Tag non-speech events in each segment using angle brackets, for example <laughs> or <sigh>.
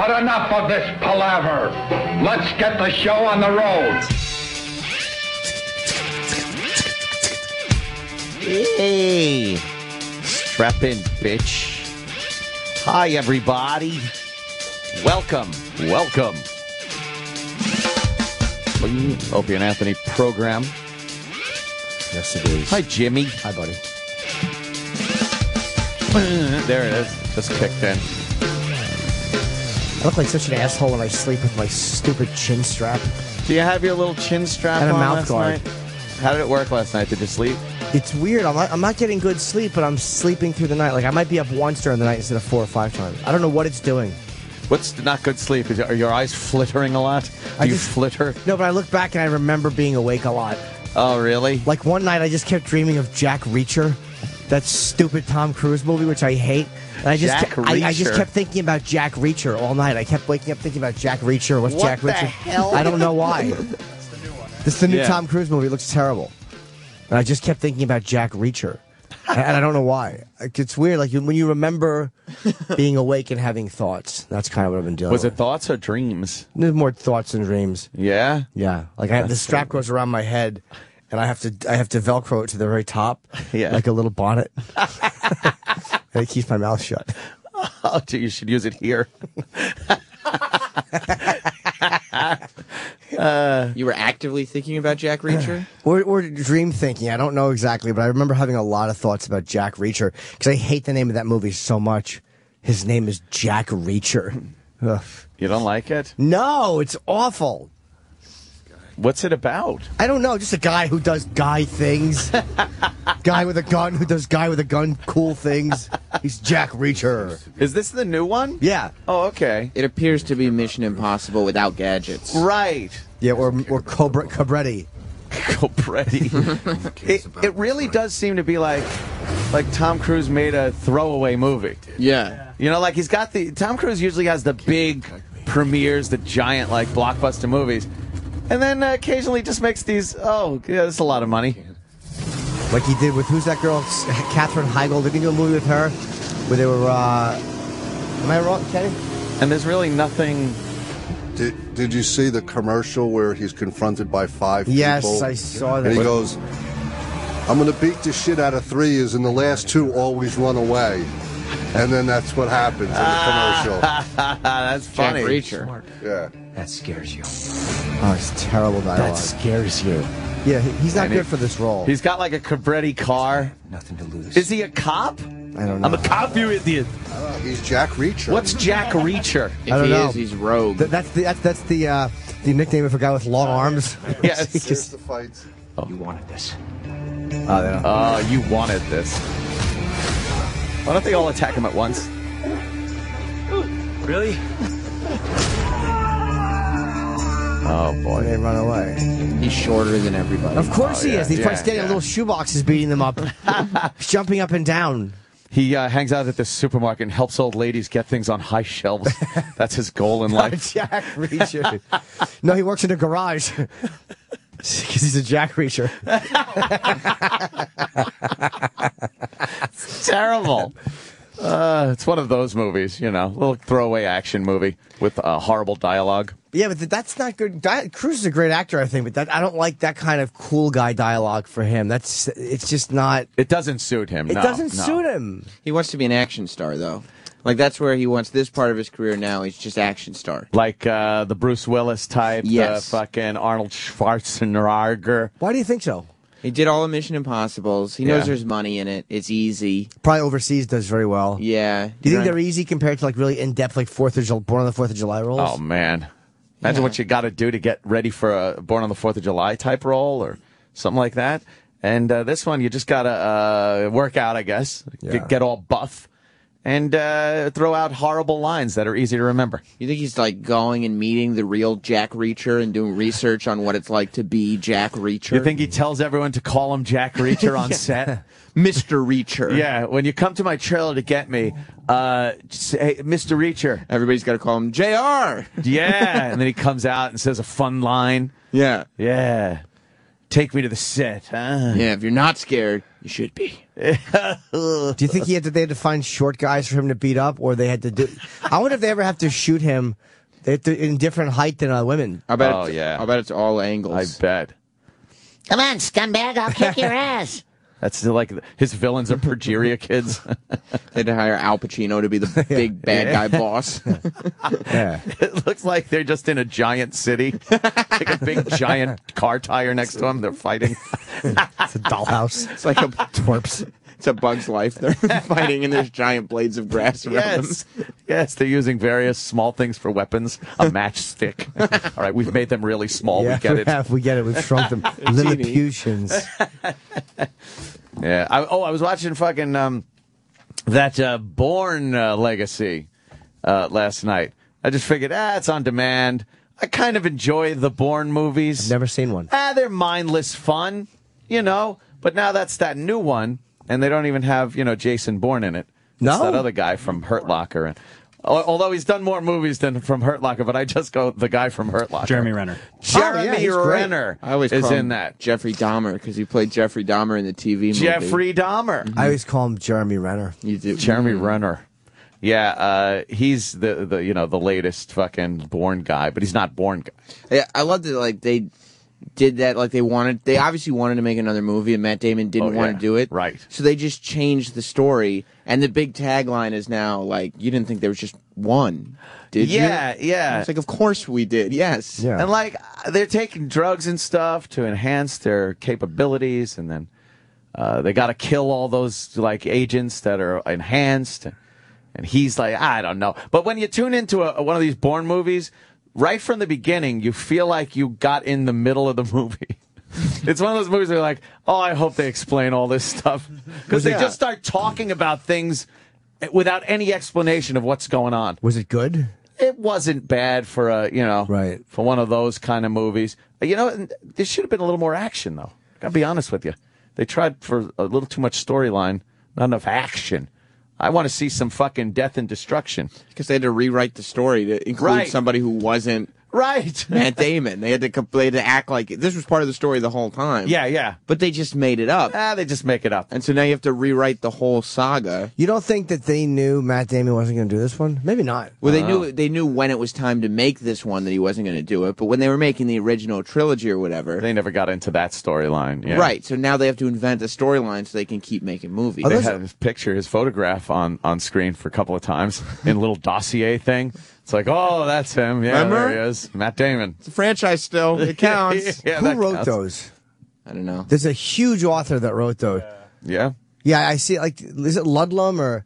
But enough of this palaver. Let's get the show on the road. Hey, strap in, bitch. Hi, everybody. Welcome, welcome. Opie and Anthony program. Yes, it is. Hi, Jimmy. Hi, buddy. There it is. Just kicked in. I look like such an asshole when I sleep with my stupid chin strap. Do you have your little chin strap And a on mouth last guard. night? How did it work last night? Did you sleep? It's weird. I'm not, I'm not getting good sleep, but I'm sleeping through the night. Like I might be up once during the night instead of four or five times. I don't know what it's doing. What's not good sleep? Is are your eyes flittering a lot? Do I you just- flitter? No, but I look back and I remember being awake a lot. Oh, really? Like one night, I just kept dreaming of Jack Reacher, that stupid Tom Cruise movie, which I hate. And I just, Jack ke- I, I just kept thinking about Jack Reacher all night. I kept waking up thinking about Jack Reacher. What's What Jack the Reacher? hell? I don't know why. <laughs> That's the new one. this is the new Yeah. Tom Cruise movie. It looks terrible. And I just kept thinking about Jack Reacher. and and I don't know why. It's weird. Like when you remember being awake and having thoughts. That's kind of what I've been doing. Was it thoughts or dreams? There's more thoughts and dreams. Yeah. Yeah, like I have the strap goes around my head, and I have to I have to velcro it to the very top, <laughs> Yeah. like a little bonnet, <laughs> and it keeps my mouth shut. <laughs> Oh, gee, you should use it here. <laughs> Uh, you were actively thinking about Jack Reacher? <sighs> Or, or dream thinking. I don't know exactly, but I remember having a lot of thoughts about Jack Reacher because I hate the name of that movie so much. His name is Jack Reacher. Ugh. You don't like it? No, it's awful. What's it about? I don't know, just a guy who does guy things. <laughs> guy with a gun who does guy with a gun cool things. He's Jack Reacher. Is this the new one? Yeah. Oh, okay. It appears to be Mission Impossible without gadgets. Right. Yeah, or or Cobra Cabretti. Cobretti. <laughs> it, it really does seem to be like like Tom Cruise made a throwaway movie. Yeah. You know, like he's got the Tom Cruise usually has the big premieres, the giant like blockbuster movies, and then uh, occasionally just makes these. Oh, yeah, that's a lot of money. Like he did with who's that girl? Catherine Katherine Heigl. Did he do a movie with her where they were? uh Am I wrong, Kenny? And there's really nothing. Did, did you see the commercial where he's confronted by five Yes, people? I saw that. And he goes, I'm going to beat the shit out of three is and the last two always run away. And then that's what happens in the <laughs> commercial. that's funny. Jack funny. Reacher. Yeah. That scares you. Oh, it's terrible dialogue. That scares you. yeah, he's not And good he- for this role. He's got like a Cabretti car. Nothing to lose. Is he a cop? I don't know. I'm a cop, you idiot. He's Jack Reacher. What's Jack Reacher? <laughs> If I don't he know. is, he's rogue. Th- that's the that's that's the uh, the nickname of a guy with long arms. <laughs> <laughs> Yes. He Here's just- the fights. You wanted this. oh, they don't- Oh, you wanted this. Why don't they all attack him at once? Really? Oh boy. they run away. he's shorter than everybody. Of course Oh, he yeah, is. He's probably yeah, standing on yeah. little shoeboxes, beating them up, He's <laughs> jumping up and down. He uh, hangs out at the supermarket and helps old ladies get things on high shelves. <laughs> That's his goal in life. <laughs> Jack Reacher. no, he works in a garage because he's a Jack Reacher. Terrible. Uh, it's one of those movies, you know, little throwaway action movie with uh, horrible dialogue. Yeah, but that's not good. Di- Cruise is a great actor, I think, but that I don't like that kind of cool guy dialogue for him. That's it's just not. It doesn't suit him. It no, doesn't no. suit him. He wants to be an action star, though. Like, that's where he wants this part of his career now. He's just action star. Like uh, the Bruce Willis type, Yes. the fucking Arnold Schwarzenegger. Why do you think so? He did all the Mission Impossibles. He knows Yeah. there's money in it. It's easy. Probably overseas does very well. Yeah. Do you think they're easy compared to like really in depth, like Fourth of July, Born on the Fourth of July roles? Oh man, imagine Yeah. what you got to do to get ready for a Born on the Fourth of July type role or something like that. And uh, this one, you just got to uh, work out, I guess, Yeah. get, get all buff, and uh, throw out horrible lines that are easy to remember. You think he's like going and meeting the real Jack Reacher and doing research on what it's like to be Jack Reacher? You think he tells everyone to call him Jack Reacher on <laughs> set? <laughs> Mr. Reacher? Yeah, when you come to my trailer to get me, uh, say, hey, Mr. Reacher. Everybody's got to call him JR. <laughs> Yeah, and then he comes out and says a fun line. Yeah. Yeah. take me to the set, huh? Yeah, if you're not scared, you should be. <laughs> Do you think he had to, they had to find short guys for him to beat up, or they had to do? I wonder if they ever have to shoot him they have to, in different height than uh, women. I bet. Oh, it's, yeah. I bet it's all angles. I bet. Come on, scumbag, I'll kick your <laughs> ass. That's like his villains are Progeria <laughs> kids. They had to hire Al Pacino to be the <laughs> big bad guy boss. <laughs> Yeah. it looks like they're just in a giant city, like a big giant car tire next to them. They're fighting. It's a dollhouse. It's like a Twerps. <laughs> it's a Bug's Life. They're <laughs> fighting, and there's giant blades of grass around Yes, them. yes, they're using various small things for weapons. A <laughs> matchstick. All right, we've made them really small. yeah, we get it. have. We get it. We've shrunk them. Lilliputians. Yeah. I, oh, I was watching fucking um, that uh, Bourne uh, Legacy uh, last night. I just figured, ah, it's on demand. I kind of enjoy the Bourne movies. Never seen one. Ah, they're mindless fun, you know. But now that's that new one, and they don't even have you know Jason Bourne in it. It's No? that other guy from Hurt Locker, and although he's done more movies than from Hurt Locker, but I just go the guy from Hurt Locker, Jeremy Renner. Jeremy Oh, yeah, he's great. Renner I always is call in that. Jeffrey Dahmer because he played Jeffrey Dahmer in the TV movie. Jeffrey Dahmer. I always call him Jeremy Renner. You do. Jeremy Renner. Yeah, uh, he's the, the you know the latest fucking Bourne guy, but he's not Bourne guy. Yeah, I love that. Like they did that. Like they wanted. They obviously wanted to make another movie, and Matt Damon didn't Oh, want yeah. to do it. Right. So they just changed the story, and the big tagline is now like, "You didn't think there was just one, did you?" Yeah, yeah. It's like, of course we did. Yes. Yeah. And like they're taking drugs and stuff to enhance their capabilities, and then uh, they got to kill all those like agents that are enhanced. And, and he's like, I don't know. But when you tune into a, one of these Bourne movies, right from the beginning, you feel like you got in the middle of the <laughs> movie. it's one of those movies where you're like, oh, I hope they explain all this stuff <laughs> because they Yeah. just start talking about things without any explanation of what's going on Was it good? it wasn't bad for a you know Right. for one of those kind of movies. You know, there should have been a little more action though. Gotta be honest with you. They tried for a little too much storyline, not enough action. I want to see some fucking death and destruction. Because they had to rewrite the story to include Right. somebody who wasn't Right. <laughs> Matt Damon. They had to compl- they had to act like this was part of the story the whole time. yeah, yeah. But they just made it up, Ah, they just make it up. and so now you have to rewrite the whole saga. You don't think that they knew Matt Damon wasn't going to do this one? Maybe not. Well, they knew they knew when it was time to make this one that he wasn't going to do it. But when they were making the original trilogy or whatever, They never got into that storyline. Yeah. right? So now they have to invent a storyline so they can keep making movies. Oh, They those had his picture, his photograph on, on screen for a couple of times <laughs> in a little dossier thing. It's like, oh, that's him. Yeah, Remember? there he is. Matt Damon. it's a franchise still. It <laughs> counts. yeah, Who that wrote counts. those? I don't know. There's a huge author that wrote those. Yeah. Yeah, I see. Like, is it Ludlum or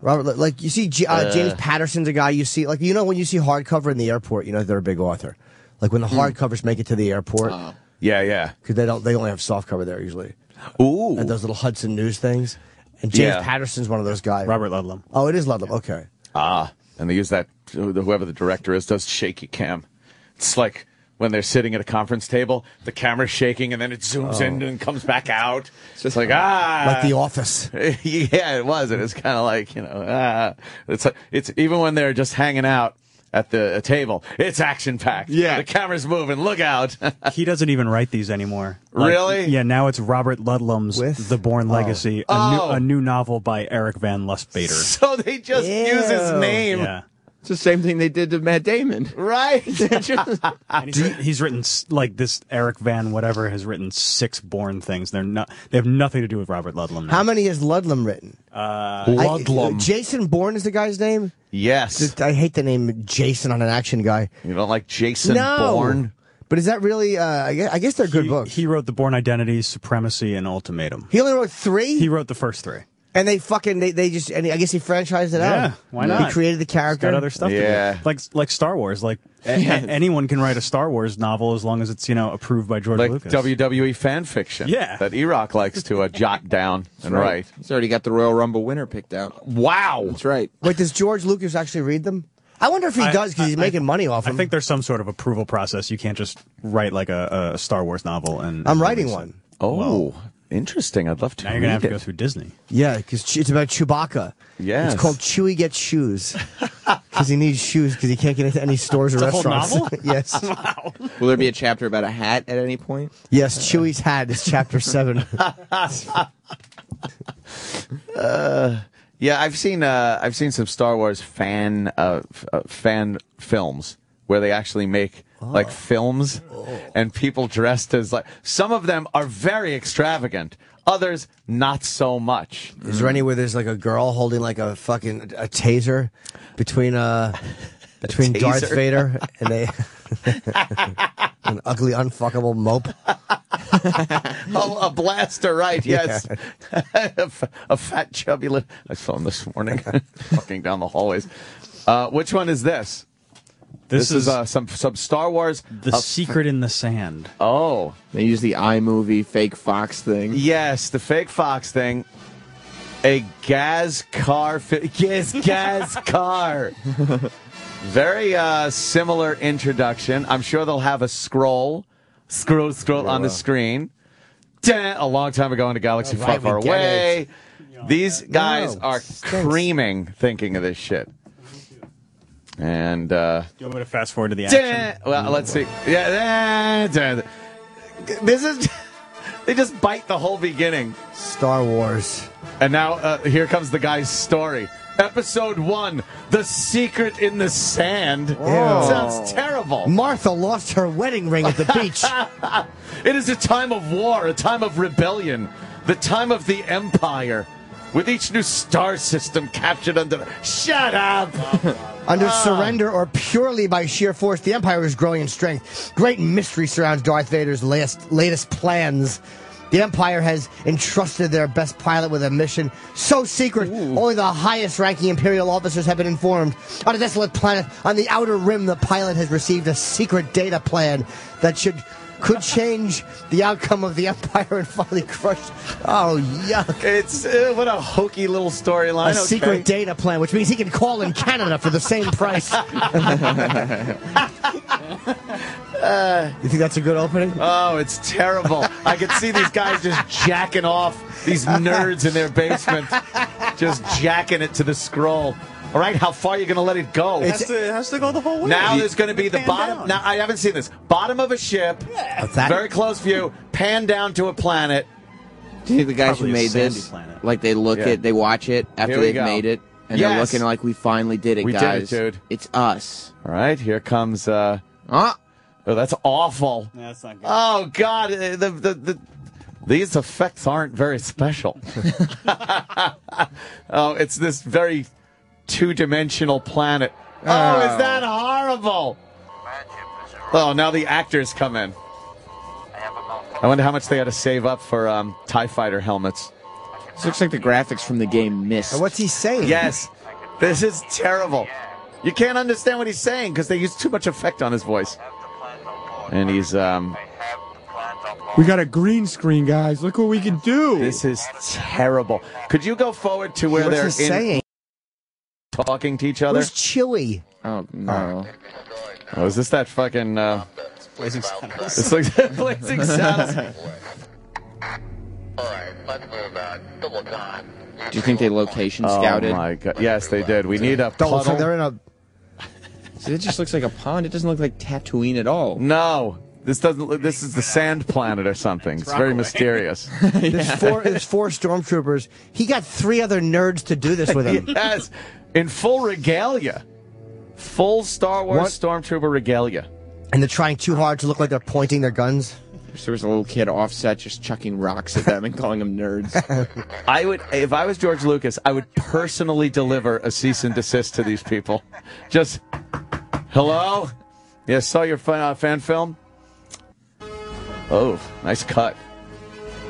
Robert? Like, you see, J- uh, James Patterson's a guy you see. Like, you know, when you see hardcover in the airport, you know they're a big author. Like when the hardcovers make it to the airport, Yeah, yeah. because they don't, they only have softcover there usually, Ooh. and those little Hudson News things. And James Yeah. Patterson's one of those guys. Robert Ludlum. Oh, it is Ludlum. Okay. Ah, and they use that. Whoever the director is does shaky cam. It's like when they're sitting at a conference table, the camera's shaking, and then it zooms in and comes back out. It's just like ah, Like The Office. <laughs> yeah, it was. It was kind of like you know, ah. It's it's even when they're just hanging out at the a table, it's action packed. Yeah. the camera's moving. Look out. <laughs> He doesn't even write these anymore. Really? Yeah, now it's Robert Ludlum's With? The Bourne oh. Legacy, a, Oh. new, a oh. new novel by Eric Van Lustbader. <laughs> so they just use his name, Yeah. It's the same thing they did to Matt Damon. right? <laughs> <laughs> And he's, written, he's written like this Eric Van whatever has written six Bourne things. They're not. They have nothing to do with Robert Ludlum. Now. How many has Ludlum written? Uh, I- Ludlum. Jason Bourne is the guy's name. yes. Just- I hate the name Jason on an action guy. You don't like Jason no. Bourne? But is that really? Uh, I, guess, I guess they're good he, books. he wrote The Bourne Identity, Supremacy, and Ultimatum. He only wrote three, He wrote the first three. And they fucking they, they just and I guess he franchised it out. Yeah, why not? He created the He's character. got other stuff. Yeah. to do. like like Star Wars. Like a- a- anyone can write a Star Wars novel as long as it's you know approved by George like Lucas. WWE fan fiction. Yeah. that E-Rock likes to uh, jot down and write. He's already got the Royal Rumble winner picked out. Wow, That's right. Wait, does George Lucas actually read them? I wonder if he I- does because he's I- making money off I them. I think there's some sort of approval process. You can't just write like a, a Star Wars novel and. I'm and writing release it. one. Oh, interesting. I'd love to Now you're gonna have read to it. go through Disney. Yeah, because it's about Chewbacca. Yeah, It's called Chewie Gets Shoes. <laughs> Because he needs shoes because he can't get into any stores or restaurants. novel? <laughs> yes. <laughs> Will there be a chapter about a hat at any point? Yes, Chewie's hat is chapter seven. Yeah, I've seen uh, I've seen some Star Wars fan uh, f- uh, fan films where they actually make like films and people dressed as like some of them are very extravagant, others not so much. Is there any where there's like a girl holding like a fucking a taser between uh <laughs> between Darth? Vader and a <laughs> an ugly unfuckable mope? <laughs> Oh, a blaster, right? Yes, a fat chubby. Li- I saw him this morning, walking down the hallways. Uh, which one is this? This, This, is, uh, some some Star Wars. the secret in the sand. Oh, They use the iMovie fake Fox thing. Yes, the fake Fox thing. A gas car. Fi- yes, gas <laughs> car. Very uh, similar introduction. I'm sure they'll have a scroll, scroll, scroll on the screen. Dun, a long time ago in a galaxy All far, right, far away. These guys No, are creaming thinking of this shit. And uh, Do you want me to fast forward to the Dun- action? well, let's see. Yeah, dun, dun. this is. <laughs> They just bite the whole beginning. Star Wars. And now uh, here comes the guy's story. Episode one: The secret in the sand. Sounds terrible. Martha lost her wedding ring at the beach. <laughs> It is a time of war, a time of rebellion, the time of the empire. With each new star system captured under. Shut up! Under ah. surrender or purely by sheer force, the Empire is growing in strength. Great mystery surrounds Darth Vader's latest, latest plans. The Empire has entrusted their best pilot with a mission so secret, only the highest ranking Imperial officers have been informed. On a desolate planet on the outer rim, the pilot has received a secret data plan that should could change the outcome of the Empire and finally crush. Oh, yuck. It's uh, what a hokey little storyline. A okay. secret data plan, which means he can call in Canada for the same price. <laughs> you think that's a good opening? Oh, it's terrible. I could see these guys just jacking off, these nerds in their basement, just jacking it to the scroll. All right, how far are you going to let it go? It has, to, it has to go the whole way. Now there's going to be the bottom. down. Now I haven't seen this. Bottom of a ship, What's that? very close view, pan down to a planet. Do you think the guys Probably who made this, planet. like they look Yeah. at, they watch it after they've go. made it, and they're looking like we finally did it, We did it, guys. dude. It's us. All right, here comes. uh Ah, Oh, that's awful. Yeah, that's not good. Oh God, uh, the the. the these effects aren't very special. <laughs> <laughs> oh, it's this very two-dimensional planet. Oh, is that horrible? Oh, now the actors come in. I wonder how much they had to save up for um, Tie Fighter helmets. this looks like the graphics from the game Myst. And what's he saying? Yes, this is terrible. You can't understand what he's saying because they use too much effect on his voice. And he's um. We got a green screen, guys. Look what we can do. This is terrible. Could you go forward to where What's they're he in saying? Talking to each other? Where's Chewie? Oh no! Oh, is this that fucking? Uh, Blazing Saddles. this looks <laughs> blazing saddles. Do you think they location scouted? Oh my god! Yes, they did. We need a puddle. like they're in a. So it just looks like a pond. It doesn't look like Tatooine at all. No, this doesn't. look This is the sand planet or something. It's very mysterious. <laughs> There's four. There's four stormtroopers. He got three other nerds to do this with him. <laughs> yes, in full regalia, full Star Wars What? stormtrooper regalia. And they're trying too hard to look like they're pointing their guns. There was a little kid offset just chucking rocks at them and calling them nerds. <laughs> I would, if I was George Lucas, I would personally deliver a cease and desist to these people. Just, hello? Yeah, saw your fan, uh, fan film? Oh, nice cut.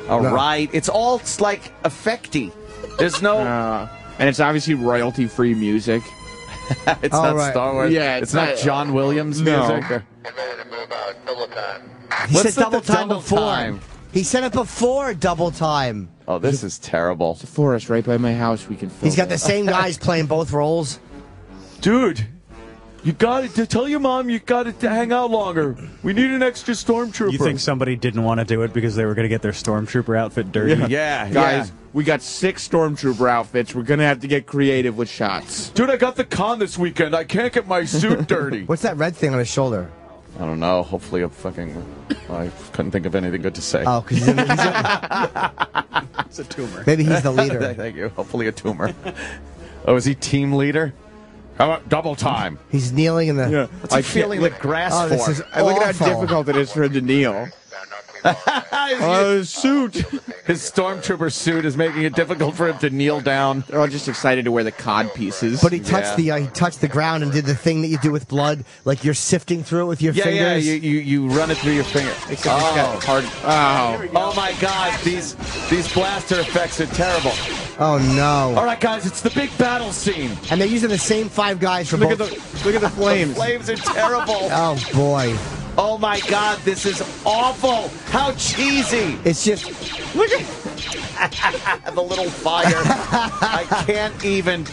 All right, No. It's all it's like effecty. There's no, <laughs> Uh, and it's obviously royalty-free music. <laughs> it's all not right. Star Wars. Yeah, it's, it's not not- John Williams No. music. or- He What's said the- double the time double before. time? He said it before double time. Oh, this is terrible, The forest right by my house. We can. He's got the same <laughs> guys playing both roles. dude. You got to tell your mom you got to hang out longer. We need an extra stormtrooper. You think somebody didn't want to do it because they were going to get their stormtrooper outfit dirty? Yeah, Guys, yeah. we got six stormtrooper outfits. We're gonna have to get creative with shots. Dude, I got the con this weekend. I can't get my suit dirty. <laughs> What's that red thing on his shoulder? I don't know. Hopefully, a fucking. I couldn't think of anything good to say. Oh, because he's, he's in- <laughs> It's a tumor. maybe he's the <laughs> leader. Thank you. Hopefully, a tumor. oh, is he team leader? How about double time? He's kneeling in the. What's he feeling the grass Oh, this for? is I look at awful. how difficult it is for him to kneel. <laughs> Oh, suit. His stormtrooper suit is making it difficult for him to kneel down. They're all just excited to wear the cod pieces. But he touched Yeah. the uh, he touched the ground and did the thing that you do with blood, like you're sifting through it with your Yeah, fingers. yeah. You, you you run it through your finger. Except he's got hard. Oh, Oh my God! These these blaster effects are terrible. Oh no! All right, guys, it's the big battle scene. And they're using the same five guys for look at the look at the <laughs> flames. Flames are <laughs> terrible. Oh boy! Oh my God, this is awful. How cheesy. It's just Look at <laughs> the little fire. I can't even.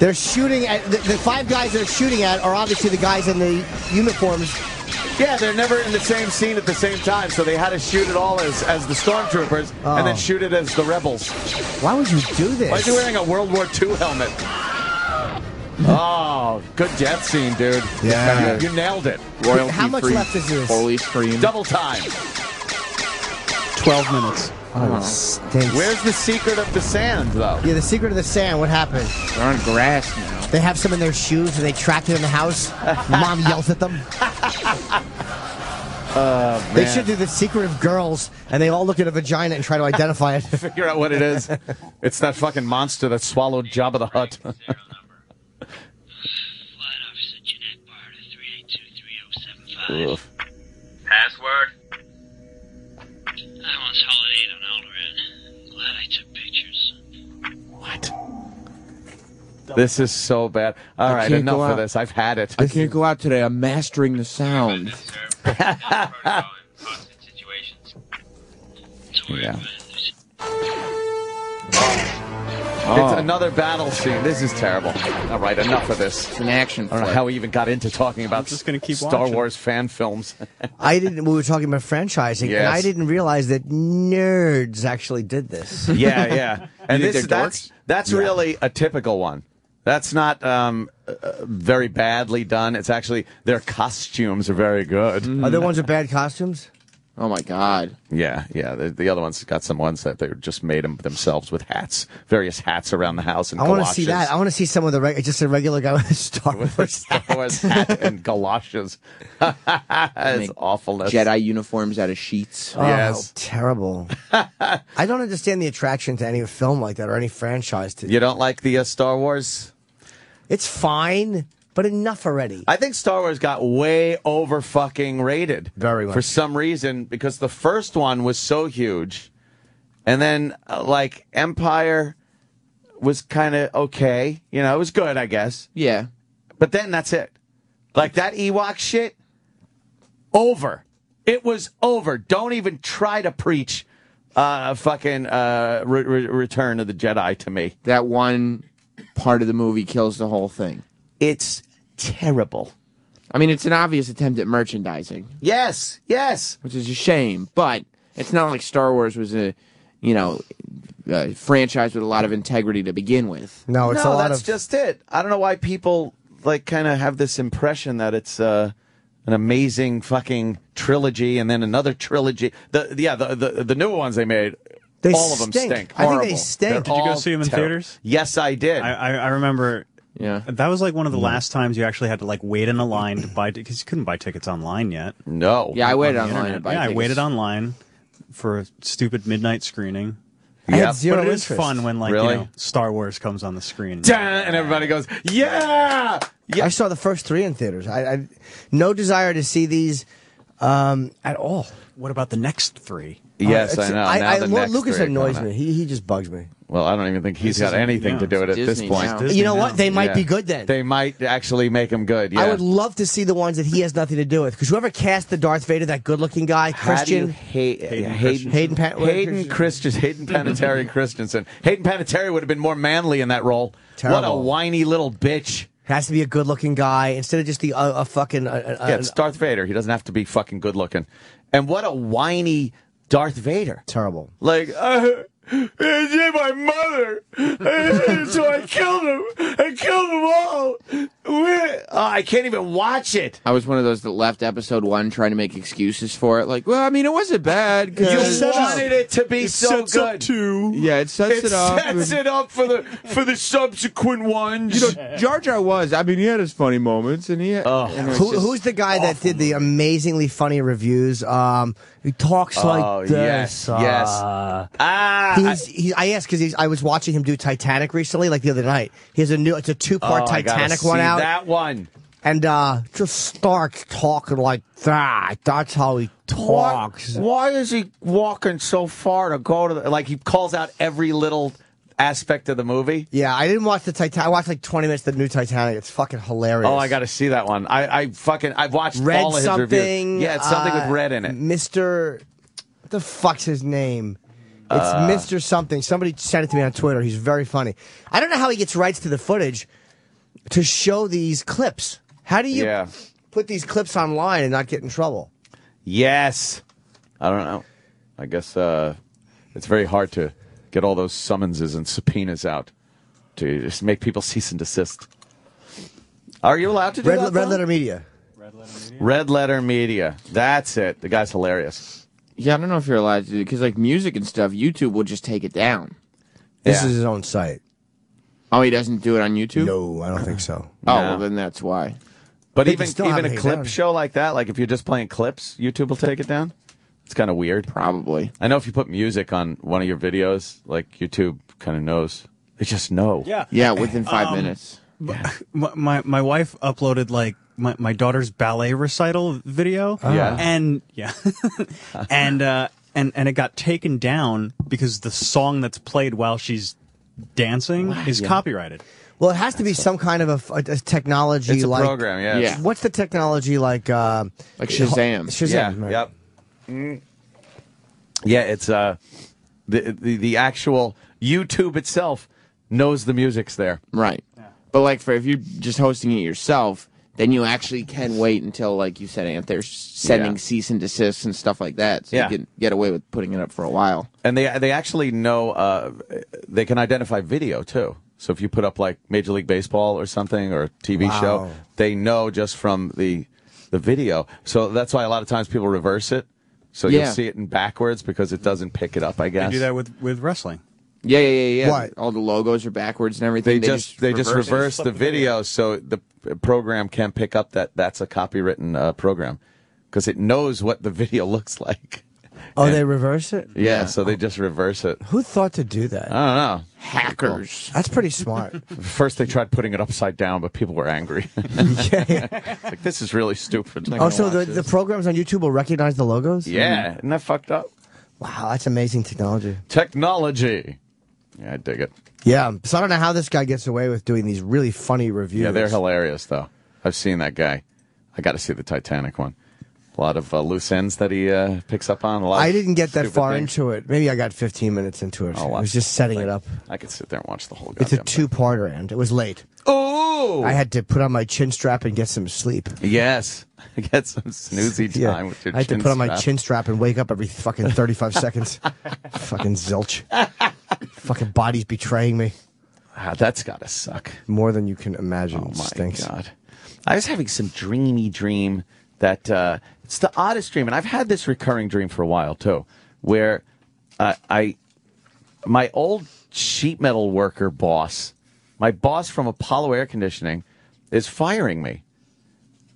they're shooting at the, the five guys they're shooting at are obviously the guys in the uniforms. Yeah, they're never in the same scene at the same time, so they had to shoot it all as, as the stormtroopers Oh. and then oh. shoot it as the rebels. Why would you do this? Why is he wearing a World War II helmet? Oh, good death scene, dude. Yeah. You, you nailed it. Royalty How much free left is this? Holy scream. Double time. Twelve minutes. Oh, oh it stinks. Where's the secret of the sand, though? yeah, the secret of the sand. What happened? They're on grass now. They have some in their shoes and they tracked it in the house. Mom yells at them. <laughs> <laughs> Oh, they should do the secret of girls, and they all look at a vagina and try to <laughs> identify it. Figure out what it is. It's that fucking monster that swallowed Jabba the Hutt. Flight Officer Jeanette Barter, 3823075. Password? I once holidayed on Alderaan. Glad I took pictures. What? This is so bad. All I right, can't enough go of out. this. I've had it. I can't go out today. I'm mastering the sound. Protocol in hostage situations. Don't <laughs> worry Yeah. About it. There's- It's Oh. another battle scene. This is terrible. All right, enough of this. It's an action I don't know flick. how we even got into talking about just gonna keep Star watching. Wars fan films. <laughs> I didn't. We were talking about franchising, and I didn't realize that nerds actually did this. <laughs> yeah, yeah. And this, they're that's dorks? that's really a typical one. That's not um, uh, very badly done. It's actually their costumes are very good. Are there ones with bad costumes? Oh my god. Yeah, yeah. The, the other ones got some ones that they just made them themselves with hats, various hats around the house and I want to see that. I want to see some of the reg- just a regular guy with a Star with Wars Star hat. Wars hat and galoshes. <laughs> it's Make awfulness. Jedi uniforms out of sheets. Oh, Yes. terrible. <laughs> I don't understand the attraction to any film like that or any franchise. To You don't like the uh, Star Wars? It's fine, but enough already. I think Star Wars got way over fucking rated. Very much. For some reason, because the first one was so huge. And then, uh, like, Empire was kind of okay. You know, it was good, I guess. Yeah. But then that's it. Like, that Ewok shit, over. It was over. Don't even try to preach uh, fucking uh, re- re- Return of the Jedi to me. That one part of the movie kills the whole thing. It's terrible. I mean, it's an obvious attempt at merchandising, Yes, yes. which is a shame, but it's not like Star Wars was a, you know, a franchise with a lot of integrity to begin with. No, it's no, a lot that's of. just it. I don't know why people like kind of have this impression that it's uh, an amazing fucking trilogy and then another trilogy. The yeah, the the, the newer ones they made, They all of them stink. stink. I think they Horrible. stink. They're Did you go all see 'em in terrible. theaters? Yes, I did. I, I, I remember Yeah. that was like one of the last times you actually had to like wait in a line to buy because you couldn't buy tickets online yet. no. Yeah, I waited on the online internet. to buy yeah, I tickets. waited online for a stupid midnight screening. I Yep. had zero but it is interest. fun when like Really? you know Star Wars comes on the screen. Dun, and everybody goes, yeah, yeah. I saw the first three in theaters. I, I no desire to see these um, at all. What about the next three? Yes, Uh, I it's- know. I, Now I- the Lu- next Lucas three are annoys coming me. He he just bugs me. Well, I don't even think he's This got anything yeah, to do with it it's at this point. now. Disney you know now. what? They might Yeah. be good then. They might actually make him good. Yeah. I would love to see the ones that he has nothing to do with. Because whoever cast the Darth Vader, that good-looking guy, How do you Christian, hate Hayden Hayden Hayden, Pan- Hayden Christian, Hayden <laughs> Panettiere Christensen. Hayden Panettiere would have been more manly in that role. What a whiny little bitch. Has to be a good-looking guy instead of just the uh, a fucking. Uh, uh, Yeah, it's Darth Vader. He doesn't have to be fucking good looking. And what a whiny Darth Vader. terrible. Like, uh, it's my mother. so I killed him. I killed them all. Where- Oh, I can't even watch it. I was one of those that left episode one trying to make excuses for it. Like, well, I mean, it wasn't bad. You set wanted it to be so good. too. yeah, it sets It it, up. sets it up for the for the subsequent ones. You know, Jar Jar was. I mean, he had his funny moments, and he. Had, Oh. and Who, who's the guy that did the amazingly funny reviews? Um, he talks Oh, like yes, this. uh, yes. ah, He's, he, I asked because I was watching him do Titanic recently, like the other night. He has a new, it's a two part I gotta Titanic one see out, That one. and uh, just starts talking like that. That's how he talks. Why, why is he walking so far to go to the, like he calls out every little aspect of the movie? Yeah, I didn't watch the Titanic. I watched like twenty minutes of the new Titanic. It's fucking hilarious. Oh, I got to see that one. I, I fucking I've watched Red all of his something. reviews. Yeah, it's something uh, with red in it. Mister, what the fuck's his name? It's Uh, Mister something. Somebody sent it to me on Twitter. He's very funny. I don't know how he gets rights to the footage to show these clips. How do you Yeah. put these clips online and not get in trouble? Yes. I don't know. I guess uh, it's very hard to get all those summonses and subpoenas out to just make people <laughs> cease and desist. Are you allowed to do Red, that? Red though? Letter Media. Red Letter Media. That's it. The guy's hilarious. Yeah, I don't know if you're allowed to do because like music and stuff, YouTube will just take it down. This Yeah. is his own site. Oh, he doesn't do it on YouTube. No, I don't think so. Oh, No. well, then that's why. But They even still even have a it clip down. show like that, like if you're just playing clips, YouTube will take it down. It's kind of weird. Probably. I know if you put music on one of your videos, like YouTube kind of knows. They just know. Yeah. Yeah, within five Um, minutes. my, <laughs> my my wife uploaded like my, my daughter's ballet recital video. Yeah. And yeah. <laughs> and uh and and it got taken down because the song that's played while she's dancing is copyrighted. Well, it has to be some kind of a, a- a technology It's a like. program, yeah. Yeah. What's the technology like? Uh, Like Shazam. Shazam. Yeah. right. Yep. Mm. Yeah, it's uh the, the the actual YouTube itself knows the music's there. Right. But like for if you're just hosting it yourself, then you actually can wait until like you said, Ant, they're sending Yeah. cease and desists and stuff like that. So Yeah. you can get away with putting it up for a while. And they they actually know uh they can identify video too. So if you put up like Major League Baseball or something or a TV Wow. show, they know just from the the video. So that's why a lot of times people reverse it. So Yeah. you'll see it in backwards because it doesn't pick it up, I guess They guess. do that with with wrestling. Yeah, yeah, yeah, yeah. What? All the logos are backwards and everything. they, just, they just reverse it. the video so the program can pick up that that's a copywritten uh, program because it knows what the <laughs> video looks like. Oh, they reverse it. Yeah, so they just reverse it. Who thought to do that? I don't know. hackers. That's pretty smart. <laughs> First, they tried putting it upside down, but people were angry. <laughs> Yeah, like this is really stupid. oh, so the, the programs on YouTube will recognize the logos? yeah, isn't that fucked up? Wow, that's amazing technology. Technology. Yeah, I dig it. Yeah. So I don't know how this guy gets away with doing these really funny reviews. Yeah, they're hilarious though. I've seen that guy. I got to see the Titanic one. A lot of uh, loose ends that he uh, picks up on. A lot. I didn't get that far things. into it. Maybe I got 15 minutes into it. I was just setting it up. I could sit there and watch the whole. It's a two-parter, and it was late. Oh, I had to put on my chin strap and get some sleep. yes. <laughs> Get some snoozy time Yeah, with your I had to put on my strap. chin strap and wake up every fucking 35 seconds. <laughs> fucking zilch. Fucking body's betraying me Ah, that's gotta suck. more than you can imagine. Oh my stinks. god! I was having some dreamy dream that uh, it's the oddest dream, and I've had this recurring dream for a while too, where uh, I my old sheet metal worker boss, my boss from Apollo Air Conditioning, is firing me,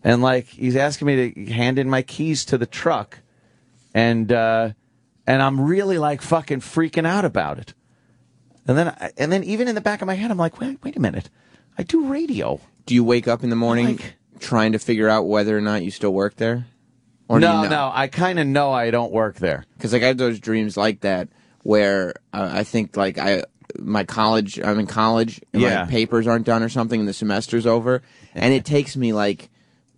and like he's asking me to hand in my keys to the truck, and uh, and I'm really like fucking freaking out about it. And then, I- and then, even in the back of my head, I'm like, wait, wait a minute, I do radio. Do you wake up in the morning Like- trying to figure out whether or not you still work there? Or no, you know? no, I kind of know I don't work there. because like I have those dreams like that where uh, I think like I my college I'm in college and Yeah. my papers aren't done or something and the semester's over <laughs> and it takes me like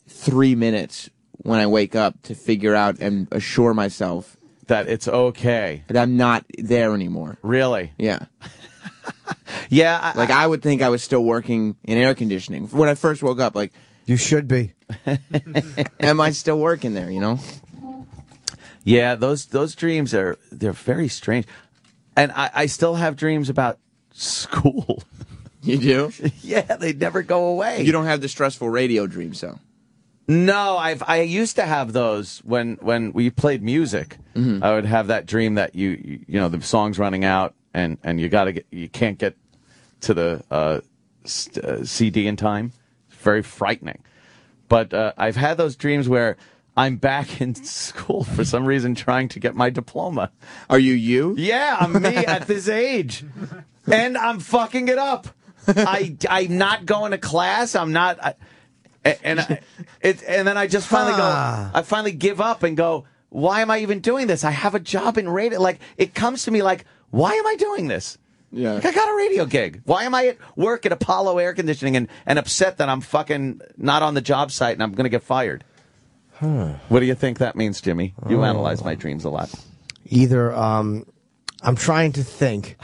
three minutes when I wake up to figure out and assure myself That it's okay. that I'm not there anymore. Really? Yeah, <laughs> Yeah, I, Like I would think I was still working in air conditioning when I first woke up. Like, You should be. <laughs> am I still working there? You know? Yeah, those those dreams are they're very strange, and I, I still have dreams about school. <laughs> You do? yeah, they never go away. You don't have the stressful radio dreams, though. No, I've I used to have those when when we played music. Mm-hmm. I would have that dream that you you, you know the song's running out and and you got to get you can't get to the uh, st- uh, CD in time. It's very frightening. But uh, I've had those dreams where I'm back <laughs> in school for some reason trying to get my diploma. Are you you? Yeah, I'm me at this age, and I'm fucking it up. I I'm not going to class. I'm not. I, and I, it and then I just finally go. I finally give up and go. Why am I even doing this? I have a job in radio. Like it comes to me like, why am I doing this? Yeah. Like, I got a radio gig. Why am I at work at Apollo Air Conditioning and, and upset that I'm fucking not on the job site and I'm going to get fired? What do you think that means, Jimmy? You analyze my dreams a lot. Either um, I'm trying to think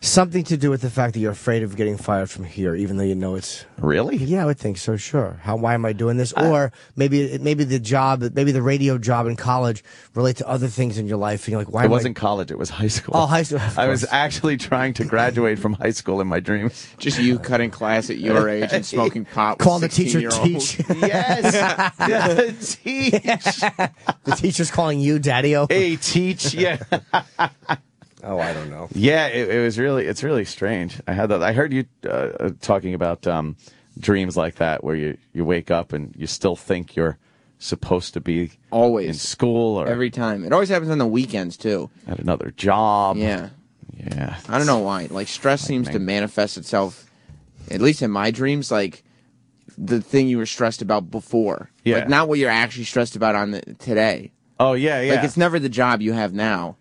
something to do with the fact that you're afraid of getting fired from here, even though you know it's Really? Yeah, I would think so. Sure. How? Why am I doing this? Or maybe maybe the job, maybe the radio job in college relate to other things in your life, and you're like, why? It wasn't college. It was high school. Oh, high school, I was actually trying to graduate from high school in my dreams. Just you cutting class at your <laughs> age and smoking pot. I call with the teacher teach? Yes. <laughs> Yeah, teach. <laughs> the teacher's calling you daddy-o. Hey, teach. Yeah. Oh, I don't know. Yeah, it, it was really, it's really strange. I had that. I heard you uh, uh, talking about um, dreams like that, where you you wake up and you still think you're supposed to be Always. in school or Every time. It always happens on the weekends, too. at another job. Yeah. yeah. I don't know why. Like stress seems to manifest itself, at least in my dreams, like the thing you were stressed about before. Yeah. Like not what you're actually stressed about on the, today. Oh yeah, yeah. Like it's never the job you have now.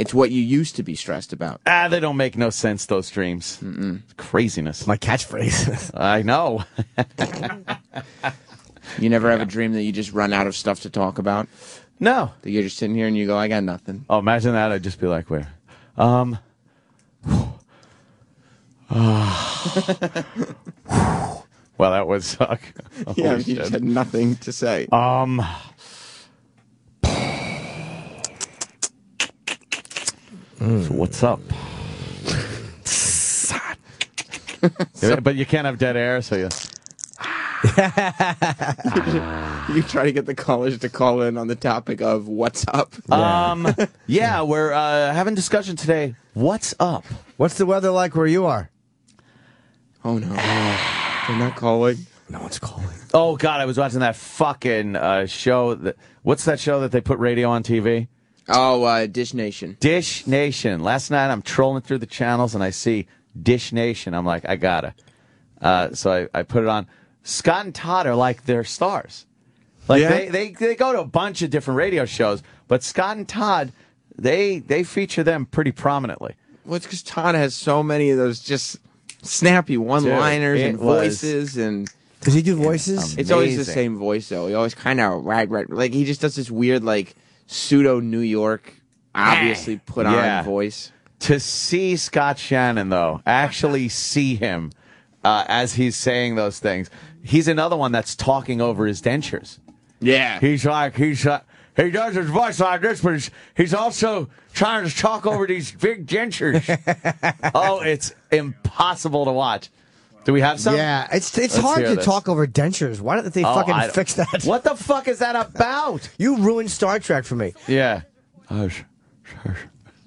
It's what you used to be stressed about. ah, they don't make no sense. Those dreams. Mm-mm. Craziness. My catchphrase. I know. You never have a dream that you just run out of stuff to talk about. no. That you're just sitting here and you go, I got nothing. Oh, imagine that. I'd just be like, where? Um. well, that would suck. yeah, you shit. had nothing to say. Um. So what's up? <laughs> But you can't have dead air, so you. <laughs> you try to get the callers to call in on the topic of what's up. Um. Yeah, we're uh, having discussion today. What's up? What's the weather like where you are? Oh no, they're not calling. No one's calling. Oh God, I was watching that fucking uh, show. That, what's that show that they put radio on TV? Oh, uh, Dish Nation. Dish Nation. Last night I'm trolling through the channels and I see Dish Nation. I'm like, I gotta. Uh, so I, I put it on. Scott and Todd are like their stars. Like Yeah? they, they they go to a bunch of different radio shows, but Scott and Todd, they they feature them pretty prominently. Well, it's because Todd has so many of those just snappy one-liners it and was- voices, and Does he do voices? it's always the same voice though. He always kind of rag rag like he just does this weird like pseudo New York, obviously put on Yeah. voice. To see Scott Shannon though, actually see him uh, as he's saying those things, he's another one that's talking over his dentures. Yeah, He's like he's uh, he does his voice like this, but he's, he's also trying to talk over these big dentures. <laughs> oh, it's impossible to watch. Do we have some? yeah, it's it's Let's hard to this. talk over dentures. Why don't they Oh, fucking fix that? <laughs> What the fuck is that about? <laughs> You ruined Star Trek for me. Yeah.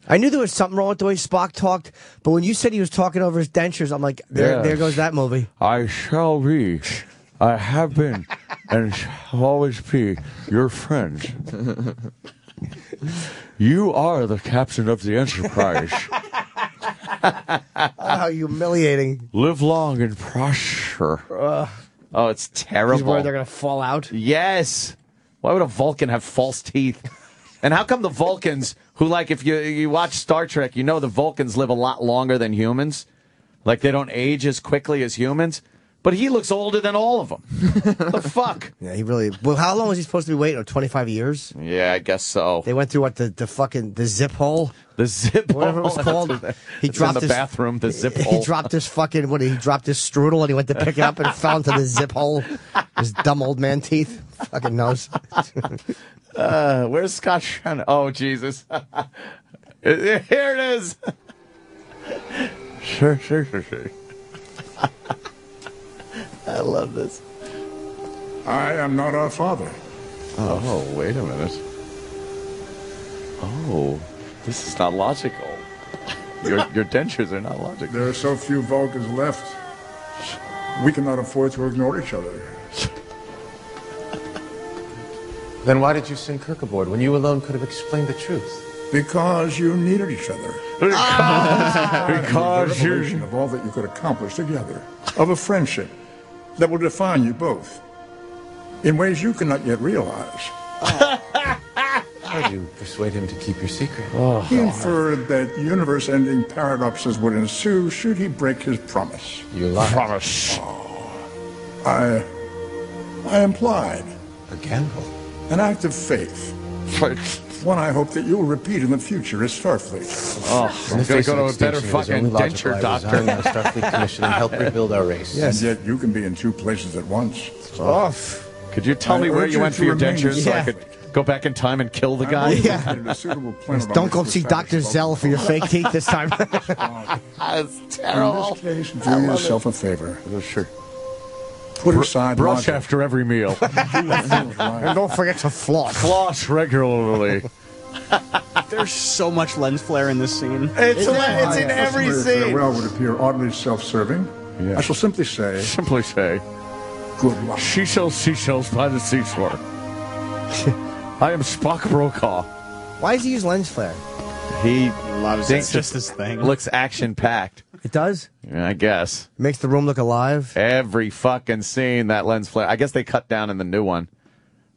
I knew there was something wrong with the way Spock talked, but when you said he was talking over his dentures, I'm like, there, there goes that movie. I shall be. I have been and shall always be your friend. <laughs> You are the captain of the Enterprise. Oh, <laughs> how humiliating. Live long and prosper. oh, it's He's terrible. worried they're going to fall out. Yes. Why would a Vulcan have false teeth? And how come the Vulcans, who like if you you watch Star Trek, you know the Vulcans live a lot longer than humans, like they don't age as quickly as humans. But he looks older than all of them. the <laughs> fuck? Yeah, he really. Well, how long was he supposed to be waiting? Oh, 25 years? Yeah, I guess so. They went through what the, the fucking the zip hole, The zip whatever it was hole. called. <laughs> He It's dropped in the his, bathroom. The zip <laughs> he, hole. He dropped his fucking what? He dropped his strudel and he went to pick it up and fell into the zip hole. His dumb old man teeth. Fucking nose. Uh, where's Scott Shannon? Oh Jesus! Here it is. sure, sure, sure, sure. I love this. I am not our father. Oh, wait a minute. Oh, this is not logical. Your <laughs> your dentures are not logical. There are so few Vulcans left. We cannot afford to ignore each other. <laughs> Then why did you send Kirk aboard when you alone could have explained the truth? Because you needed each other. Because the you- revelation of all that you could accomplish together, of a friendship that will define you both in ways you cannot yet realize. <laughs> How did you persuade him to keep your secret? Oh, he inferred that universe-ending paradoxes would ensue should he break his promise. You lied. Promise. Oh, I, I implied A gamble. an act of faith, one I hope that you'll repeat in the future is Starfleet. Oh, I'm gonna go to a extinction, better it is fucking only logical denture I doctor. resign the Starfleet Commission and help rebuild our race. And yet you can be in two places at once. Oh could you tell I me where urge you you went to for your remain- dentures so I could go back in time and kill the guy? Yeah. in a suitable <laughs> planet on Don't go see Dr. Zell for your fake teeth this time. <laughs> <laughs> That's In terrible. this case, do yourself a favor. Oh, sure. Put aside Brush logic. after every meal. <laughs> and don't forget to floss. Floss regularly. <laughs> There's so much lens flare in this scene. It's, it's in My every customary scene. farewell would appear oddly self-serving. Yeah. I shall simply say, Simply say, good luck. she sells seashells by the seashore. <laughs> I am Spock Brokaw. Why does he use lens flare? He Loves thinks It's just this thing. looks action packed. It does? I guess Makes the room look alive. every fucking scene that lens flare. I guess they cut down in the new one.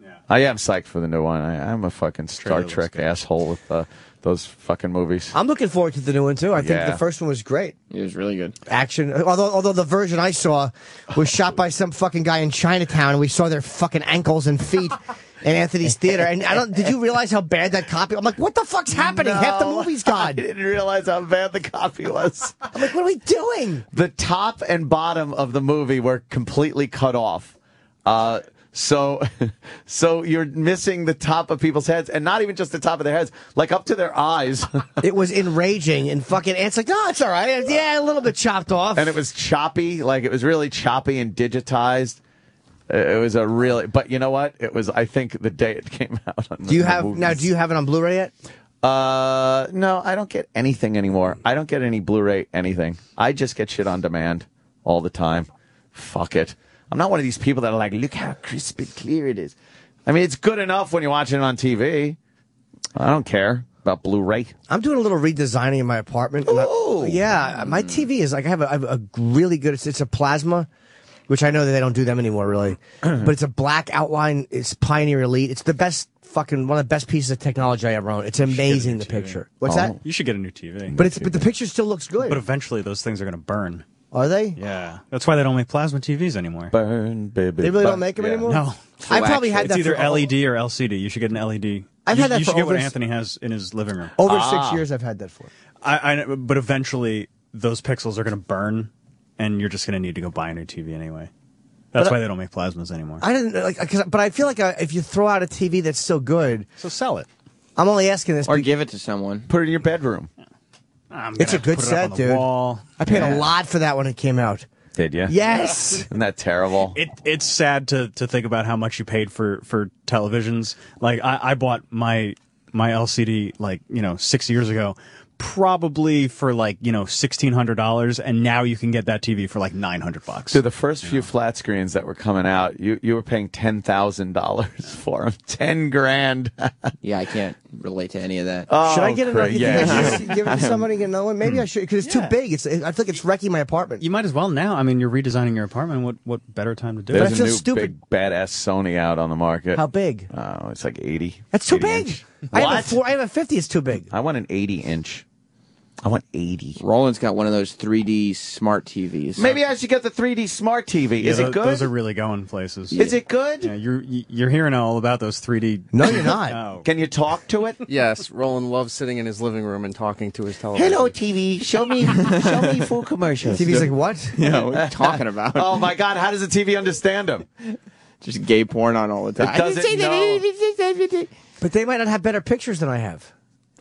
Yeah. I am psyched for the new one. I, I'm a fucking Star Trek good. asshole with uh, those fucking movies. I'm looking forward to the new one too. I think Yeah. the first one was great. It was really good. Action. Although although the version I saw was shot by some fucking guy in Chinatown and we saw their fucking ankles and feet <laughs> in Anthony's theater. And I don't did you realize how bad that copy I'm like, what the fuck's happening? Half the No. movie's <laughs> I gone. didn't realize how bad the copy was. <laughs> I'm like, what are we doing? the top and bottom of the movie were completely cut off. Uh, so, <laughs> so you're missing the top of people's heads, and not even just the top of their heads, like up to their eyes. It was enraging and fucking Ant's like, no, it's all right. Yeah, a little bit chopped off. and it was choppy, like it was really choppy and digitized. It was a really, but you know what? It was. I think the day it came <laughs> out. Do you have movies. now do you have it on Blu-ray yet? Uh, no, I don't get anything anymore. I don't get any Blu-ray anything. I just get shit on demand all the time. Fuck it. I'm not one of these people that are like, look how crisp and clear it is. I mean, it's good enough when you're watching it on TV. I don't care about Blu-ray. I'm doing a little redesigning in my apartment. Oh, yeah, my TV is like I have a, I have a really good. It's, it's a plasma, which I know that they don't do them anymore, really. <clears throat> but it's a black outline. It's Pioneer Elite. It's the best fucking one of the best pieces of technology I ever owned. It's amazing. The picture. What's Oh. that? You should get a new TV. But it's but the picture still looks good. But eventually those things are going to burn. Are they? Yeah. That's why they don't make plasma TVs anymore. Burn, baby. They really burn. don't make 'em Yeah. anymore? No. I probably had that. It's either for- LED or LCD. You should get an LED. I've you, had that You for should get what s- Anthony has in his living room. Over Ah. six years, I've had that for. I, I but eventually those pixels are going to burn, and you're just going to need to go buy a new TV anyway. That's But I- why they don't make plasmas anymore. I didn't like, 'cause- but I feel like uh if you throw out a TV that's still good, so sell it. I'm only asking this. Or give it to someone. Put it in your bedroom. I'm It's a good put it up set, dude. Wall. I paid Yeah. a lot for that when it came out. Did you? Yes. <laughs> Isn't that terrible? It it's sad to to think about how much you paid for for televisions. Like I, I bought my my LCD like you know six years ago, probably for like you know sixteen hundred dollars, and now you can get that TV for like nine hundred bucks. So the first few flat screens that were coming out, you you were paying ten thousand dollars <laughs> for them. Ten grand. <laughs> Yeah, I can't relate to any of that. Oh, Should I get another? great. you Yeah, you- <laughs> should give it to somebody get another one? Maybe I should because it's too big. It's I feel like it's wrecking my apartment. You might as well now. I mean, you're redesigning your apartment. What what better time to do There's it? I feel a new stupid. big badass Sony out on the market. How big? Oh, it's like eighty. That's too 80 big. inch. I have a What? four. I have a fifty. It's too big. I want an eighty inch. I want 80. Roland's got one of those 3D smart TVs. Maybe I should get the 3D smart TV. Yeah, Is tho- it good? Those are really going places. Is it good? Yeah, you're you're hearing all about those 3D. No, you're not. <laughs> Oh. Can you talk to it? <laughs> Yes, Roland loves sitting in his living room and talking to his television. Hello, TV. Show me, show me full commercials. TV's like, what? <laughs> Yeah, what are you talking about? Oh my God! How does the TV understand him? Just gay porn on all the time. It doesn't know. But they might not have better pictures than I have.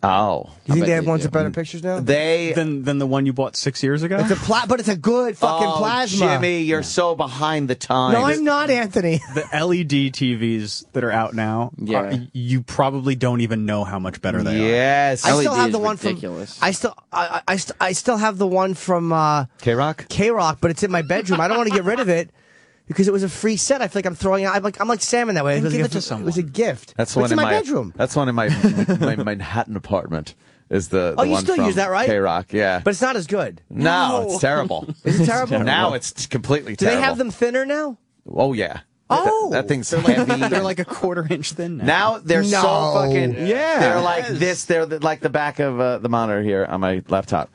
Oh, You think they have ones do. with better pictures now? they. Than than the one you bought six years ago. It's a pla- but it's a good fucking oh, plasma. Jimmy, you're so behind the times. No, I'm not, Anthony. <laughs> the LED TVs that are out now, Yeah. are- you probably don't even know how much better they are. Yes. I still have is the one ridiculous. from. I still, I, I, I st- I still have the one from uh, K Rock. K Rock, but it's in my bedroom. I don't want to get rid of it because it was a free set. I feel like I'm throwing out. I'm like, I'm like salmon that way. Then was give like it a, to someone. It was a gift. That's But one it's in in my my bedroom. That's one in <laughs> my my Manhattan apartment. Is the, the Oh, you one still from use that, right? K Rock, yeah. But it's not as good. no, it's terrible. <laughs> Is it terrible? now it's completely Do terrible. they have them thinner now? Oh yeah. Oh. that, that thing's They're like, heavy. <laughs> they're like a quarter inch thin now. Now they're so fucking Yeah. They're like this. They're like the back of uh, the monitor here on my laptop.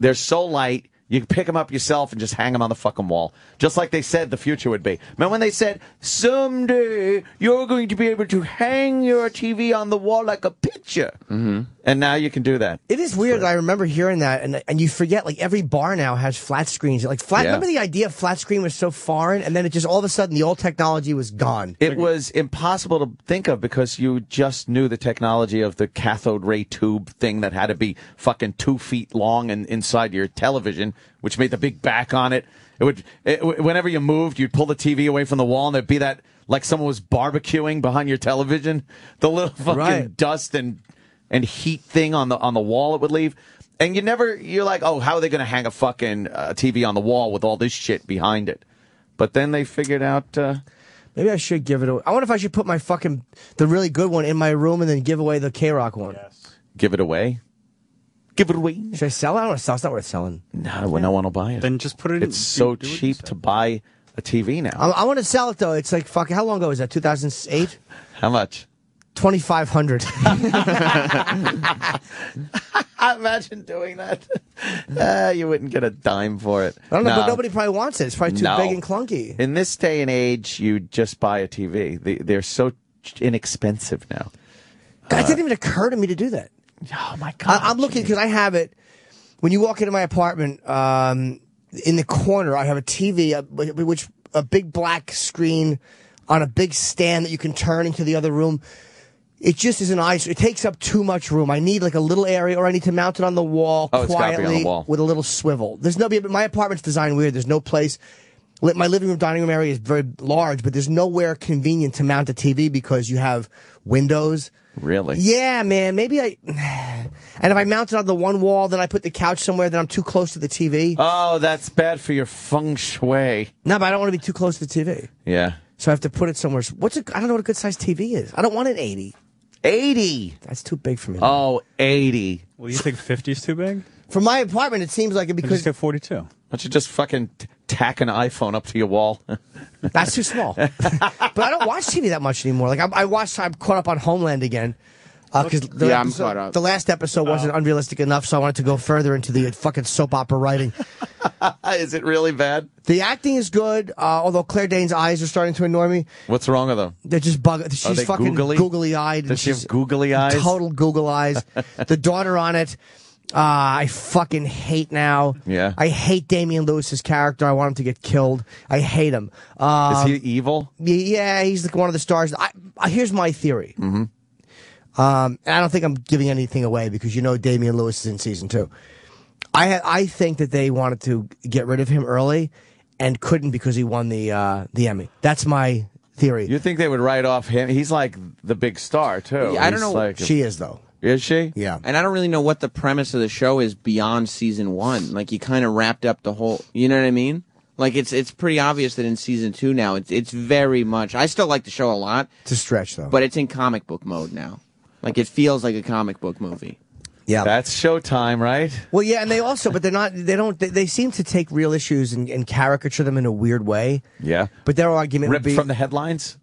They're so light. You can pick them up yourself and just hang them on the fucking wall, just like they said the future would be. Remember when they said someday you're going to be able to hang your TV on the wall like a picture, mm-hmm. and now you can do that. It is weird. I remember hearing that, and and you forget like every bar now has flat screens. Like flat. Yeah. Remember the idea of flat screen was so foreign, and then it just all of a sudden the old technology was gone. It was impossible to think of because you just knew the technology of the cathode ray tube thing that had to be fucking two feet long and inside your television, which made the big back on it. It would, it, whenever you moved, you'd pull the TV away from the wall and there'd be that, like someone was barbecuing behind your television. The little fucking Right. dust and, and heat thing on the, on the wall it would leave. And you never, you're like, oh, how are they going to hang a fucking uh, TV on the wall with all this shit behind it? But then they figured out, uh, Maybe I should give it away. I wonder if I should put my fucking the really good one in my room and then give away the K Rock one. Yes. give it away. Give it away. Should I sell it? I don't want to sell. It's not worth selling. No, no one will buy it. Then just put it in. It's so do what cheap said. to buy a TV now. I, I want to sell it though. It's like fucking. How long ago was that? Two thousand eight. How much? Twenty five hundred. <laughs> <laughs> Imagine doing that. uh, you wouldn't get a dime for it. I don't know, No. but nobody probably wants it. It's probably too No. big and clunky. In this day and age, you just buy a TV. They, they're so inexpensive now. That didn't even occur to me to do that. Oh my god! I, I'm looking because I have it. When you walk into my apartment, um, in the corner, I have a TV, uh, which a big black screen on a big stand that you can turn into the other room. It just is an eyes. It takes up too much room. I need like a little area, or I need to mount it on the wall Oh, it's gotta be on the quietly wall. with a little swivel. There's no. Be my apartment's designed weird. There's no place. My living room, dining room area is very large, but there's nowhere convenient to mount a TV because you have windows. Really? Yeah, man. Maybe I. <sighs> And if I mount it on the one wall, then I put the couch somewhere, then I'm too close to the TV. Oh, that's bad for your feng shui. no, but I don't want to be too close to the TV. Yeah. So I have to put it somewhere. What's a, I don't know what a good sized TV is. I don't want an 80. 80. That's too big for me. Oh, 80. What do you think? 50 is too big? For my apartment, it seems like it because. Just because get 42. Why don't you just fucking t- tack an iPhone up to your wall? <laughs> that's too small. but I don't watch TV that much anymore. Like I, I watched, I'm caught up on Homeland again. Because the, Yeah, I'm episode- caught up. the last episode wasn't unrealistic enough, so I wanted to go further into the fucking soap opera writing. <laughs> Is it really bad? The acting is good, uh, although Claire Danes' eyes are starting to annoy me. What's wrong with them? They're just bug. She's they fucking googly? googly eyed. Does she have googly eyes? Total googly eyes. <laughs> the daughter on it. Uh, I fucking hate now. Yeah. I hate Damian Lewis's character. I want him to get killed. I hate him. Um, Is he evil? Yeah, he's like one of the stars. I, I, here's my theory. Mm-hmm. Um, and I don't think I'm giving anything away because you know Damian Lewis is in season two. I ha- I think that they wanted to get rid of him early and couldn't because he won the uh, the Emmy. That's my theory. You think they would write off him? He's like the big star too. Yeah, I don't He's know. Like, she is though. Is she? Yeah. And I don't really know what the premise of the show is beyond season one. Like you kind of wrapped up the whole. You know what I mean? Like it's it's pretty obvious that in season two now it's it's very much. I still like the show a lot, It's a stretch though. but it's in comic book mode now. Like it feels like a comic book movie. yeah. That's Showtime, right? well, yeah, and they also, but they're not. They don't. They, they seem to take real issues and, and caricature them in a weird way. Yeah. But their argument would Ripped be from the headlines.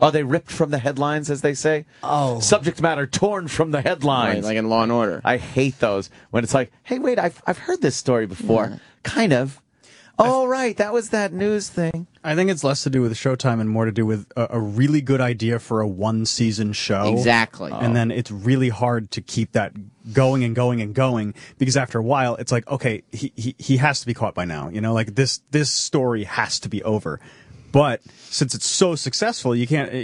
Oh, they ripped from the headlines, as they say. Oh. subject matter torn from the headlines, Right, like in Law and Order. I hate those when it's like, hey, wait, I've I've heard this story before, kind of. Oh, right, that was that news thing. I think it's less to do with Showtime and more to do with a, a really good idea for a one season show. Exactly. And then it's really hard to keep that going and going and going because after a while it's like, okay, he, he, he has to be caught by now. You know, like this, this story has to be over. But since it's so successful, you can't, you-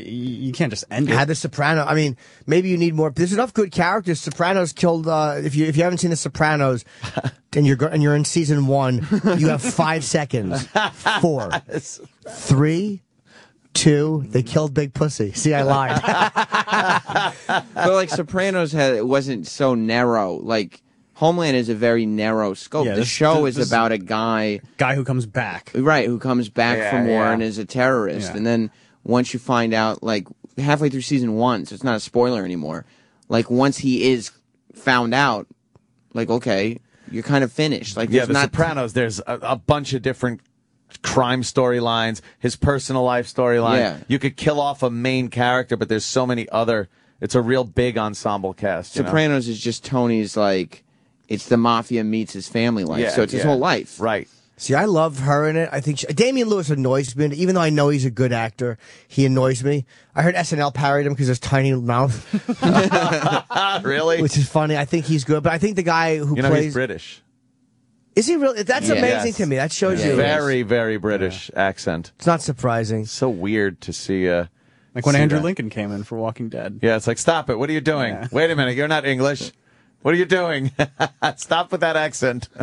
you can't just end it. Had the Soprano. I mean, maybe you need more. There's enough good characters. Sopranos killed. Uh, if you if you haven't seen the Sopranos, <laughs> and you're and you're in season one, you have <laughs> five seconds. Four, three, two. They killed Big Pussy. See, I lied. <laughs> but like Sopranos had it wasn't so narrow. Like Homeland is a very narrow scope. Yeah, the this- show this- is this- about a guy guy who comes back. right who comes back Yeah, from war yeah. and is a terrorist, Yeah. and then once you find out, like halfway through season one, so it's not a spoiler anymore. Like once he is found out, like okay, you're kind of finished. Like Yeah, there's The not Sopranos. There's a, a bunch of different crime storylines, his personal life storyline. Yeah. You could kill off a main character, but there's so many other. It's a real big ensemble cast. you know? Sopranos is just Tony's like. It's the mafia meets his family life, Yeah, so it's his yeah. whole life. Right. See, I love her in it. I think she, Damian Lewis annoys me. Even though I know he's a good actor, he annoys me. I heard SNL parried him because his tiny mouth, <laughs> really? which is funny. I think he's good, but I think the guy who You know, plays he's British. is he really? That's Yeah. amazing Yes. to me. That shows Yeah, you. Very, very British accent. It's not surprising. So weird to see. Uh, Like when see Andrew that. Lincoln came in for Walking Dead. Yeah, it's like, stop it. What are you doing? Yeah. Wait a minute. You're not English. What are you doing? <laughs> stop with that accent. <laughs>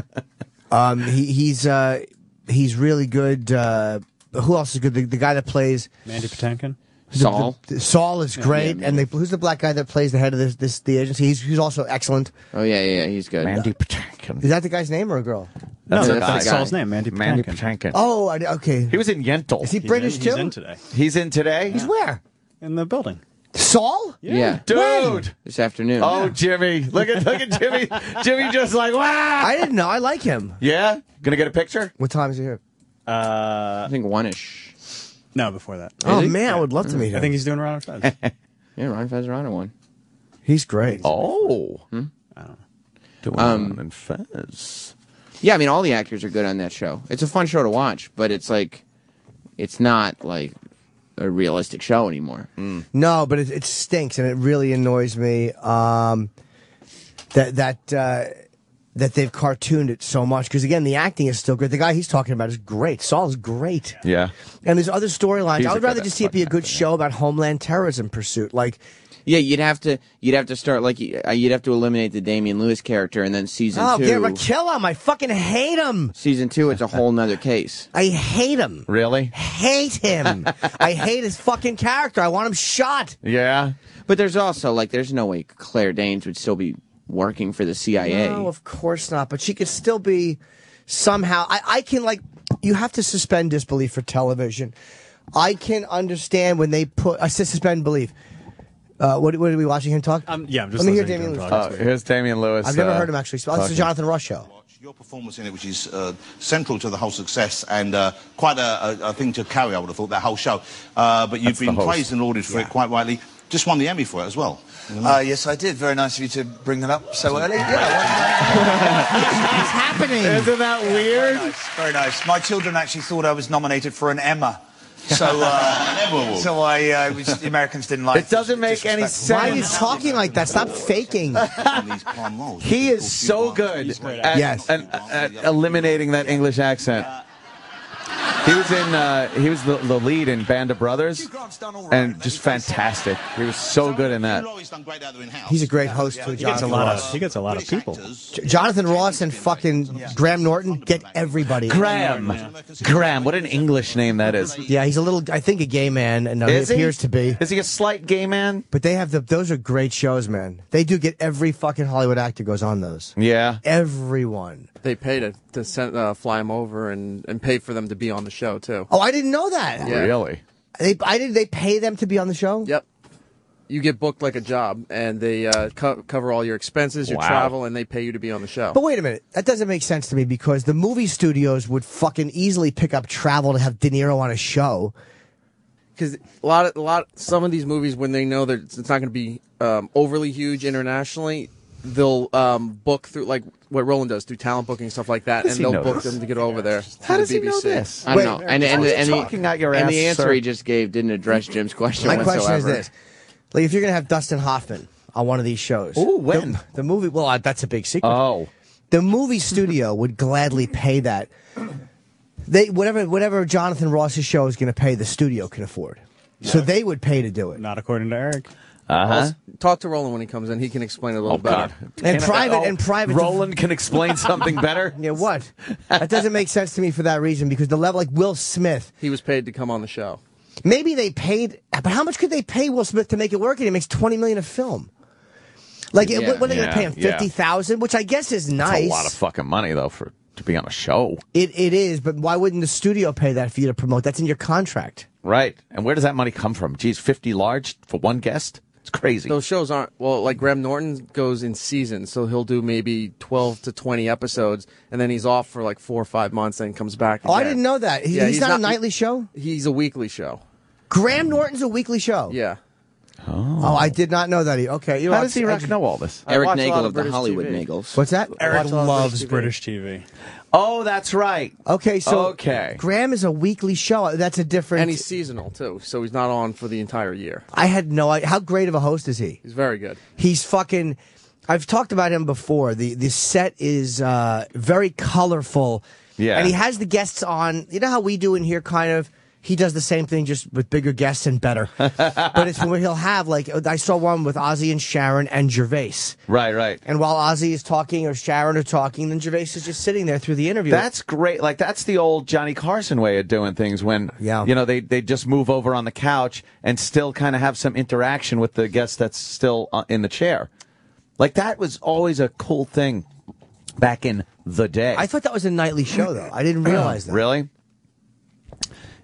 Um, he, he's uh, he's really good. Uh, who else is good? The, the guy that plays Mandy Patinkin. Saul. the- Saul is great, yeah, and the, who's the black guy that plays the head of this, this the agency? He's, he's also excellent. Oh yeah, yeah, yeah, he's good. Mandy Patinkin. Is that the guy's name or a girl? No, That's a that's, guy. that's Saul's name, Mandy Patinkin. Mandy Patinkin. Oh, okay. He was in Yentl. Is he He's British in, too? He's in today. He's in today? He's where? In the building. Saul? Yeah. Dude. This afternoon. Oh, Jimmy. Look at look at Jimmy. <laughs> Jimmy just like, wow. I didn't know. I like him. Yeah? Gonna get a picture? What time is he here? Uh, I think one-ish. no, before that. Oh he? man, I would love to meet him. I think he's doing Ron Fez. <laughs> Yeah, Ryan Fezerano won. he's great. Oh. I don't know. Doing Um, and Fez. Yeah, I mean, all the actors are good on that show. It's a fun show to watch, but it's like, it's not like a realistic show anymore. No, but it, it stinks, and it really annoys me um, that that uh, that they've cartooned it so much. Because again, the acting is still great. The guy he's talking about is great. Saul's great. Yeah. And there's other storylines. I would rather just see it be a good actor, show about homeland terrorism pursuit. Like, Yeah, you'd have to, you'd have to start like, uh, you'd have to eliminate the Damian Lewis character, and then season oh, two, get him, kill him! I fucking hate him. season two, it's a whole nother <laughs> case. I hate him. Really? Hate him. <laughs> I hate his fucking character. I want him shot. Yeah. But there's also like, there's no way Claire Danes would still be working for the CIA. No, of course not. But she could still be somehow. I, I can like. You have to suspend disbelief for television. I can understand when they put. I said suspend belief. Uh, what, what are we watching him talk? Um, yeah, I'm just Let me hear Damian Lewis. talk. Oh, here's Damian Lewis. I've never uh, heard him actually. speak. Oh, this is Jonathan Ross show. Your performance in it, which is uh, central to the whole success and uh, quite a, a, a thing to carry, I would have thought, that whole show. Uh, but you've That's the been praised and lauded for it quite rightly. Just won the Emmy for it as well. Uh, yes, I did. Very nice of you to bring that up so early. What's happening? Isn't that weird? Very nice. Very nice. My children actually thought I was nominated for an Emma. <laughs> So, uh, so I, uh, was, the Americans didn't like It doesn't make any sense. Why are you talking like that? Stop faking. these prime roles. <laughs> He is so you good at, Yes. at, at eliminating that English accent. He was in. Uh, he was the, the lead in Band of Brothers, and just fantastic. He was so good in that. Hugh Laurie's done great out there in-house. He's a great host too. He gets a lot of he gets a lot of people. J- Jonathan Ross and fucking Graham Norton get everybody. Graham, Graham. What an English name that is. Yeah, he's a little. I think a gay man, and uh, he Is he? appears to be. Is he a slight gay man? But they have the. Those are great shows, man. They do get every fucking Hollywood actor goes on those. Yeah. Everyone. They pay to, to send, uh, fly them over and, and pay for them to be on the show, too. Oh, I didn't know that. Yeah. Really? They, I did. They pay them to be on the show. Yep. You get booked like a job, and they uh, co- cover all your expenses, your Wow. travel, and they pay you to be on the show. But wait a minute, that doesn't make sense to me because the movie studios would fucking easily pick up travel to have De Niro on a show. because a lot of a lot some of these movies when they know that it's not going to be um, overly huge internationally, they'll um, book through like what Roland does do talent booking and stuff like that, and they'll book this? them to get over there. How to does the he know BBC. this? I don't know. And, and, the, and, the, talking out your and ass, the answer sir. he just gave didn't address Jim's question My whatsoever. question is this: like, if you're going to have Dustin Hoffman on one of these shows, Ooh, when? the, the movie? Well, uh, that's a big secret. Oh, the movie studio <laughs> would gladly pay that. They whatever whatever Jonathan Ross's show is going to pay, the studio can afford. So they would pay to do it. Not according to Eric. Uh huh. Talk to Roland when he comes in. He can explain it a little Oh better. God. And Can I- private oh, and private. Roland can explain <laughs> something better. Yeah, what? That doesn't make sense to me for that reason because the level like Will Smith, He was paid to come on the show. maybe they paid, but how much could they pay Will Smith to make it work? And he makes twenty million a film. Like, Yeah. what, what are they going to pay him? yeah. Fifty thousand, which I guess is nice. That's a lot of fucking money though for to be on a show. it it is, but why wouldn't the studio pay that for you to promote? That's in your contract. Right. And where does that money come from? Geez, 50 large for one guest? It's crazy. Those shows aren't well. Like Graham Norton goes in seasons, so he'll do maybe twelve to twenty episodes, and then he's off for like four or five months, and comes back. Oh, I didn't know that. He- Yeah, he's, not, a nightly show. He's a weekly show. Graham Norton's a weekly show. Yeah. Oh, oh I did not know that. He, okay, you How watch- does Eric know all this? Eric watch a lot Nagel of of the Hollywood TV. Nagels. What's that? Eric watch a lot of loves British British TV. Oh, that's right. Okay, so Okay. Graham is a weekly show. That's a different. And he's seasonal too, so he's not on for the entire year. I had no idea. How great of a host is he? He's very good. He's fucking. I've talked about him before. The the set is uh, very colorful. Yeah. And he has the guests on. You know how we do in here, kind of. He does the same thing, just with bigger guests and better. <laughs> but it's where he'll have like I saw one with Ozzy and Sharon and Gervais. Right, right. And while Ozzy is talking or Sharon are talking, then Gervais is just sitting there through the interview. That's great. Like that's the old Johnny Carson way of doing things. When Yeah. you know they they just move over on the couch and still kind of have some interaction with the guest that's still uh, in the chair. Like that was always a cool thing back in the day. I thought that was a nightly show, though. I didn't <clears throat> realize that. Really?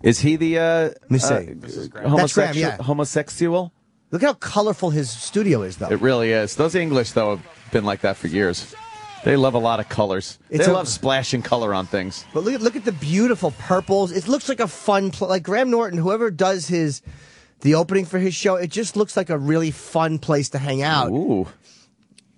Is he the uh, Let me uh, see. That's Graham, homosexual? yeah. homosexual? Look how colorful his studio is, though. It really is. Those English though have been like that for years. They love a lot of colors. It's they a- love splashing color on things. But look at look at the beautiful purples. It looks like a fun pl- like Graham Norton. Whoever does his the opening for his show, it just looks like a really fun place to hang out. Ooh.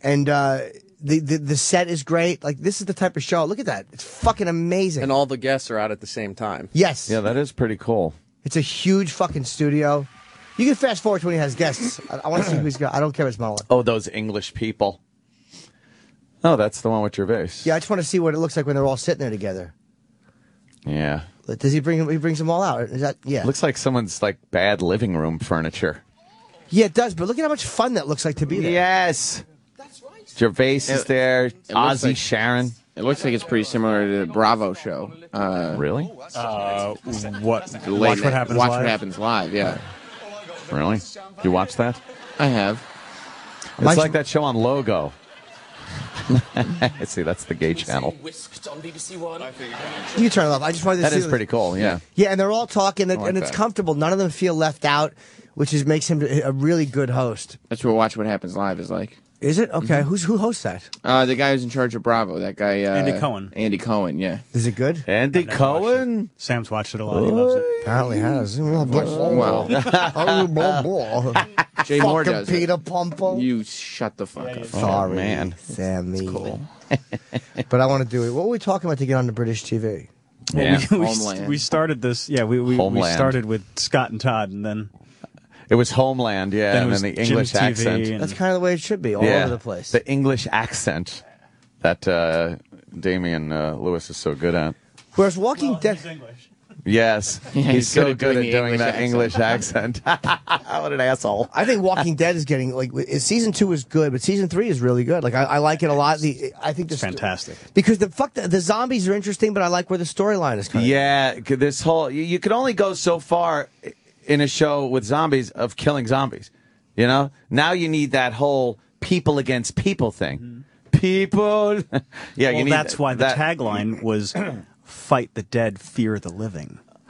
And uh, the, the the set is great. Like this is the type of show. Look at that. It's fucking amazing. And all the guests are out at the same time. yes. Yeah, that is pretty cool. It's a huge fucking studio. You can fast forward to when he has guests. I, I want to see who he's got. I don't care what's it's Mullen. Oh, those English people. Oh, that's the one with your Gervais. Yeah, I just want to see what it looks like when they're all sitting there together. Yeah. Does he bring he brings them all out? Is that yeah? Looks like someone's like bad living room furniture. yeah, it does. But look at how much fun that looks like to be there. Yes. Gervais is It- there. looks Ozzy, like- Sharon. It looks like it's pretty similar to the Bravo show. Uh, Really? Uh, what? Watch what night- happens. Watch live? what happens live. Yeah, Really? You watch that? I have. It's My- like that show on Logo. <laughs> See, that's the gay channel. Whisked on BBC One. You can turn it off. I just wanted to That see is pretty cool. Yeah. Yeah, and they're all talking, and, like and it's that. comfortable. None of them feel left out, which is makes him a really good host. That's what Watch What Happens Live is like. Is it okay? Who's who hosts that? Uh, the guy who's in charge of Bravo, that guy uh, Andy Cohen. Andy Cohen, yeah. Is it good? Andy I've watched Cohen. Sam's watched it a lot. He loves it. Apparently has. <laughs> Wow. <laughs> Jay Mohr Fucking does Peter it. Pumpo. You shut the fuck up. Sorry, Oh, man. Sammy. cool. <laughs> but I want to do it. What were we talking about to get on the British TV? Yeah. We, we, Homeland. we started this. Yeah, we we, we Homeland. started with Scott and Todd, and then It was Homeland, yeah, Then and then the English Jim's accent. and- That's kind of the way it should be, all yeah, over the place. The English accent that uh, Damian uh, Lewis is so good at. Whereas Walking Dead, Yes, <laughs> Yeah, he's, he's so good good at at doing doing the that English <laughs> accent. <laughs> what an asshole! I think Walking Dead is getting like season two is good, but season three is really good. Like I, I like it a lot. The I think this fantastic. because the fuck the, the zombies are interesting, but I like where the storyline is coming. Yeah, this whole you, you could only go so far in a show with zombies of killing zombies. You know, now you need that whole people against people thing. Mm-hmm. People, <laughs> yeah, well, you need that's why the that- tagline <clears throat> was "Fight the dead, fear the living." <gasps>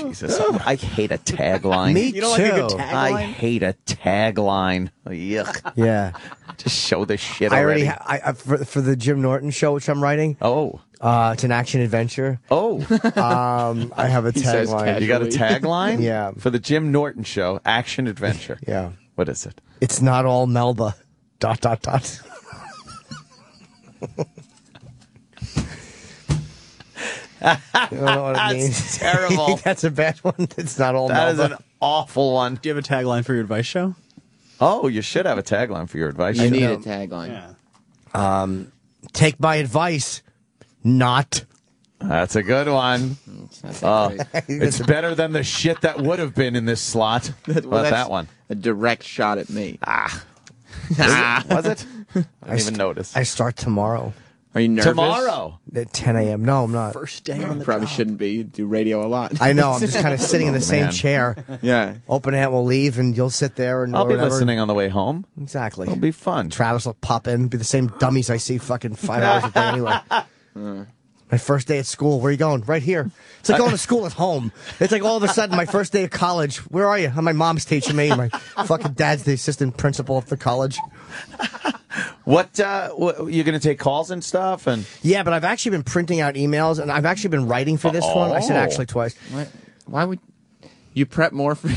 Jesus, I hate a tagline. Me You don't like a good too. tagline? I hate a tagline. Yuck. Yeah, <laughs> Just show the shit I already. already ha- I, I, for, for the Jim Norton show, which I'm writing. oh, Uh, it's an action adventure. Oh, um, I have a <laughs> says tagline. You got a tagline? Yeah. For the Jim Norton show, action adventure. Yeah. What is it? It's not all Melba. Dot dot dot. I don't know what it That's <laughs> terrible. <laughs> That's a bad one. It's not all That is Melba. an awful one. Do you have a tagline for your advice show? Oh, you should have a tagline for your advice. You show. need a tagline. Um, take my advice. Not. That's a good one. Uh, <laughs> it's better than the shit that would have been in this slot. <laughs> Well, that one? A direct shot at me. Ah. <laughs> Was it? I didn't even notice. I start tomorrow. Are you nervous? Tomorrow. At 10 a.m. No, I'm not. First day on the Probably shouldn't be. You do radio a lot. I know. I'm just kind of sitting in the Oh, same man. chair. Yeah. Open hand will leave, and you'll sit there and I'll be whatever. listening on the way home. Exactly. It'll be fun. Travis will pop in, be the same dummies I see fucking five hours a day anyway. My first day at school. Where are you going? Right here. It's like going to school at home. It's like all of a sudden my first day of college. Where are you? My mom's teaching me. My fucking dad's the assistant principal of the college. What, uh, what you going to take calls and stuff? And Yeah, but I've actually been printing out emails and I've actually been writing for this one. I said Oh. actually twice. Why, why would you prep more for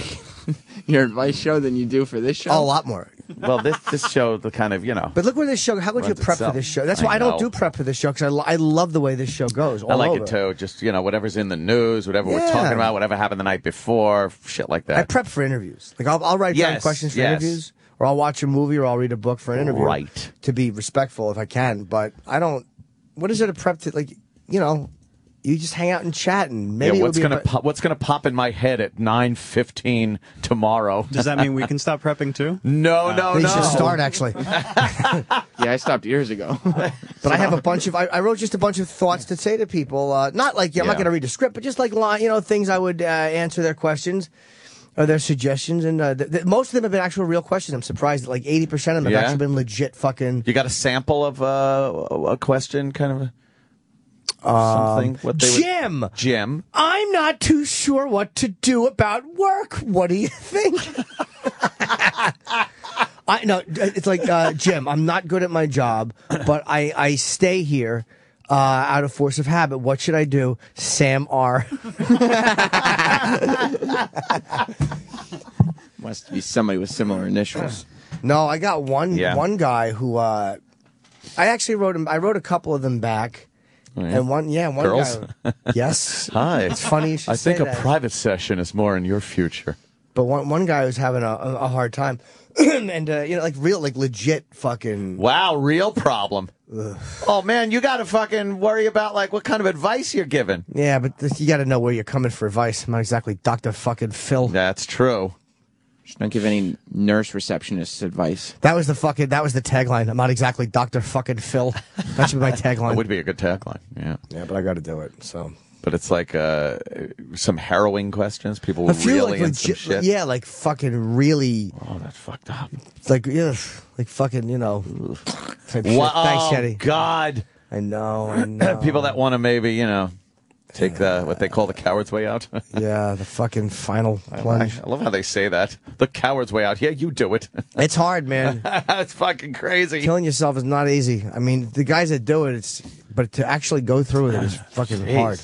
<laughs> your advice show than you do for this show? Oh, a lot more. Well, this this show, the kind of you know. But look where this show. How would you prep itself. for this show? That's why I, don't do prep for this show because I, lo- I love the way this show goes. I like over. it too. Just you know, whatever's in the news, whatever we're talking about, whatever happened the night before, shit like that. I prep for interviews. Like I'll, I'll write down questions for yes. interviews, or I'll watch a movie, or I'll read a book for an interview. Right. To be respectful if I can, but I don't. What is it a prep to like? You know, you just hang out and chat, and maybe yeah, what's gonna a, pop, what's gonna pop in my head at nine fifteen tomorrow? Does that mean we can stop prepping too? <laughs> no, no, They no. should start actually. <laughs> yeah, I stopped years ago. <laughs> But I have a bunch of. I, I wrote just a bunch of thoughts to say to people. Uh, not like I'm not going to read a script, but just like you know things I would uh, answer their questions. Or their suggestions, and uh, th- th- most of them have been actual real questions. I'm surprised that like 80% of them have actually been legit fucking. You got a sample of uh, a question, kind of a, something? What they would- Jim! Jim. I'm not too sure what to do about work. What do you think? <laughs> I no, it's like uh, Jim. I'm not good at my job, but I I stay here uh, out of force of habit. What should I do? Sam R. <laughs> Must be somebody with similar initials. No, I got one Yeah. one guy who uh, I actually wrote him. I wrote a couple of them back, Oh, yeah? and one yeah one Girls? guy. Yes, <laughs> Hi. It's funny. I think a that. private session is more in your future. But one one guy was having a, a hard time, <clears throat> and uh, you know, like real, like legit fucking. Wow, real problem. Oh man, you got to fucking worry about like what kind of advice you're giving. Yeah, but you got to know where you're coming for advice. I'm not exactly Doctor fucking Phil. That's true. Just don't give any nurse receptionists advice. That was the fucking. That was the tagline. I'm not exactly Doctor fucking Phil. That should be my tagline. <laughs> That would be a good tagline. Yeah. Yeah, but I got to do it. So. But it's like uh, some harrowing questions. People I feel really like in some legit, shit. yeah, like fucking really. Oh, that's fucked up. Like yeah, like fucking you know. Type shit. Wow, Thanks, Shetty. God. I know. I <clears throat> know. People that want to maybe you know take the what they call the coward's way out. <laughs> yeah, the fucking final I, plunge. I love how they say that. The coward's way out. Yeah, you do it. <laughs> It's hard, man. <laughs> That's fucking crazy. Killing yourself is not easy. I mean, the guys that do it, it's but to actually go through it is <sighs> fucking Jeez. hard.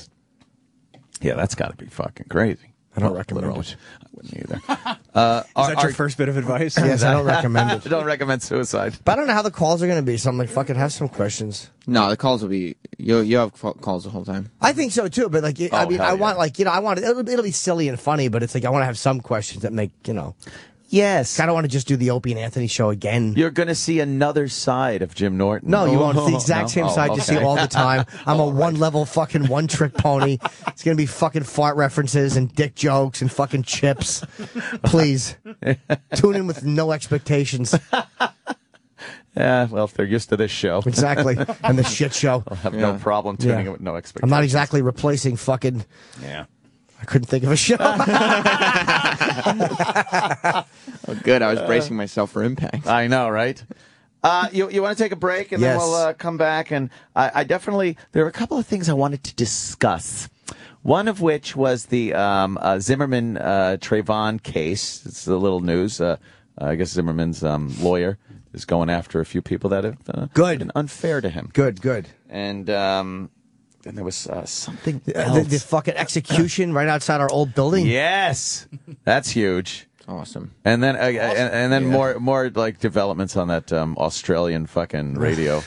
Yeah, that's got to be fucking crazy. I don't recommend Literally. it. Wouldn't either. <laughs> Uh, Is that your first bit of advice? Yes, I don't <laughs> recommend it. I don't recommend suicide. But I don't know how the calls are going to be, so I'm like, fucking have some questions. No, the calls will be you. You have calls the whole time. I think so too, but like, I Oh, mean, I yeah. want like, you know, I want it'll, it'll be silly and funny, but it's like I want to have some questions that make you know. Yes. I don't want to just do the Opie and Anthony show again. You're going to see another side of Jim Norton. No, you oh, won't. It's the Oh, exact no? same Oh, side you see all the time. <laughs> I'm a one level fucking one trick pony. It's gonna be fucking fart references and dick jokes and fucking chips. Please <laughs> tune in with no expectations. <laughs> Yeah, well, if they're used to this show. Exactly, and the shit show. I'll have no problem tuning Yeah. in with no expectations. I'm not exactly replacing fucking. Yeah. I couldn't think of a show. <laughs> Oh, good. I was bracing myself for impact. I know, right? Uh, you you want to take a break and then we'll uh, come back and I, I definitely there are a couple of things I wanted to discuss. One of which was the um, uh, Zimmerman uh, Trayvon case. It's a little news. Uh, I guess Zimmerman's um, lawyer is going after a few people that have uh, Good. been unfair to him. good, good. And um, and there was uh, something Uh, else. the, the fucking execution right outside our old building. yes, that's huge. Awesome. And then, uh, and, and then more, more like developments on that um, Australian fucking radio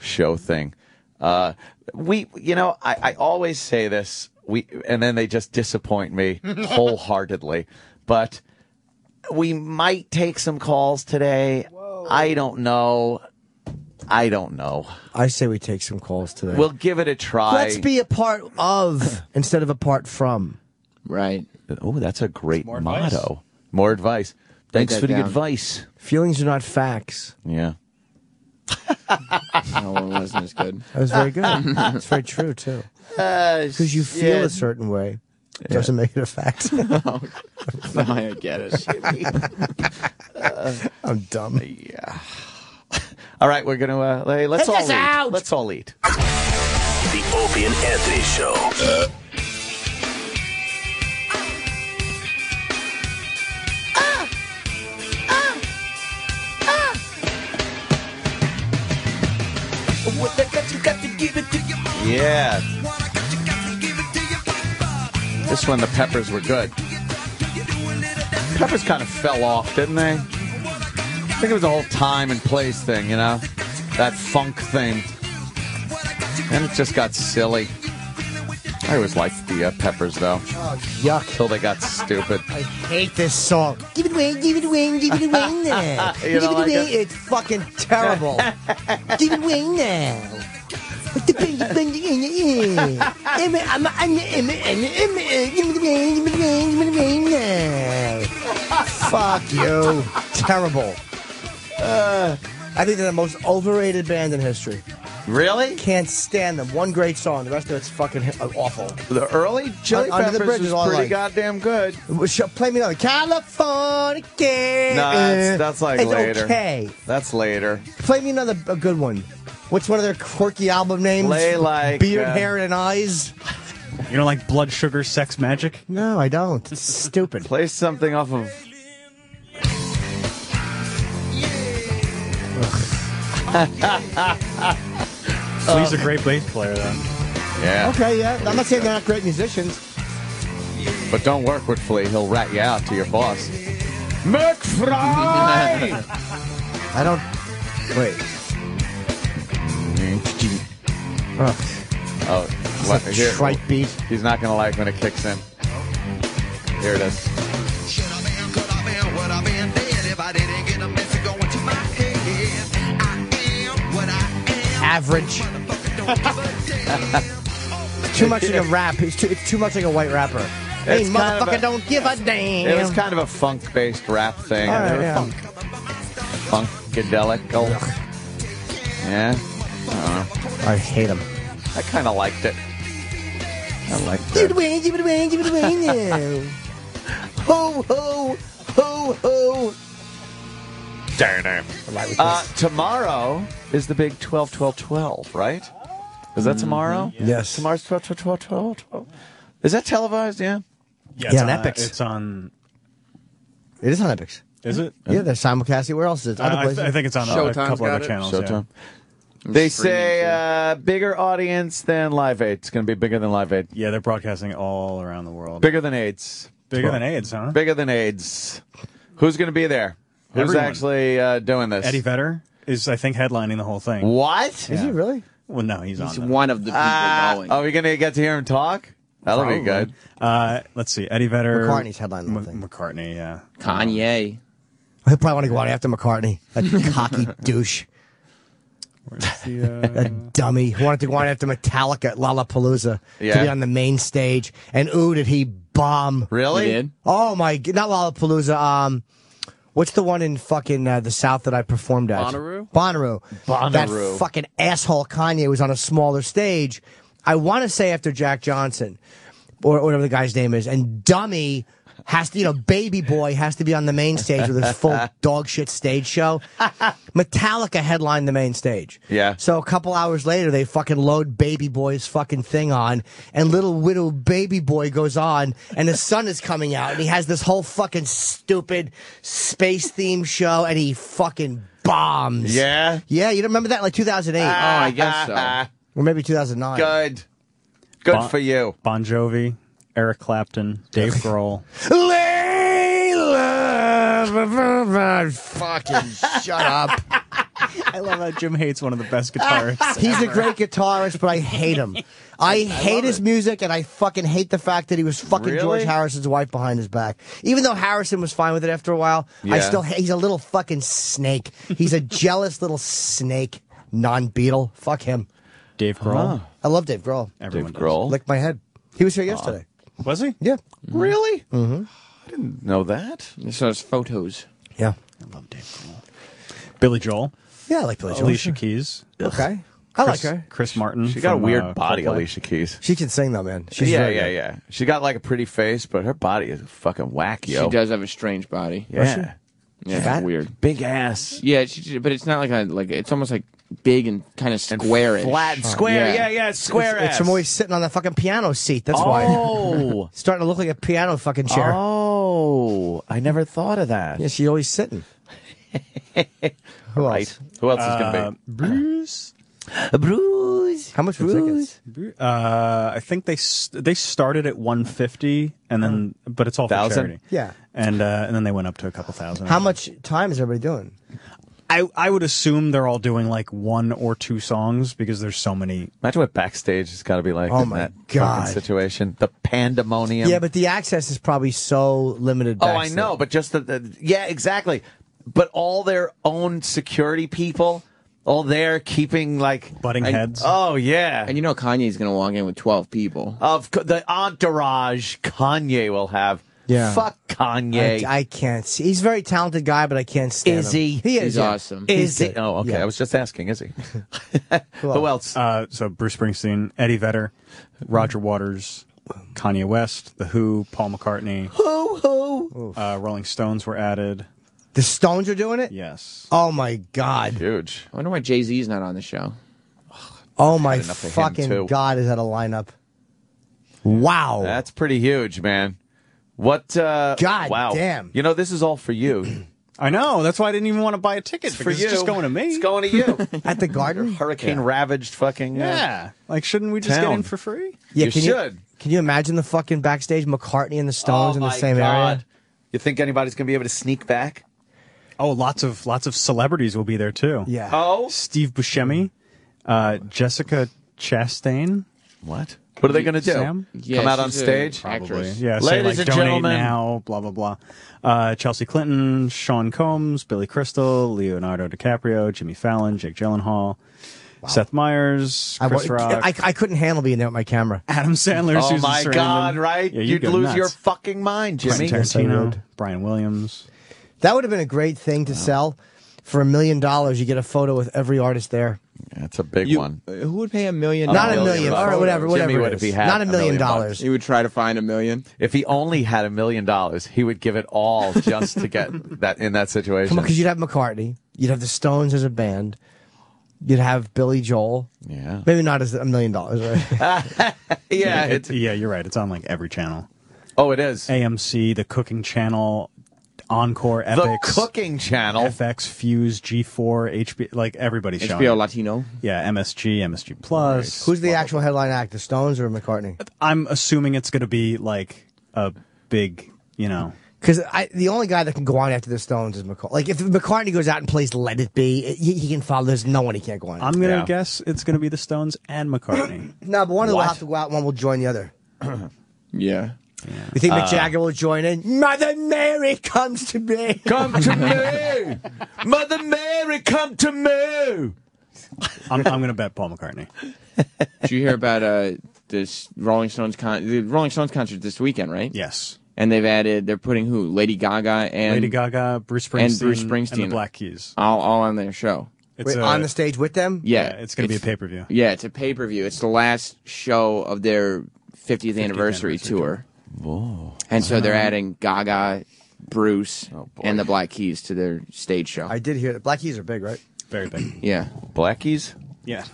show thing. Uh, we, you know, I, I always say this. We, and then they just disappoint me <laughs> wholeheartedly. But we might take some calls today. I don't know. I don't know. I say we take some calls today. We'll give it a try. Let's be a part of instead of a part from. Right. Oh, that's a great more advice. motto. More advice. Thanks that for the down. advice. Feelings are not facts. Yeah. No one wasn't as good. That was very good. it's very true too. <laughs> Uh, because you feel yeah. a certain way it doesn't make it a fact. <laughs> <laughs> No, I get it. I'm dumb. Yeah. All right, we're gonna uh, hey, let's Take all us eat. out. Let's all eat. The Opie and Anthony Show. Yeah. This one, the peppers were good. Peppers kind of fell off, didn't they? I think it was the whole time and place thing, you know, that funk thing, and it just got silly. I always liked the uh, peppers though. Oh, yuck. Till they got stupid. I hate this song. Give it away, give it away, give it away <laughs> now. Give it like away. it? It's fucking terrible. <laughs> a- a- a- a- a- a- give it away now. Fuck you. Terrible. Uh, I think they're the most overrated band in history. Really? Can't stand them. One great song. The rest of it's fucking uh, awful. The early Chili Under the Peppers Bridge was is all I pretty like. goddamn good. Sh- Play me another. California. No, that's, that's like it's later. okay. That's later. Play me another a good one. What's one of their quirky album names? Play like, Beard, uh, Hair, and Eyes. You don't like Blood Sugar Sex Magik? No, I don't. It's stupid. Play something off of. <laughs> Flea's a uh, great bass player, though. Yeah. Okay, yeah. I'm not saying they're not great musicians. But don't work with Flea. He'll rat you out to your boss. McFry! <laughs> I don't. Wait. Ugh. Oh, It's what, a here, trite beat. He's not going to like when it kicks in. Here it is. Average. <laughs> too much like a rap. It's too, it's too much like a white rapper. Hey, It's kind of motherfucker, a- don't give a damn. It was kind of a funk-based rap thing. All right, yeah. Funk, funkadelic. Yeah. I. Uh-huh. I hate him. I kind of liked it. I liked Give it it. away, give it away, give it away now. <laughs> Ho, ho, ho, ho. Darn. Uh, tomorrow is the big 12 12 12, right? Is that tomorrow? Yes. Tomorrow's 12 12 12 12 12. Is that televised? Yeah. Yeah, Yeah, it's on on, Epix. It's on. It is on Epix. Is it? Yeah, they're simulcasting. Where else is it? Uh, Other I, places? th- I think it's on a, a Showtime's couple got other it. channels. Showtime. Yeah. They say uh, bigger audience than Live Aid. It's going to be bigger than Live Aid. yeah, they're broadcasting all around the world. Bigger than AIDS. Bigger than AIDS, huh? Bigger than AIDS. Who's going to be there? Who's Everyone. actually uh, doing this? Eddie Vedder is, I think, headlining the whole thing. What? Is he really? Well, no, he's, He's on. them. one of the people Ah, going. are we going to get to hear him talk? That'll Probably. be good. Uh, let's see, Eddie Vedder. McCartney's headlining the whole M- thing. McCartney, yeah. Kanye. He'll probably want to go out after McCartney. That <laughs> cocky douche. Where's the, uh, <laughs> That dummy. Who wanted to go out after Metallica at Lollapalooza to Yeah. be on the main stage. And ooh, did he bomb. Really? He did? Oh my, g- not Lollapalooza. Um, what's the one in fucking uh, the South that I performed at? Bonnaroo? Bonnaroo. Bonnaroo. That fucking asshole Kanye was on a smaller stage. I want to say after Jack Johnson, or whatever the guy's name is, and Dummy has to, you know, Baby Boy has to be on the main stage with his full <laughs> dog shit stage show. Metallica headlined the main stage. Yeah. So a couple hours later, they fucking load Baby Boy's fucking thing on, and little widow Baby Boy goes on, and the sun is coming out, and he has this whole fucking stupid space theme show, and he fucking bombs. Yeah? Yeah, you don't remember that? Like 2008. Ah. Oh, I guess so. <laughs> Or maybe 2009. Good. Good Bon- for you. Bon Jovi, Eric Clapton, Dave Grohl. Layla, fucking shut up. <laughs> I love how Jim hates one of the best guitarists. <laughs> He's a great guitarist, but I hate him. I hate his music, and I fucking hate the fact that he was fucking Really? George Harrison's wife behind his back. Even though Harrison was fine with it after a while, I Yeah. still he's a little fucking snake. He's a jealous little snake, non-Beatle. Fuck him. Dave Grohl. I love Dave Grohl. Everyone does. Grohl. Lick my head. He was here yesterday. Was he? Yeah. Really? Mm-hmm. I didn't know that. So it's photos. Yeah. I love Dave Grohl. Billy Joel. Yeah, I like Billy Joel. Alicia Keys. Okay. I like Chris- her. Chris Martin. She got a weird uh, body, Coldplay. Alicia Keys. She can sing though, man. She's yeah, yeah, good. yeah. She got like a pretty face, but her body is fucking wacky. She does have a strange body. Yeah. Yeah, Fat? weird. Big ass. Yeah, she, but it's not like a like. It's almost like big and kind of squarish. Flat and square. Yeah, yeah, square It's, it's ass. from always sitting on that fucking piano seat. That's why. Oh. <laughs> Starting to look like a piano fucking chair. Oh, I never thought of that. Yeah, she's always sitting. <laughs> Who right. else? Who else is Uh, going to be? Bruce. Bruce. How much for tickets? Uh, I think they s- they started at 150 and then but it's all for Thousand? charity. Yeah. And uh, and then they went up to a couple thousand. How much time is everybody doing? I I would assume they're all doing like one or two songs because there's so many. Imagine what backstage has got to be like. Oh in my that God. situation. The pandemonium. Yeah, but the access is probably so limited. oh, I know, but just the, the yeah, exactly. But all their own security people, all there keeping like Butting and- heads. Oh yeah, And you know Kanye's gonna walk in with twelve people. of the entourage Kanye will have. Yeah. fuck Kanye. I, I can't see. He's a very talented guy, but I can't stand Is him. he? He is. He's yeah. awesome. is He's he? Oh, okay. Yeah. I was just asking. Is he? <laughs> Who Who else? Uh, so Bruce Springsteen, Eddie Vedder, Roger Waters, Kanye West, The Who, Paul McCartney, Who? Who? uh, Rolling Stones were added. The Stones are doing it. Yes. Oh my god. Huge. I wonder why Jay Z's not on the show. Oh my enough of fucking god. Is that a lineup? Wow. That's pretty huge, man. What? uh God wow. damn. You know, this is all for you. <clears throat> I know. That's why I didn't even want to buy a ticket for you. it's just going to me. It's going to you. <laughs> At the Garden. Hurricane ravaged fucking. uh, yeah. Like, shouldn't we just get in for free? Yeah, You can should. You, can you imagine the fucking backstage McCartney and the Stones oh in the my same God. area? You think anybody's gonna be able to sneak back? Oh, lots of lots of celebrities will be there too. Yeah. Oh, Steve Buscemi, uh, Jessica Chastain. what? What are they gonna do? Sam? Yeah, Come out on she's a stage? actress. Probably. Yeah, say Ladies like and donate gentlemen. now, blah blah blah. Uh, Chelsea Clinton, Sean Combs, Billy Crystal, Leonardo DiCaprio, Jimmy Fallon, Jake Gyllenhaal, Seth Meyers, I, Chris wa- Rock, I, I couldn't handle being there with my camera. Adam Sandler, Oh Susan my Sarandon. God! Right? Yeah, You'd go lose nuts. your fucking mind, Jimmy. Quentin Tarantino. Brian Williams. That would have been a great thing to sell. For a million dollars, you get a photo with every artist there. That's a big You- one. uh, who would pay a million? Not a dollars million, for all right, photos? whatever, whatever. Jimmy it would is. if he had Not a a million million dollars. He would try to find a million. If he only had a million dollars, he would give it all just to get <laughs> that in that situation. Come on, because you'd have McCartney, you'd have the Stones as a band, you'd have Billy Joel. yeah, Maybe not as a million dollars, right? <laughs> yeah. It- It's, yeah, you're right. It's on like every channel. oh, it is AMC, the Cooking Channel, Encore, the Epix, cooking channel. FX, Fuse, G4, HBO, like everybody's showing. HBO it. Latino. Yeah, MSG, MSG Plus. Who's the actual headline act, the Stones or McCartney? I'm assuming it's going to be like a big, you know. Because the only guy that can go on after the Stones is McCartney. Like if McCartney goes out and plays "Let It Be," he, he can follow. There's no one he can't go on. I'm going to Yeah. guess it's going to be the Stones and McCartney. <clears throat> no, but one of them will What? have to go out. One will join the other. <clears throat> Yeah. You think Mick Jagger will join in? Mother Mary comes to me. Come to me, Mother Mary, come to me. I'm, I'm going to bet Paul McCartney. Did you hear about uh, this Rolling Stones con- the Rolling Stones concert this weekend, right? Yes. And they've added they're putting who? Lady Gaga and Lady Gaga, Bruce Springsteen, and Bruce Springsteen and the Black Keys. all all on their show. It's Wait, a- on the stage with them. Yeah, yeah, it's going to be a pay per view. Yeah, it's a pay per view. It's the last show of their 50th, anniversary, anniversary tour. Whoa! And so they're adding Gaga, Bruce, and the Black Keys to their stage show. I did hear that. Black Keys are big, right? Very big. yeah, Blackies? Yeah.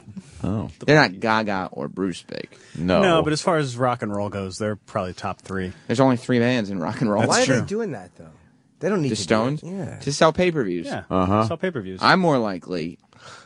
Oh they're not Gaga or Bruce big. no, No, but as far as rock and roll goes, they're probably top three. There's only three bands in rock and roll. That's Why are they doing that though? They don't need The to do Stones it. Yeah. to sell pay per views. Yeah. Uh-huh. Sell pay per views. I'm more likely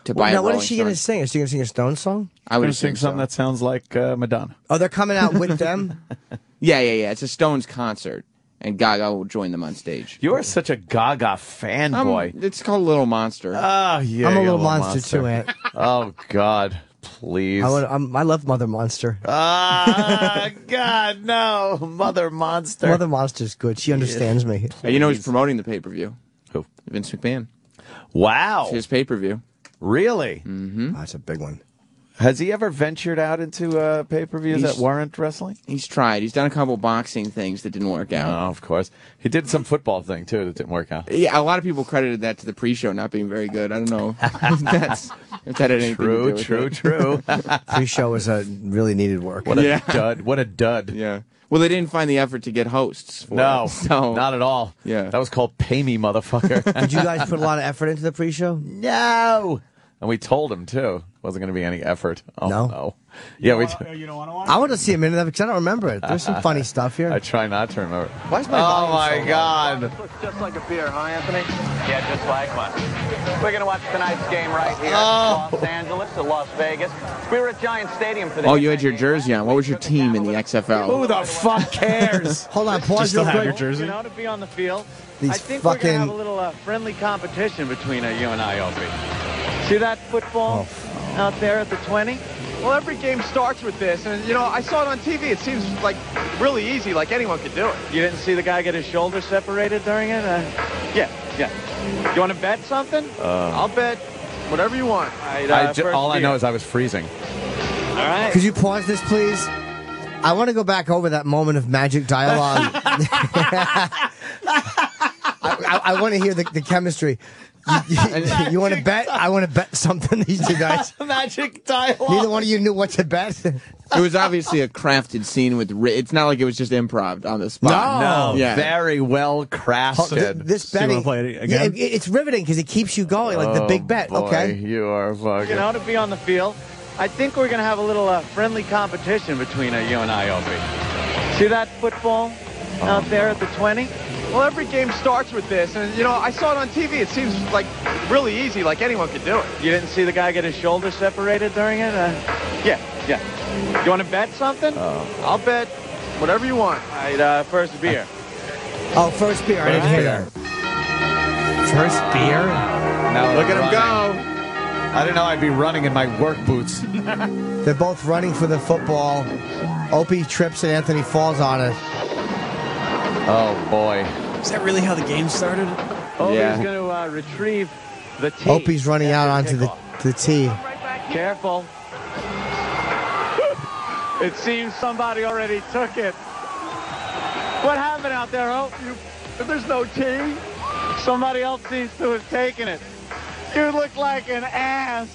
to Well, buy now, a what Rolling is she going to Stone. sing? Is she going to sing a Stone song? I would Gonna assume sing something so. that sounds like uh, Madonna. Oh, they're coming out with them. <laughs> Yeah, yeah, yeah. It's a Stones concert, and Gaga will join them on stage. You are such a Gaga fanboy. Um, it's called Little Monster. Oh yeah, I'm a you're little monster, too, Aunt. <laughs> Oh God, please. I, would, I'm, I love Mother Monster. Ah, <laughs> God, no, Mother Monster. Mother Monster's good. She understands me. Uh, you know who's promoting the pay per view? Who? Vince McMahon. Wow, It's his pay per view. really? Mm-hmm. Oh, that's a big one. Has he ever ventured out into uh, pay per views He's- that weren't wrestling? He's tried. He's done a couple boxing things that didn't work out. Oh, of course. He did some football thing too that didn't work out. Yeah, a lot of people credited that to the pre-show not being very good. I don't know <laughs> if that's if that had anything True, to do with true, with true. <laughs> Pre-show was a really needed work. What a Yeah. dud! What a dud! Yeah. Well, they didn't find the effort to get hosts. For No, it, so not at all. Yeah. that was called "Pay Me, Motherfucker." Did you guys put a lot of effort into the pre-show? <laughs> no, and we told him too. Wasn't going to be any effort. Oh No? no. Yeah, we. You don't want to watch? I want to see a minute of it because I don't remember it. There's some <laughs> funny stuff here. I try not to remember. Why is my oh my so low? God! Looks just like a beer, huh, Anthony? Yeah, just like one. We're going to watch tonight's game right here Oh. Los Angeles to Las Vegas. We were at Giant Stadium for the Oh, you had your jersey on. What was your team in the XFL? Who the fuck cares? <laughs> Hold on, Do you pause still have your jersey? You know, to be on the field. These I think we're going to have a little uh, friendly competition between uh, you and I, Opie. See that football Oh. out there at the 20? Well, every game starts with this, and you know, I saw it on TV. It seems like really easy, like anyone could do it. You didn't see the guy get his shoulder separated during it? Uh, yeah, yeah. You want to bet something? I'll bet whatever you want. All, right, I uh, ju- first all I know is I was freezing. All right. Could you pause this, please? I want to go back over that moment of magic dialogue. <laughs> <laughs> I, I, I want to hear the, the chemistry. You, want to bet? I want to bet something. These two guys. <laughs> Magic dialogue. Neither one of you knew what to bet. It was obviously a crafted scene with. Ri- it's not like it was just improv on the spot. No, Yeah. very well crafted. Th- this So betting, wanna play it yeah, it- it's riveting because it keeps you going, like the Oh, big bet. boy, Okay. you are fucking. You know, to be on the field. I think we're going to have a little uh, friendly competition between uh, you and I, Opie. See that football out there at the 20? Well, every game starts with this, and you know, I saw it on TV. It seems like really easy, like anyone could do it. You didn't see the guy get his shoulder separated during it? Uh, yeah, yeah. You want to bet something? I'll bet whatever you want. All right, uh, first beer. Oh, first beer. I didn't hear that. First beer. Now Look at him go. I didn't know I'd be running in my work boots. <laughs> They're both running for the football. Opie trips and Anthony falls on it. Oh boy. Is that really how the game started? Opie's Yeah. going to uh, retrieve the tee. Hope he's running out onto the, the tee. Careful. <laughs> it seems somebody already took it. What happened out there, Hope? You, there's no tee. Somebody else seems to have taken it. You look like an ass.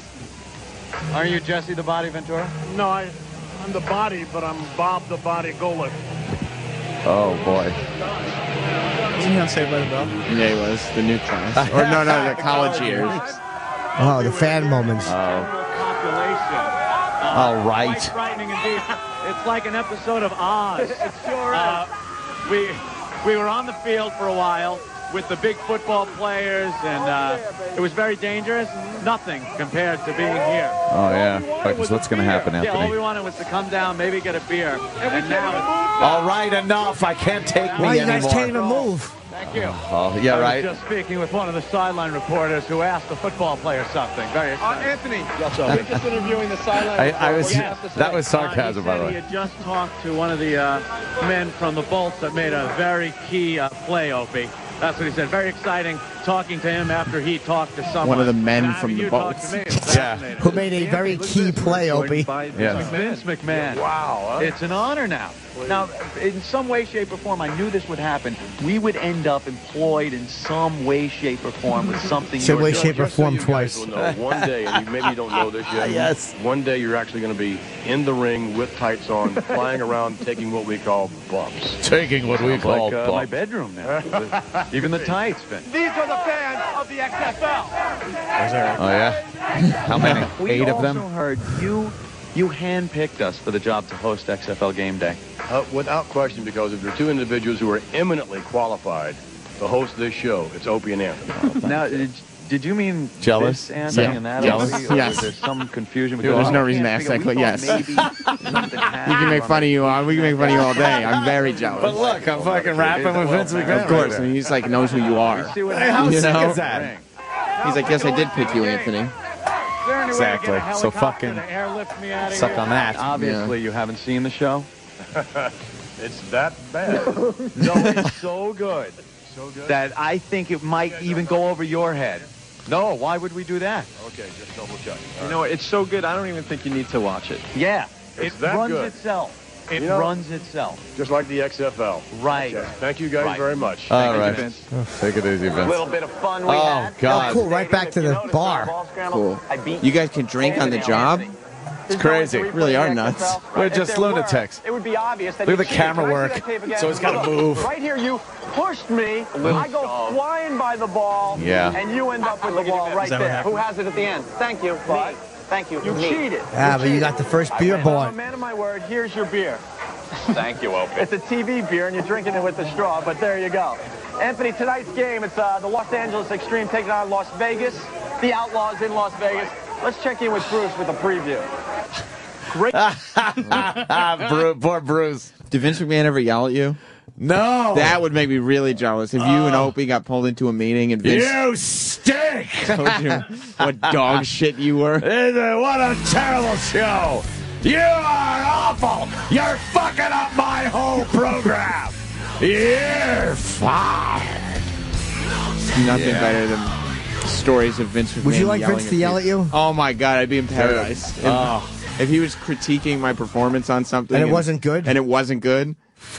Are you Jesse the Body Ventura? No, I, I'm the body, but I'm Bob the Body Golic. Oh boy. Wasn't he on Saved by the Bell? Yeah, he was the new class. <laughs> or no, no, the college <laughs> years. Oh, the fan moments. Population. All right. Quite frightening indeed. It's like an episode of Oz. it <laughs> sure uh, we we were on the field for a while with the big football players, and uh, it was very dangerous. Nothing compared to being here. Oh yeah. Because what's going to happen, Anthony? Yeah, all we wanted was to come down, maybe get a beer, and now All right, enough. I can't take me Why you guys can't even move? Thank you. Oh yeah, I was right. just speaking with one of the sideline reporters who asked the football player something. Very Uh, exciting. Anthony, we're just interviewing the sideline. I, I was. reporter. What do you have to That was sarcasm, Uh, by the way. said He had just talked to one of the uh, men from the Bolts that made a very key uh, play, Opie. That's what he said. Very exciting talking to him after he talked to someone. One of the men from the you talk Bolts. to me, it was <laughs> Yeah. Who made a very key play, Opie? Yeah. Vince McMahon. Wow. It's an honor now. Now, in some way, shape, or form, I knew this would happen. We would end up employed in some way, shape, or form with something. Some way, shape, or Just so form you guys twice. will know, one day, and you, maybe you don't know this yet. <laughs> Yes. One day you're actually going to be in the ring with tights on, flying around, taking what we call bumps. Taking what we Sounds call like uh, my bedroom now. <laughs> Even the tights fit. These are the fans of the XFL. Oh yeah. <laughs> How many? We Eight of them? We also them. heard you you handpicked us for the job to host XFL Game Day. Uh, without question, because if there are two individuals who are eminently qualified to host this show, it's Opie and Anthony. <laughs> now, did, Did you mean Jealous? this, Anthony, Yeah. and that? Jealous? Anthony, or Yes. Was there some confusion? There's no reason to ask that figure- question. Yes. maybe something <laughs> You can make fun of you. all- We can make fun of you all day. I'm very <laughs> jealous. But look, I'm fucking rapping with Vince McMahon. Of course, right and he's like knows who you are. See what Hey, how You sick know? is that? He's like, yes, I did pick you, Anthony. Exactly. So fucking suck on that. Obviously, you haven't seen the show. <laughs> It's that bad. No, it's so good. So good. That I think it might even go over your head. No, why would we do that? Okay, just double check. You know, it's so good. I don't even think you need to watch it. Yeah, It's it that runs good. itself. It You know- runs itself. Just like the XFL. Right. Okay. Thank you guys Right. very much. All Thank you, right. Vince. Oh, Take it easy, Vince. A little bit of fun we Oh, had. God. Oh, cool. Right back to the bar. Cool. I beat You guys can drink on the job? It's crazy. Really are nuts. We're just lunatics. It would be obvious that Look at the cheated. camera Can I see work. again? So it's gotta move. Right here, you pushed me. I go flying by the ball. Yeah. And you end up with the ball right that what there. Who has it at the end? Thank you. Me. Thank you. You cheated. Ah, but you got the first beer I'm a man of my word. Here's your beer. Thank you, Opie. It's a TV beer, and you're drinking it with the straw, but there you go. Anthony, tonight's game, it's uh, the Los Angeles Xtreme taking on Las Vegas. The Outlaws in Las Vegas. Let's check in with Bruce with a preview. Great. <laughs> Bru- poor Bruce. Did Vince McMahon ever yell at you? No. That would make me really jealous if you and oh. Opie got pulled into a meeting and Vince You stink. <laughs> told you what dog shit you were. what a terrible show. You are awful. You're fucking up my whole program. You're fired. Nothing Yeah. better than stories of Vince McMahon. Would you like Vince to yell at you? Oh my god, I'd be in paradise. If, Oh. if he was critiquing my performance on something And it wasn't good? and it wasn't good,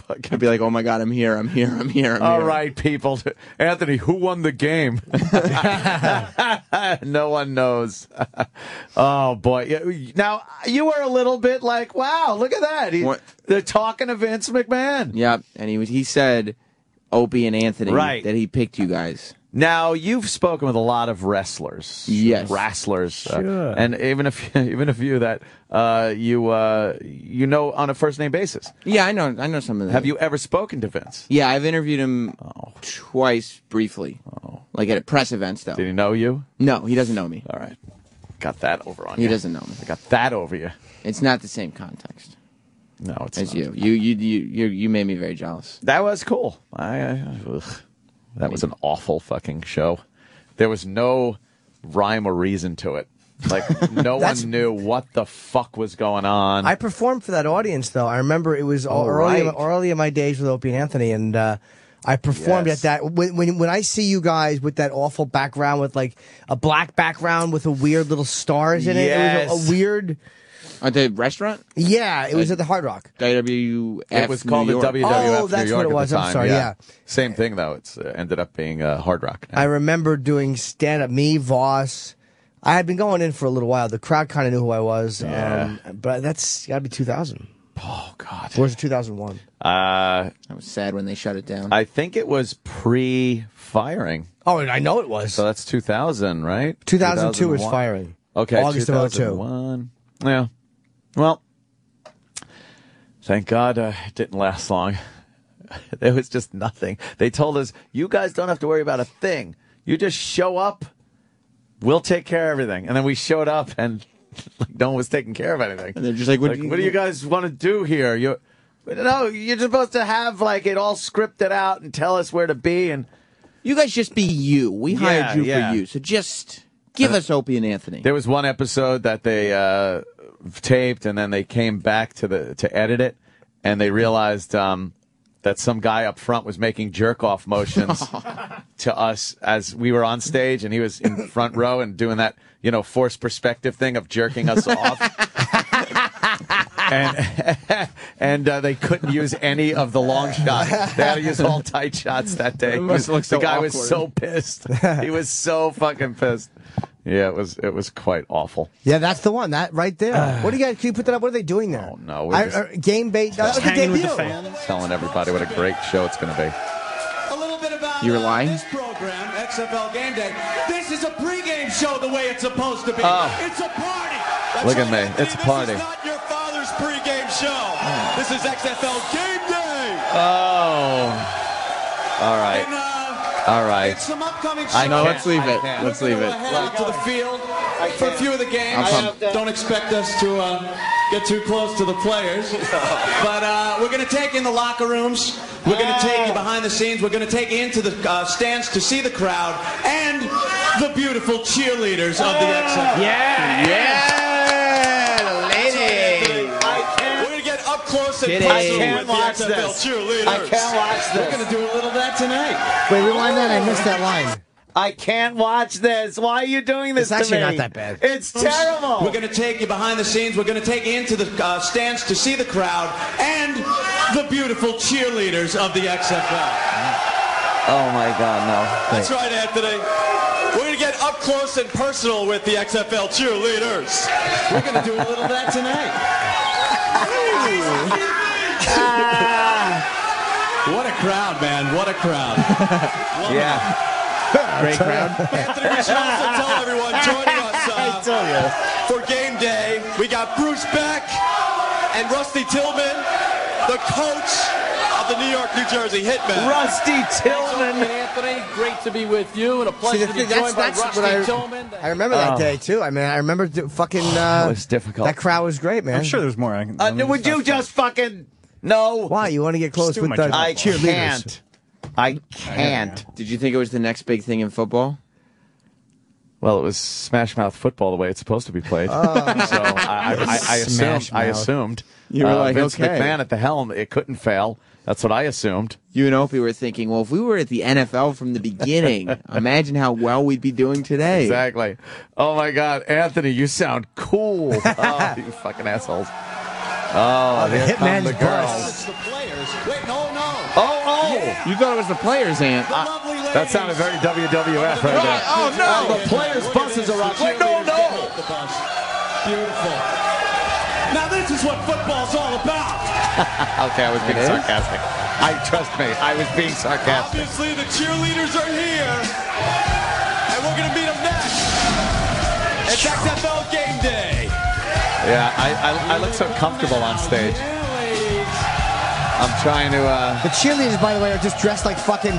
I'd be like, "Oh my god, I'm here, I'm here, I'm here." I'm All here. right, people. Anthony, who won the game? <laughs> no one knows. <laughs> oh boy. Now you were a little bit like, "Wow, look at that." He, What? they're talking to Vince McMahon. Yep, and he was he said Opie and Anthony Right. that he picked you guys. Now you've spoken with a lot of wrestlers, Yes. wrestlers, uh, and even if <laughs> even if you that uh, you uh, you know on a first name basis. Yeah, I know, I know some of them. Have you ever spoken to Vince? Yeah, I've interviewed him twice briefly, like at press events though. Did he know you? No, he doesn't know me. All right, got that over on He you. He doesn't know me. I got that over you. It's not the same context No, it's as not. you. You you you you you made me very jealous. That was cool. I, I ugh. That was an awful fucking show. There was no rhyme or reason to it. Like no <laughs> one knew what the fuck was going on. I performed for that audience, though. I remember it was all early, right. early in my days with Opie and Anthony, and uh, I performed Yes. at that. When, when when I see you guys with that awful background, with like a black background with a weird little stars in it, it was a, a weird. At the restaurant, Yeah, it was at the Hard Rock. WWF. it was called New the York. WWF Oh, that's New York what it at was. the I'm time. sorry, yeah. Same thing though. It's uh, ended up being uh, Hard Rock. Now. I remember doing stand up. Me, Voss. I had been going in for a little while. The crowd kind of knew who I was. Yeah. Um, but that's got to be 2000. oh God. Or was it 2001? Uh, I was sad when they shut it down. I think it was pre-firing. Oh, I know it was. So that's 2000, right? 2002 was firing. Okay, August of 02. 2001. Yeah. Well, thank God uh, it didn't last long. <laughs> There was just nothing. They told us, you guys don't have to worry about a thing. You just show up, we'll take care of everything. And then we showed up and <laughs> like, no one was taking care of anything. And they're just like, what Like, do you- what do you guys want to do here? You, no, you're supposed to have like it all scripted out and tell us where to be. And You guys just be you. We Yeah, hired you yeah. for you, so just give us Opie and Anthony. There was one episode that they uh, taped, and then they came back to the to edit it, and they realized um, that some guy up front was making jerk off motions <laughs> to us as we were on stage, and he was in front row and doing that you know forced perspective thing of jerking us off. <laughs> And <laughs> and uh, they couldn't use any of the long shots. They had to use all tight shots that day. It must look the so guy was so pissed. he was so fucking pissed. Yeah, it was it was quite awful. Yeah, that's the one. That right there. <sighs> what do you guys? Can you put that up? What are they doing there? Oh no, we're I, just uh, game bait. That was the hanging with the debut. fans. telling everybody what a great show it's going to be. A little bit about You were uh, lying? this program, XFL Game Day. This is a pregame show the way it's supposed to be. Oh. It's a party. That's Look at me. Anthony. It's a party. This is not your father's pregame show. This is XFL Game Day. Oh, all right. And, All right. Some upcoming I know. let's leave it. Let's leave it. Head out to the field for a few of the games. I'm. Don't expect us to uh, get too close to the players, <laughs> but uh, we're going to take you in the locker rooms. We're going to take you behind the scenes. We're going to take you into the uh, stands to see the crowd and the beautiful cheerleaders of the XFL. Yeah, the get up close and Kitty. personal I can't watch the this. I can't watch this. We're going to do a little of that tonight. Wait, rewind that. I missed that line. I can't watch this. Why are you doing this It's actually not that bad. It's terrible. We're going to take you behind the scenes. We're going to take you into the uh, stands to see the crowd and the beautiful cheerleaders of the XFL. oh my God, no. That's right, Anthony. We're going to get up close and personal with the XFL cheerleaders. We're going to do a little of that tonight. What a crowd, man. What a crowd. <laughs> Yeah. <laughs> Great crowd. <laughs> Anthony, we should also tell everyone joining us uh, for game day, we got Bruce Beck and Rusty Tillman, the coach of the New York, New Jersey Hitmen. Rusty Tillman. Anthony, great to be with you and a See, pleasure the to be thing, that's, joined by that's Rusty I, Tillman. I remember that Oh. day too. I mean, I remember do, fucking. <sighs> Uh, It was difficult. That crowd was great, man. I'm sure there's more. I can, Uh, would you fast just fucking no? Why you want to get close do with my the job. I cheerleaders? can't. I can't. Did you think it was the next big thing in football? Well, it was Smash Mouth football the way it's supposed to be played. <laughs> so I, I, I assumed. Smash I assumed. You were uh, like, Vince okay. McMahon at the helm. It couldn't fail. That's what I assumed. You and Opie were thinking, well, if we were at the NFL from the beginning, <laughs> imagine how well we'd be doing today. Exactly. Oh my God, Anthony, you sound cool. <laughs> oh, you fucking assholes. Oh, oh the Hitman's the boss. girls. It's the players. Wait, no, oh, no. Oh, oh. You thought it was the players, Ant. The. That sounded very WWF right there. Oh, no. the players' buses are out. Wait, no, no. Beautiful. Now this is what football's all about. <laughs> Okay, I was being It is? sarcastic. I trust me. I was being sarcastic. Obviously, the cheerleaders are here, and we're gonna meet them next. It's XFL game day. Yeah, I, I, I look so comfortable on stage. I'm trying to. uh The cheerleaders, by the way, are just dressed like fucking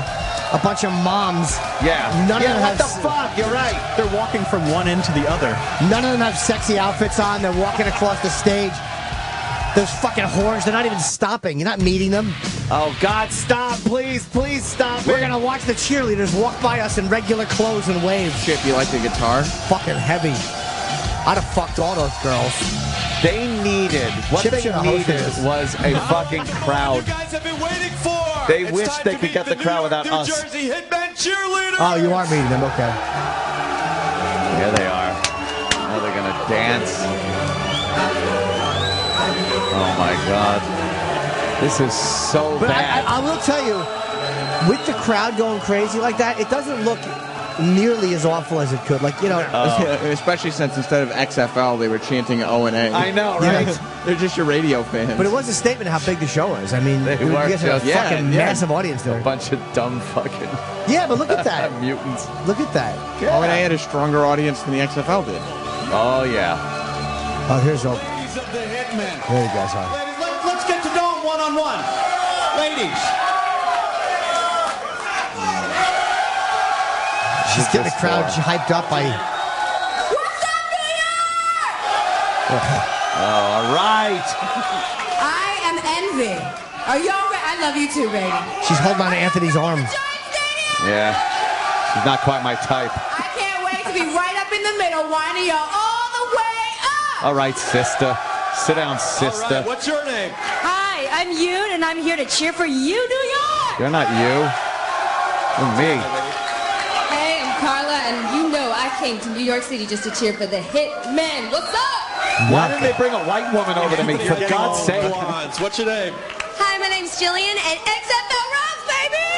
a bunch of moms. Yeah. None yeah. of them What have. the fuck? You're right. They're walking from one end to the other. None of them have sexy outfits on. They're walking across the stage. Those fucking whores, they're not even stopping. You're not meeting them. Oh God, stop! Please, please stop We're gonna watch the cheerleaders walk by us in regular clothes and wave. Chip, you like the guitar? Fucking heavy. I'd have fucked all those girls. They needed what Chip they should hosted needed was a <laughs> fucking crowd. You guys have been waiting for. They It's wish they could get the New crowd York, without New us. Jersey Hitmen cheerleaders. Oh, you are meeting them. Okay. Here they are. Now they're gonna dance. Oh my God, this is so But bad. I, I will tell you, with the crowd going crazy like that, it doesn't look nearly as awful as it could. Like you know, oh. Especially since instead of XFL, they were chanting O and A. I know, <laughs> Yeah. right? They're just your radio fans. but it was a statement how big the show is. I mean, They you were guys have a yeah, fucking yeah. massive audience there. A bunch of dumb fucking Yeah, but look at that. <laughs> mutants. Look at that. O and A had a stronger audience than the XFL did. Oh yeah. Oh, here's Oak. Ladies of Hitmen. There you guys are. Ladies, let, let's get to know them one on one. Ladies. She's getting the crowd for? hyped up by. What's up, New oh, <laughs> all right. I am Envy. Are y'all ready? I love you too, baby. She's holding on to Anthony's arm. Yeah. She's not quite my type. I can't wait to be right up in the middle, winding y'all all the way up. All right, sister. Sit down, All sister. right, what's your name? Hi, I'm Yoon, and I'm here to cheer for you, New York. You're not you. You're me. Hey, I'm Carla, and you know I came to New York City just to cheer for the hit men. What's up? Why didn't they bring a white woman over to me? For God's sake. Blondes. What's your name? Hi, my name's Jillian, and XFL rocks, baby.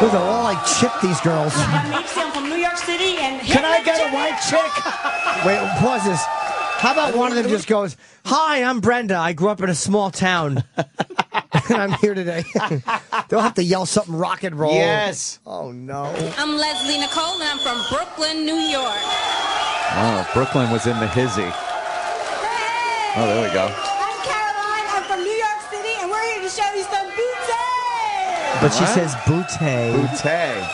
Those are all like chip, these girls. I'm I'm from New York City, and Can I get a white chick? <laughs> Wait, pause this. How about one of them just goes, Hi, I'm Brenda. I grew up in a small town. <laughs> and I'm here today. <laughs> They'll have to yell something rock and roll. Yes. Oh, no. I'm Leslie Nicole, and I'm from Brooklyn, New York. Oh, Brooklyn was in the hizzy. Oh, there we go. I'm Caroline. I'm from New York City, and we're here to show you some booty. But she What? says bootay. Bootay.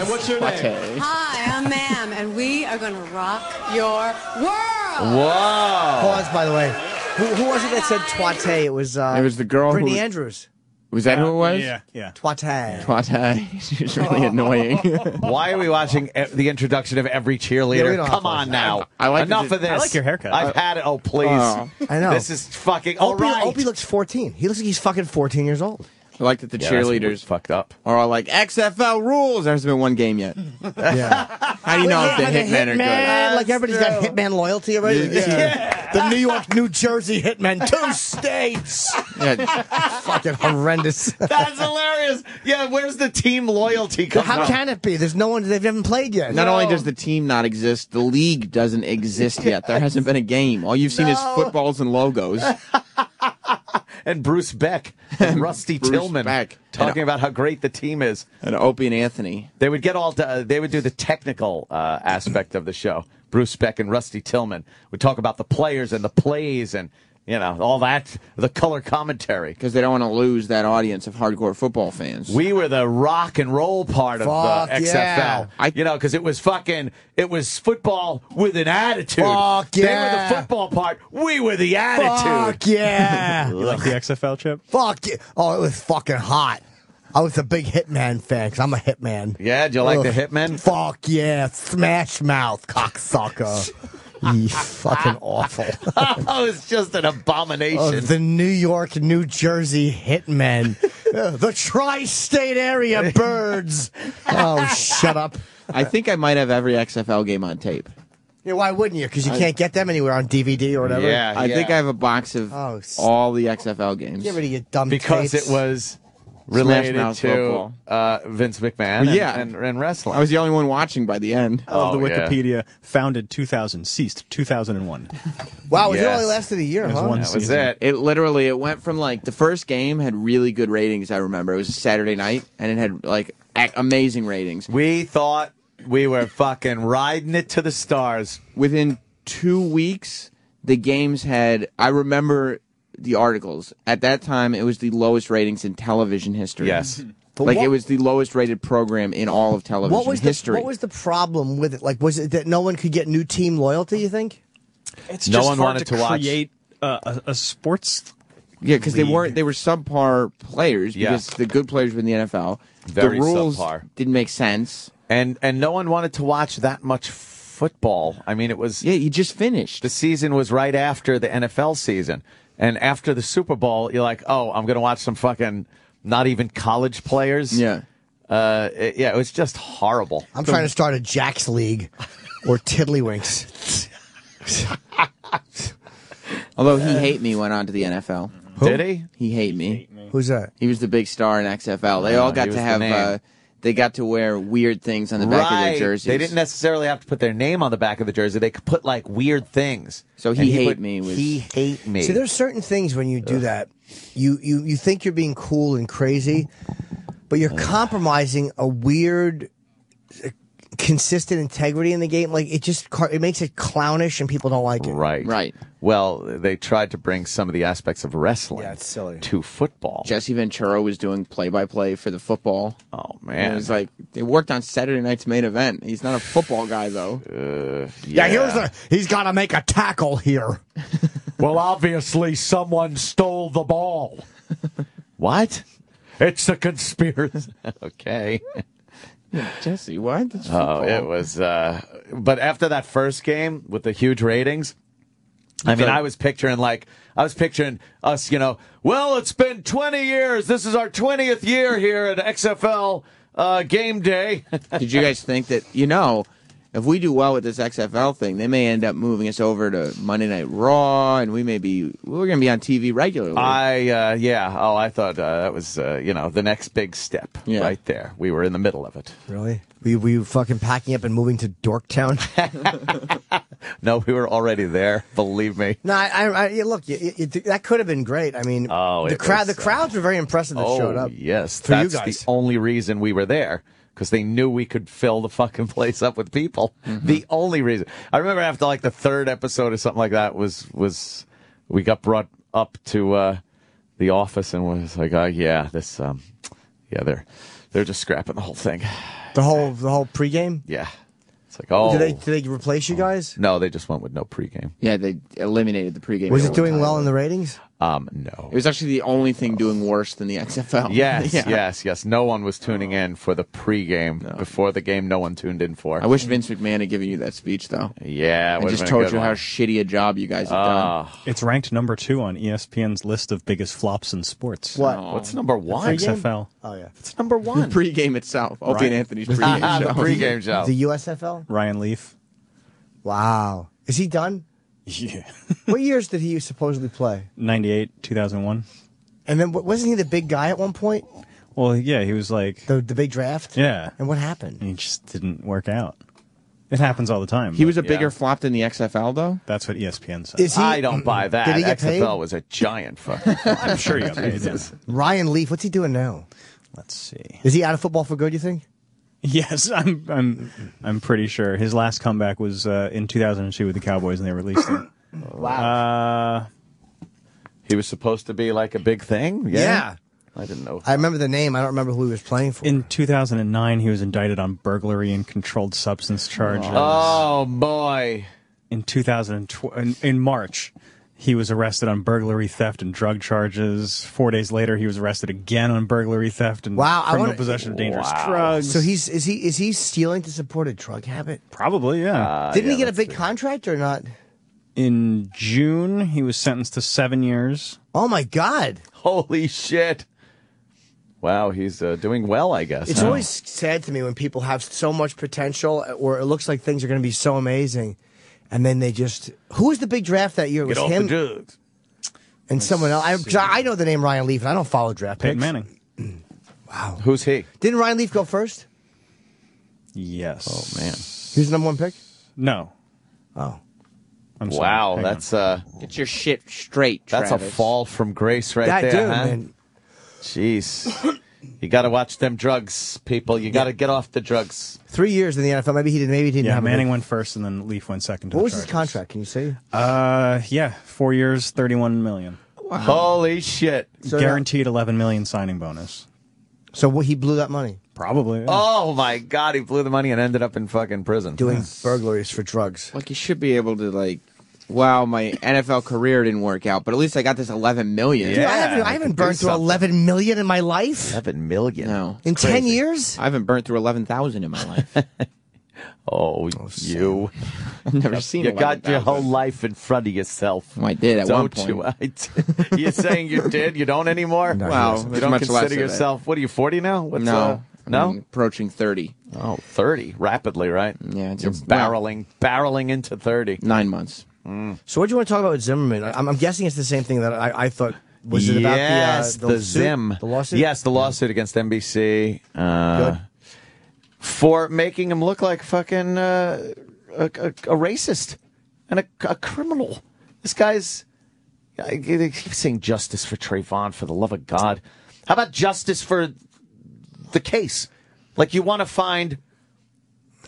And what's your name? Hi, I'm Ma'am, and we are going to rock your world. Whoa. Pause, by the way. Who, who was it that said twate? It was uh, It was the girl Brittany who- Andrews. Was that who it was? Yeah, yeah. Twate. Twat. <laughs> She's really <laughs> annoying. Why are we watching e- the introduction of every Yeah, we cheerleader? don't Come have to on watch now. I like Enough that- of this. I like your haircut. I've had it. Oh, please. Oh. I know. This is fucking all Opie, right. Opie looks 14. He looks like he's fucking 14 years old. I like that the Yeah, that's cheerleaders fucked up. are all like XFL rules. There hasn't been one game yet. Yeah. <laughs> How do you know if the Like a hitmen are good? Like everybody's got hitman loyalty already. Yeah. The New York, New Jersey hitmen, two <laughs> states. Yeah. fucking horrendous. That's hilarious. Yeah, where's the team loyalty come How from? can it be? There's no one. They haven't played yet. Not only does the team not exist, the league doesn't exist yet. There hasn't been a game. All you've seen is footballs and logos. <laughs> <laughs> and Bruce Beck and Rusty Bruce Tillman Beck. talking about how great the team is. And Opie and Anthony. They would get all. To, they would do the technical uh, aspect of the show. Bruce Beck and Rusty Tillman would talk about the players and the plays and you know all that, the color commentary. Because they don't want to lose that audience of hardcore football fans. We were the rock and roll part of the XFL. yeah. I, you know, because it was fucking, it was football with an attitude. Fuck yeah. They were the football part. We were the attitude. Fuck yeah. <laughs> You like the XFL chip? Fuck yeah. Oh, it was fucking hot. I was a big Hitman fan because I'm a Hitman. Yeah, do you like the Hitman? Fuck yeah. Smash mouth, cocksucker. <laughs> you fucking awful. <laughs> oh, it's just an abomination. Oh, the New York, New Jersey hitmen. <laughs> Uh, the tri state area birds. Oh, shut up. I think I might have every XFL game on tape. Yeah, why wouldn't you? Because you I- can't get them anywhere on DVD or whatever. Yeah, I yeah. think I have a box of Oh, all the XFL games. Get rid of your dumb because tapes. it was related to football. uh, Vince McMahon and, Yeah. and, and wrestling. I was the only one watching by the end. I love Oh, the yeah. Wikipedia. Founded 2000, ceased 2001. <laughs> Wow, it Yes. only lasted a year, It was one that was it. It literally it went from like the first game had really good ratings. I remember it was a Saturday night and it had like amazing ratings. We thought we were fucking riding it to the stars. Within two weeks, the games had. I remember the articles at that time. It was the lowest ratings in television history. Yes. <laughs> But like what- it was the lowest rated program in all of television What was the history. What was the problem with it? Like, was it that no one could get new team loyalty? You think? It's No just one hard wanted to, to watch- create uh, a, a sports. Yeah, because they weren't. They were subpar players. Yeah. Because the good players were in the NFL. Very the rules subpar. didn't make sense. And and no one wanted to watch that much football. I mean, it was Yeah, you just finished. the season was right after the NFL season, and after the Super Bowl, you're like, oh, I'm gonna watch some fucking not even college players. Yeah. Uh, it- yeah, it was just horrible. I'm trying to start a Jacks league or Tiddlywinks. <laughs> Although he hate me went on to the NFL. Did he? He hate me. Who's that? He was the big star in XFL. They Uh, all got to have. name. Uh, they got to wear weird things on the back of their jerseys. They didn't necessarily have to put their name on the back of the jersey. They could put like weird things. So he And hate put, me was- he hate me. See, there's certain things when you do that, you, you you think you're being cool and crazy, but you're compromising a weird, consistent integrity in the game. Like it just it makes it clownish, and people don't like it. right, Right. Well, they tried to bring some of the aspects of wrestling Yeah, it's silly. to football. Jesse Ventura was doing play-by-play for the football. oh man, it was like they worked on Saturday night's main event. He's not a football guy though. uh, Yeah, here's a he's got to make a tackle here. <laughs> Well, obviously, someone stole the ball. <laughs> what? It's a conspiracy. <laughs> okay. Jesse, what? That's Oh, it was. Uh, but after that first game with the huge ratings, I mean, I was picturing like I was picturing us. You know, well, it's been 20 years. This is our 20th year here at XFL uh, Game Day. Did you guys think that you know? If we do well with this XFL thing, they may end up moving us over to Monday Night Raw, and we may be we're going to be on TV regularly. I uh, yeah. Oh, I thought uh, that was uh, you know the next big step Yeah. right there. We were in the middle of it. Really? We you, were you fucking packing up and moving to Dorktown? <laughs> No, we were already there. Believe me. no, I, I, I yeah, look, you, you, that could have been great. I mean, Oh, the crowd, was, the crowds were very impressive that oh showed up. yes, for you that's guys. the only reason we were there because they knew we could fill the fucking <laughs> place up with people. Mm-hmm. The only reason. I remember after like the third episode or something like that was was we got brought up to uh, the office and was like, oh yeah, this um, yeah, they're they're just scrapping the whole thing. The whole the whole pregame. Yeah, it's like oh, Did they did they replace you guys? no, they just went with no pregame. Yeah, they eliminated the pregame. Was it doing time. well in the ratings? Um, no. It was actually the only thing doing worse than the XFL. <laughs> Yes, Yeah. yes, yes. No one was tuning in for the pregame before the game. No one tuned in for. I wish Vince McMahon had given you that speech though. Yeah, I just told good you how shitty a job you guys have Ah. done. It's ranked number two on E ESPN's list of biggest flops in sports. What? What's number one? XFL. Oh yeah. It's number one. The pregame itself. Opie Right. and Anthony's <laughs> the pregame show. pregame show. The USFL. Ryan Leaf. Wow. Is he done? Yeah. <laughs> what years did he supposedly play? 98, 2001. And then wasn't he the big guy at one point? Well, yeah, he was like, The the big draft. yeah. And what happened? He just didn't work out. It happens all the time. He but was a Yeah. bigger flop than the XFL though. That's what ESPN said. Is he? I don't buy that. Did he get XFL paid? was a giant fucking. I'm sure he got paid. <laughs> Ryan Leaf. What's he doing now? Let's see. Is he out of football for good? You think? Yes, I'm. I'm. I'm pretty sure his last comeback was uh, in 2002 with the Cowboys, and they released him. <clears throat> Wow. Uh, He was supposed to be like a big thing. Yeah. Yeah. I didn't know. I remember the name. I don't remember who he was playing for. in 2009, he was indicted on burglary and controlled substance charges. Oh boy. In 2012, in, in March, he was arrested on burglary, theft, and drug charges. Four days later, he was arrested again on burglary, theft, and Wow, criminal wanna- possession of dangerous Wow. drugs. so he's is he is he stealing to support a drug habit? probably yeah. Uh, Didn't yeah, he get a big it. contract or not? in June, he was sentenced to seven years. Oh my God! Holy shit. Wow, he's uh, doing well, I guess. It's huh? always sad to me when people have so much potential, or it looks like things are going to be so amazing, and then they just who was the big draft that year? It get was off him the drugs. and someone else. I, 'cause I know the name Ryan Leaf, and I don't follow draft Peyton picks. Manning. Wow! Who's he? Didn't Ryan Leaf go first? Yes. Oh man. He was the number one pick. No. Oh, I'm sorry. Wow, Hang that's uh, Get your shit straight. that's Travis. a fall from grace right that there, dude, huh? man. Jeez. You got to watch them drugs, people. You got to get off the drugs. Three years in the NFL. Maybe he did. Maybe he didn't Yeah, have. a Manning big- went first, and then Leaf went second. To What the was his Chargers. contract? Can you say? Uh, yeah, four years, thirty-one million, Holy shit. So guaranteed eleven million signing bonus. So what, he blew that money Probably. yeah. Oh my god, he blew the money and ended up in fucking prison. doing burglaries for drugs. Like you should be able to like. Wow, my NFL career didn't work out, but at least I got this 11 million. Dude, I Yeah, haven't, I haven't burned through something. 11 million in my life. Seven million. No. In It's 10 years? I haven't burned through 11,000 in my life. <laughs> Oh, you. I've never seen You got your whole life in front of yourself. Well, I did at one Don't you? point. <laughs> I t- You're saying you did? You don't anymore? No, Wow, You don't much consider yourself, what are you, 40 now? What's, no. uh, no? I'm approaching 30. Oh, 30. Rapidly, right? Yeah, it's You're it's- well, barreling, barreling into 30. Nine months. So what do you want to talk about with Zimmerman? I, I'm, I'm guessing it's the same thing that I, I thought. Was it about yes, the, uh, the, suit? Zim. The lawsuit? Yes, the lawsuit against NBC. Uh. For making him look like fucking uh, a, a, a racist and a, a criminal. This guy's. I keep saying justice for Trayvon, for the love of God. How about justice for the case? Like you want to find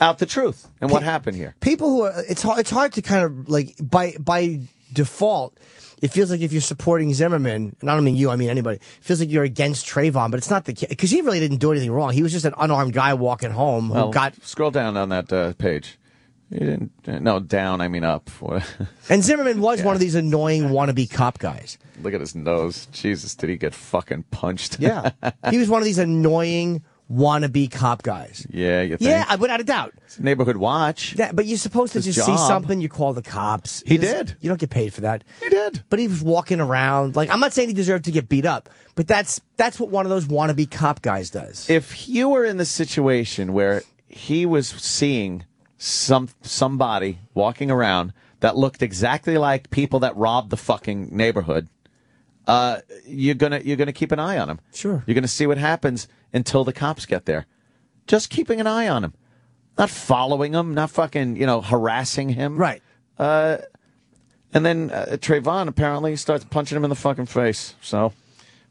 out the truth and what happened here. People who are, it's hard, it's hard to kind of like, by, by default, it feels like if you're supporting Zimmerman, and I don't mean you, I mean anybody, it feels like you're against Trayvon, but it's not the case. Because he really didn't do anything wrong. He was just an unarmed guy walking home who Well, got. scroll down on that uh, page. You didn't. No, down. I mean up. <laughs> And Zimmerman was one of these annoying wannabe cop guys. Look at his nose. Jesus, did he get fucking punched? Yeah. <laughs> he was one of these annoying wannabe cop guys. yeah, you think? Yeah, without a doubt. It's a neighborhood watch. Yeah, but you're supposed to just see something, you call the cops. He did. You don't get paid for that. He did. But he was walking around. Like I'm not saying he deserved to get beat up, but that's that's what one of those wannabe cop guys does. If you were in the situation where he was seeing some somebody walking around that looked exactly like people that robbed the fucking neighborhood, uh, you're gonna you're gonna keep an eye on him. Sure. You're gonna see what happens until the cops get there. Just keeping an eye on him, not following him, not fucking you know harassing him. Right. Uh, and then uh, Trayvon apparently starts punching him in the fucking face. So,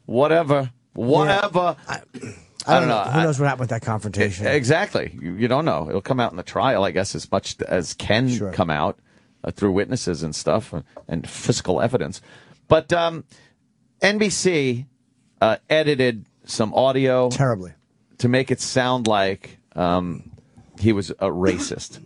whatever, whatever. <clears throat> I, I don't know. Who I- knows what happened with that confrontation? Exactly. You, you don't know. It'll come out in the trial, I guess, as much as can Sure. come out uh, through witnesses and stuff uh, and physical evidence. But um, NBC uh, edited some audio terribly to make it sound like um, he was a racist,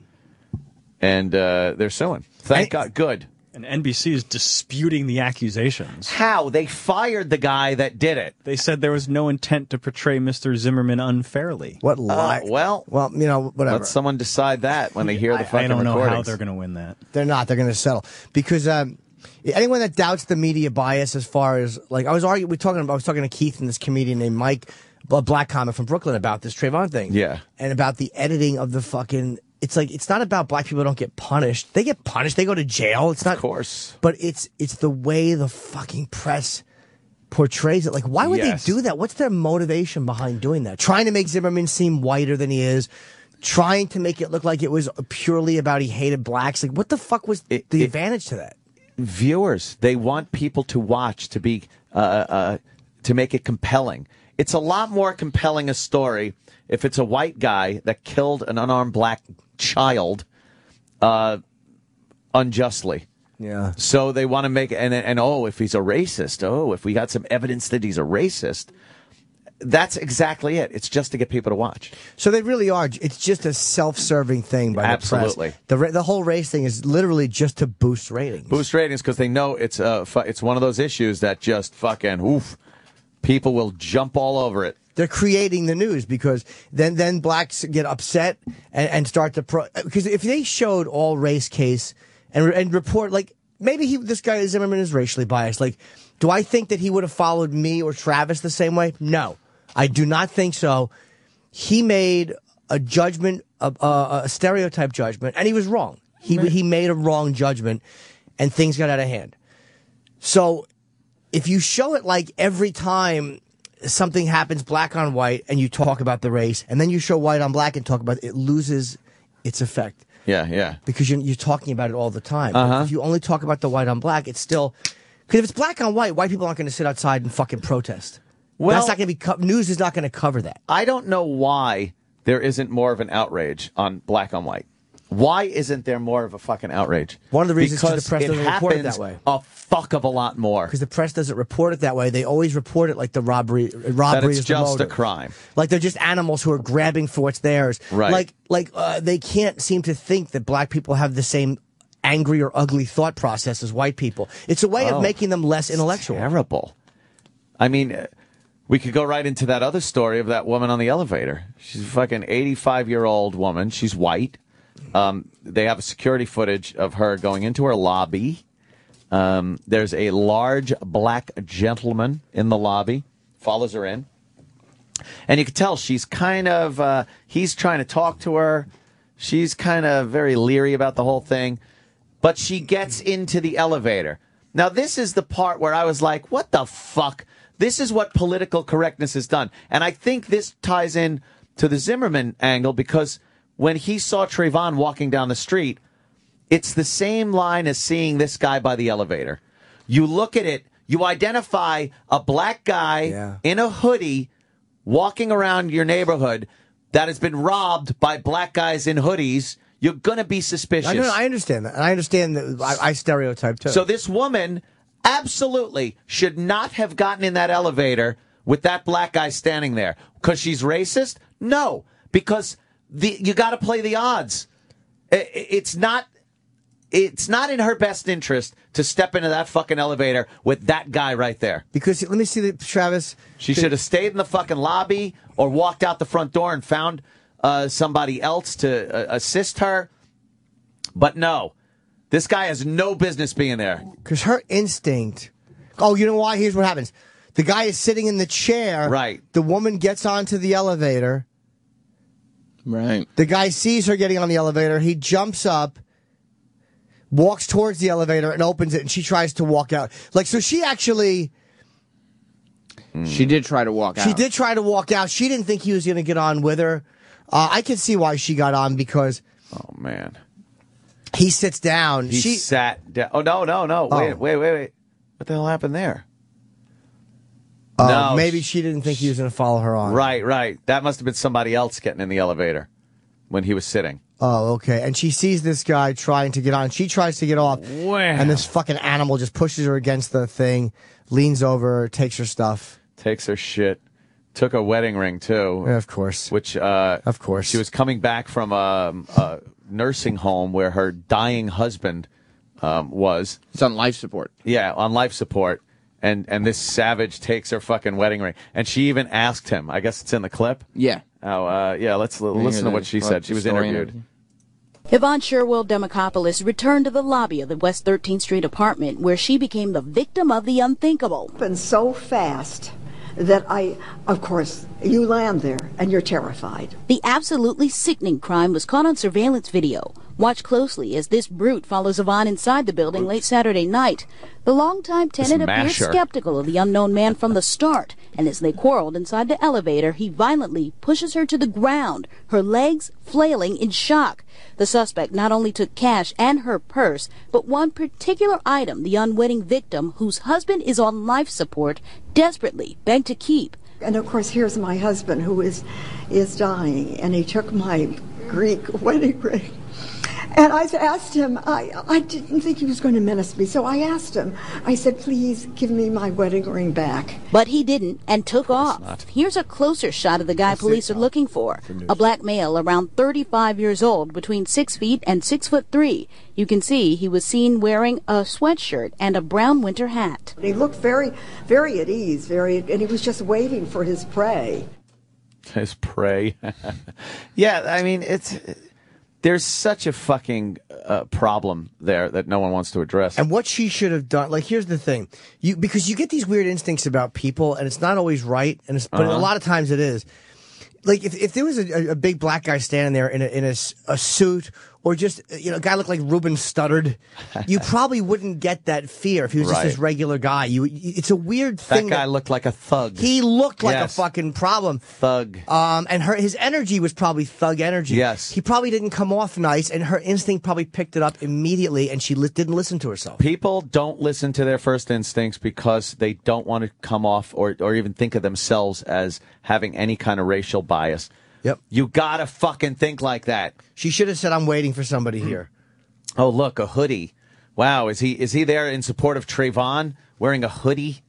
<laughs> and uh, they're suing. Thank God, good. And NBC is disputing the accusations. How they fired the guy that did it? They said there was no intent to portray Mr. Zimmerman unfairly. What lie? well, well, you know, whatever. Let someone decide that when they hear the I, fucking I don't know how they're going to win that. They're not. They're going to settle because um, anyone that doubts the media bias, as far as like I was arguing, we talking. About, I was talking to Keith and this comedian named Mike, a black comic from Brooklyn, about this Trayvon thing. Yeah. and about the editing of the fucking. It's like it's not about black people don't get punished. They get punished. They go to jail. It's not. Of course. But it's it's the way the fucking press portrays it. Like, why would Yes. they do that? What's their motivation behind doing that? Trying to make Zimmerman seem whiter than he is. Trying to make it look like it was purely about he hated blacks. Like, what the fuck was the advantage to that? Viewers. They want people to watch to be uh, uh, to make it compelling. It's a lot more compelling a story if it's a white guy that killed an unarmed black child uh, unjustly. Yeah. So they want to make and and oh, if he's a racist, oh, if we got some evidence that he's a racist, that's exactly it. It's just to get people to watch. So they really are. It's just a self-serving thing by the Absolutely. press. The the whole race thing is literally just to boost ratings. Boost ratings because they know it's uh it's one of those issues that just fucking oof, people will jump all over it. They're creating the news because then then blacks get upset and, and start to pro because if they showed all race case and and report like maybe he this guy Zimmerman is racially biased. Like, do I think that he would have followed me or Travis the same way? No, I do not think so. He made a judgment, a, a, a stereotype judgment, and he was wrong. He he made a wrong judgment, and things got out of hand. So if you show it like every time something happens black on white and you talk about the race and then you show white on black and talk about it, it loses its effect Yeah, yeah. because you're, you're talking about it all the time. Uh-huh. If you only talk about the white on black, it's still because if it's black on white, white people aren't going to sit outside and fucking protest. Well- that's not going to be co- news is not going to cover that. I don't know why there isn't more of an outrage on black on white. Why isn't there more of a fucking outrage? One of the reasons because the press doesn't report it that way. A fuck of a lot more. Because the press doesn't report it that way. They always report it like the robbery. Robbery it's is just a crime. Like they're just animals who are grabbing for what's theirs. Right. Like like uh, they can't seem to think that black people have the same angry or ugly thought process as white people. It's a way Oh, of making them less intellectual. Terrible. I mean, uh, we could go right into that other story of that woman on the elevator. She's a fucking 85 year old woman. She's white. Um, they have a security footage of her going into her lobby. Um, there's a large black gentleman in the lobby, follows her in. And you can tell she's kind of, uh, he's trying to talk to her. She's kind of very leery about the whole thing. But she gets into the elevator. Now, this is the part where I was like, what the fuck? This is what political correctness has done. And I think this ties in to the Zimmerman angle because when he saw Trayvon walking down the street, it's the same line as seeing this guy by the elevator. You look at it, you identify a black guy in a hoodie walking around your neighborhood that has been robbed by black guys in hoodies. You're going to be suspicious. I know. I understand that, and I understand that. I, I stereotype too. So this woman absolutely should not have gotten in that elevator with that black guy standing there because she's racist. No, because the you got to play the odds. I- I- It's not. It's not in her best interest to step into that fucking elevator with that guy right there. Because let me see the Travis. She should have stayed in the fucking lobby or walked out the front door and found uh, somebody else to uh, assist her. But no, this guy has no business being there. Because her instinct. Oh, you know why? Here's what happens. The guy is sitting in the chair. Right. The woman gets onto the elevator. Right. The guy sees her getting on the elevator. He jumps up, walks towards the elevator, and opens it. And she tries to walk out. Like so, she actually She did try to walk out. she did try to walk out. She didn't think he was going to get on with her. Uh, I can see why she got on because Oh man, he sits down. he she sat down. Oh no, no, no! Wait, Oh. wait, wait, wait! What the hell happened there? uh, No, maybe she didn't think he was going to follow her on. Right, right. That must have been somebody else getting in the elevator when he was sitting. Oh, okay. And she sees this guy trying to get on. She tries to get off. And this fucking animal just pushes her against the thing, leans over, takes her stuff. Takes her shit, took a wedding ring too. Yeah, of course. Which, uh, of course, she was coming back from a, a nursing home where her dying husband um, was. It's on life support. Yeah, on life support. And and this savage takes her fucking wedding ring, and she even asked him. I guess it's in the clip. Yeah. Oh, uh, yeah. Let's l- listen to what she said. She was interviewed. Yvonne Sherwell Demacopoulos returned to the lobby of the West 13th Street apartment where she became the victim of the unthinkable. happened so fast that I, of course, you land there and you're terrified. The absolutely sickening crime was caught on surveillance video. Watch closely as this brute follows Yvonne inside the building late Saturday night. The longtime tenant appeared skeptical of the unknown man from the start, and as they quarreled inside the elevator, he violently pushes her to the ground, her legs flailing in shock. The suspect not only took cash and her purse, but one particular item the unwitting victim, whose husband is on life support, desperately begged to keep. And of course, here's my husband who is is dying, and he took my Greek wedding ring. And I asked him, I, I didn't think he was going to menace me, so I asked him, I said, please give me my wedding ring back. But he didn't and took off. Here's a closer shot of the guy police are looking for. A black male around 35 years old, between 6 feet and 6 foot 3. You can see he was seen wearing a sweatshirt and a brown winter hat. He looked very, very at ease, very, and he was just waiting for his prey. His prey. <laughs> yeah, I mean, it's there's such a fucking uh, problem there that no one wants to address. And what she should have done, like, here's the thing, you because you get these weird instincts about people, and it's not always right, and it's, but Uh-huh. a lot of times it is. Like, if, if there was a, a big black guy standing there in a, in a, a suit, or just you know, a guy looked like Ruben Studdard, you <laughs> probably wouldn't get that fear if he was just Right. this regular guy. You, it's a weird thing. that thing. guy looked like a thug. he looked like Yes. a fucking problem. thug. Um, and her his energy was probably thug energy. Yes. he probably didn't come off nice, and her instinct probably picked it up immediately, and she li- didn't listen to herself. People don't listen to their first instincts because they don't want to come off or, or even think of themselves as having any kind of racial bias. Yep. You gotta fucking think like that. She should have said, "I'm waiting for somebody here." Mm. Oh, look, a hoodie. Wow, is he is he there in support of Trayvon wearing a hoodie?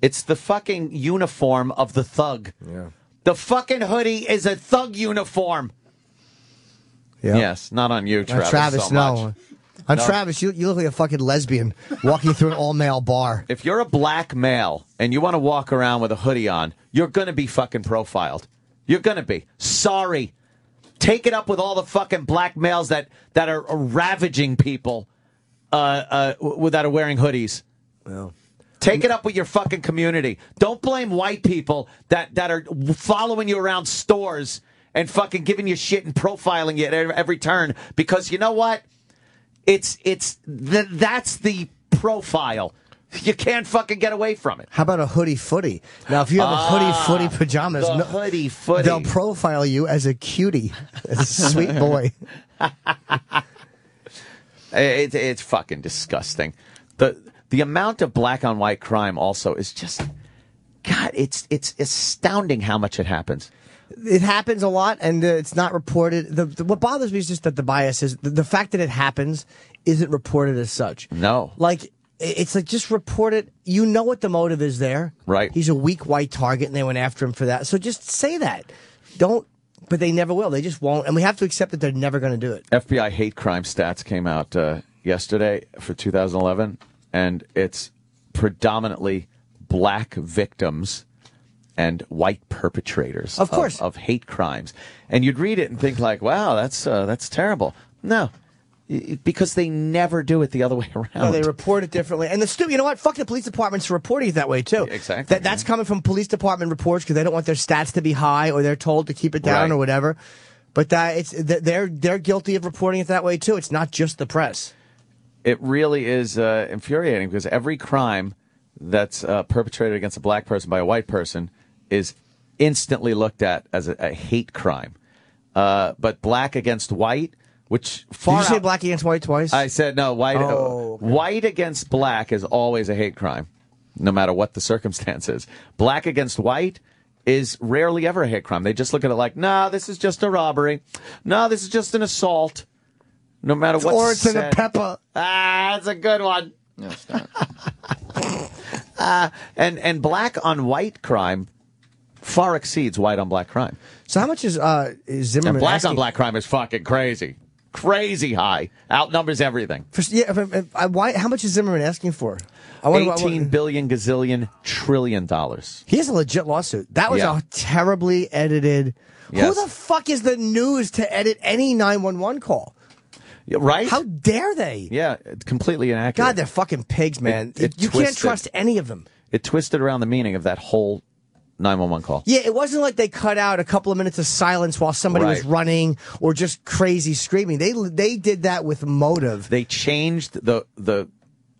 It's the fucking uniform of the thug. Yeah. The fucking hoodie is a thug uniform. Yeah. Yes, not on you, On Travis. Travis, so no. On No. Travis, you, you look like a fucking lesbian walking through an all male bar. If you're a black male and you want to walk around with a hoodie on, you're gonna be fucking profiled. You're gonna be. Sorry. Take it up with all the fucking black males that that are ravaging people uh, uh, that are wearing hoodies. Well. Take it up with your fucking community. Don't blame white people that, that are following you around stores and fucking giving you shit and profiling you at every, every turn because you know what? It's it's th- that's the profile. <laughs> You can't fucking get away from it. How about a hoodie footy? Now, if you have a Ah, hoodie footy pajamas, the no- hoodie footy. they'll profile you as a cutie, as a sweet <laughs> boy. <laughs> It's it's fucking disgusting. The the amount of black on white crime also is just God. It's it's astounding how much it happens. It happens a lot, and uh, it's not reported. The, the, what bothers me is just that the bias is the, the fact that it happens isn't reported as such. No. Like it's like just report it. You know what the motive is there, Right. He's a weak white target, and they went after him for that. So just say that. Don't. But they never will. They just won't, and we have to accept that they're never going to do it. FBI hate crime stats came out uh, yesterday for 2011, and it's predominantly black victims and white perpetrators Of course. of, hate crimes. And you'd read it and think like, "Wow, that's uh, that's terrible." No, because they never do it the other <laughs> way around. No, they report it differently. And the stu- you know what? Fuck the police departments are reporting it that way too. Exactly, That that's coming from police department reports because they don't want their stats to be high or they're told to keep it down Right. or whatever. But that it's they're they're guilty of reporting it that way too. It's not just the press. it really is uh, infuriating because every crime that's uh, perpetrated against a black person by a white person is instantly looked at as a, a hate crime. Uh, but black against white, which far Did you say out- black against white twice? I said no. White, Oh, uh, white against black is always a hate crime, no matter what the <laughs> circumstances. Black against white is rarely ever a hate crime. They just look at it like, nah, this is just a robbery. No, this is just an assault. No matter what. or it's in a pepper. Ah, that's a good one. No, stop. Uh, <laughs> and and black on white crime far exceeds white on black crime. So how much is uh is Zimmerman And black asking- on black crime is fucking crazy, crazy high. Outnumbers everything. For, yeah, I- uh, why? How much is Zimmerman asking for? I wonder what- Eighteen billion gazillion trillion dollars. He has a legit lawsuit. That was Yeah. a terribly edited. Yes. Who the fuck is the news to edit any nine one one call? Right? How dare they? Yeah, completely inaccurate. God, they're fucking pigs, man. It- it you can't trust any of them. It twisted around the meaning of that whole 911 call. Yeah, it wasn't like they cut out a couple of minutes of silence while somebody was running or just crazy screaming. They they did that with motive. They changed the the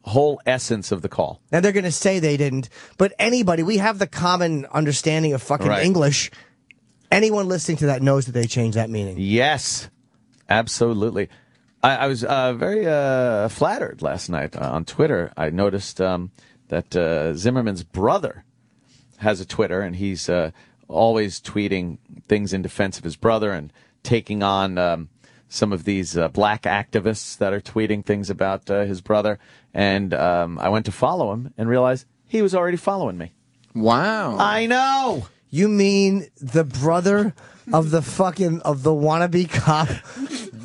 whole essence of the call. Now they're going to say they didn't, but anybody, we have the common understanding of fucking Right. English. Anyone listening to that knows that they changed that meaning. Yes, absolutely. I, I was uh, very uh, flattered last night uh, on Twitter. I noticed um, that uh, Zimmerman's brother has a Twitter, and he's uh, always tweeting things in defense of his brother and taking on um, some of these uh, black activists that are tweeting things about uh, his brother. And um, I went to follow him and realized he was already following me. Wow. I know. You mean the brother of the fucking of the wannabe cop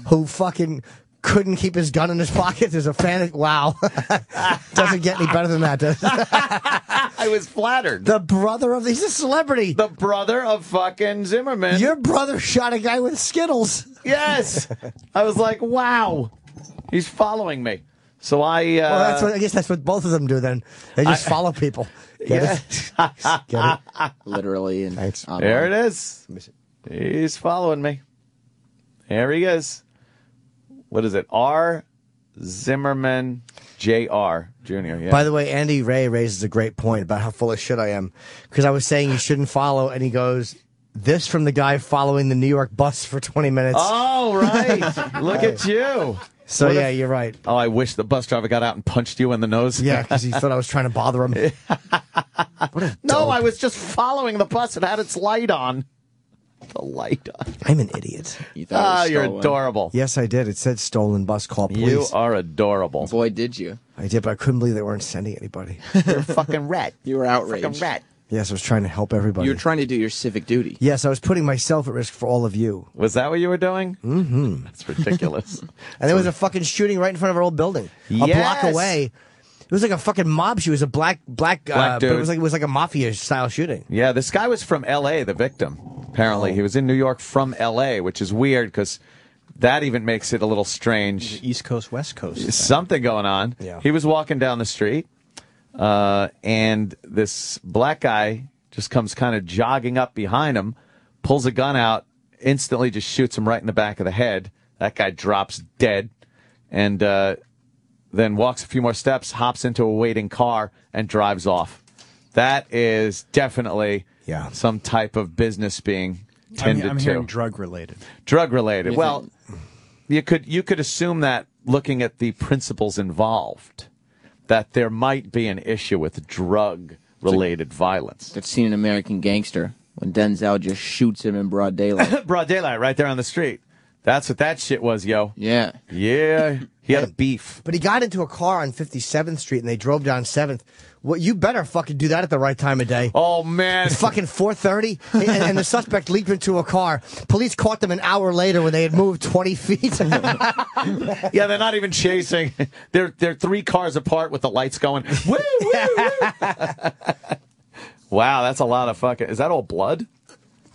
who fucking couldn't keep his gun in his pocket? There's a fan. Of, wow, <laughs> doesn't get any better than that. Does it? <laughs> I was flattered. the brother of he's a celebrity. The brother of fucking Zimmerman. Your brother shot a guy with Skittles. Yes. I was like, wow, he's following me. So I. Uh, well, that's what I guess that's what both of them do. Then they just I- follow people. <laughs> Get it? <laughs> Get it? Literally and Thanks. online. There it is. He's following me. There he is. What is it? R. Zimmerman Jr. Jr. Yeah. By the way, Andy Ray raises a great point about how full of shit I am because I was saying you shouldn't follow, and he goes, "This from the guy following the New York bus for 20 minutes." oh, right. <laughs> Look at you. so what yeah, if- you're right. Oh, I wish the bus driver got out and punched you in the nose. Yeah, because he thought I was trying to bother him. <laughs> no, I was just following the bus. It had its light on. The light on. I'm an idiot. <laughs> You thought it was you're stolen. adorable. Yes, I did. It said stolen bus call. Please. You are adorable. Boy, did you. I did, but I couldn't believe they weren't sending anybody. <laughs> You're a fucking rat. You were outraged. Fucking rat. yes, I was trying to help everybody. You were trying to do your civic duty. yes, I was putting myself at risk for all of you. Was that what you were doing? Mm-hmm. That's ridiculous. <laughs> And there was a fucking shooting right in front of our old building, a block Yes. away. It was like a fucking mob shoot. It was a black black, uh, Black but it dude. was like it was like a mafia style shooting. yeah, this guy was from L.A. The victim. Apparently, Oh. he was in New York from L.A., which is weird because that even makes it a little strange. East Coast, West Coast. Something going on. Yeah. He was walking down the street, uh, and this black guy just comes kind of jogging up behind him, pulls a gun out, instantly just shoots him right in the back of the head. That guy drops dead, and uh, then walks a few more steps, hops into a waiting car, and drives off. That is definitely Yeah. some type of business being I'm, tended I'm to hearing drug related. drug related. You Well, you could you could assume that looking at the principles involved, that there might be an issue with drug related violence. That's seen in American Gangster when Denzel just shoots him in broad daylight. <coughs> Broad daylight, right there on the street. That's what that shit was, yo. yeah. Yeah, he had a beef. But he got into a car on 57th Street and they drove down 7th. Well, you better fucking do that at the right time of day. Oh man, It's fucking 4:30, and, and the suspect leaped into a car. Police caught them an hour later when they had moved 20 feet. <laughs> yeah, they're not even chasing. They're they're three cars apart with the lights going. Woo, woo, woo. <laughs> wow, that's a lot of fucking. Is that all blood?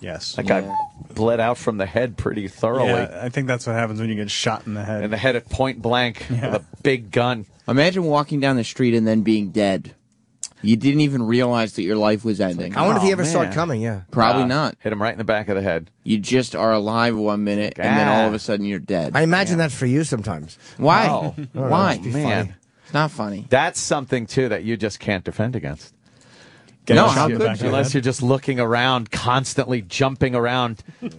Yes. That guy bled out from the head pretty thoroughly. Yeah, I think that's what happens when you get shot in the head. in the head at point blank <laughs> with a big gun. Imagine walking down the street and then being dead. You didn't even realize that your life was ending. I wonder if he Oh, ever saw it coming. Yeah. Probably Uh, not. Hit him right in the back of the head. You just are alive one minute and then all of a sudden you're dead. I imagine that for you sometimes. Why? Oh, Why? Must be man. funny. It's not funny. That's something too that you just can't defend against. Get No, shot how could back of Unless you're just looking around, constantly jumping around. <laughs> you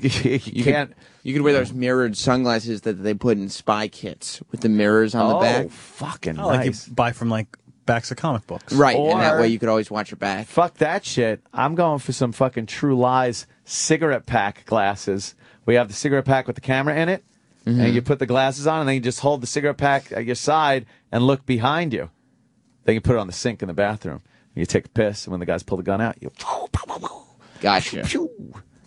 You can't. could, you could wear those mirrored sunglasses that they put in spy kits with the mirrors on oh, the back. fucking Oh, like nice. you buy from like backs of comic books. Right, and that way you could always watch your back. Fuck that shit. I'm going for some fucking True Lies cigarette pack glasses. We have the cigarette pack with the camera in it, and mm-hmm. you put the glasses on, and then you just hold the cigarette pack at your side and look behind you. Then you put it on the sink in the bathroom. You take a piss, and when the guys pull the gun out, you Gotcha.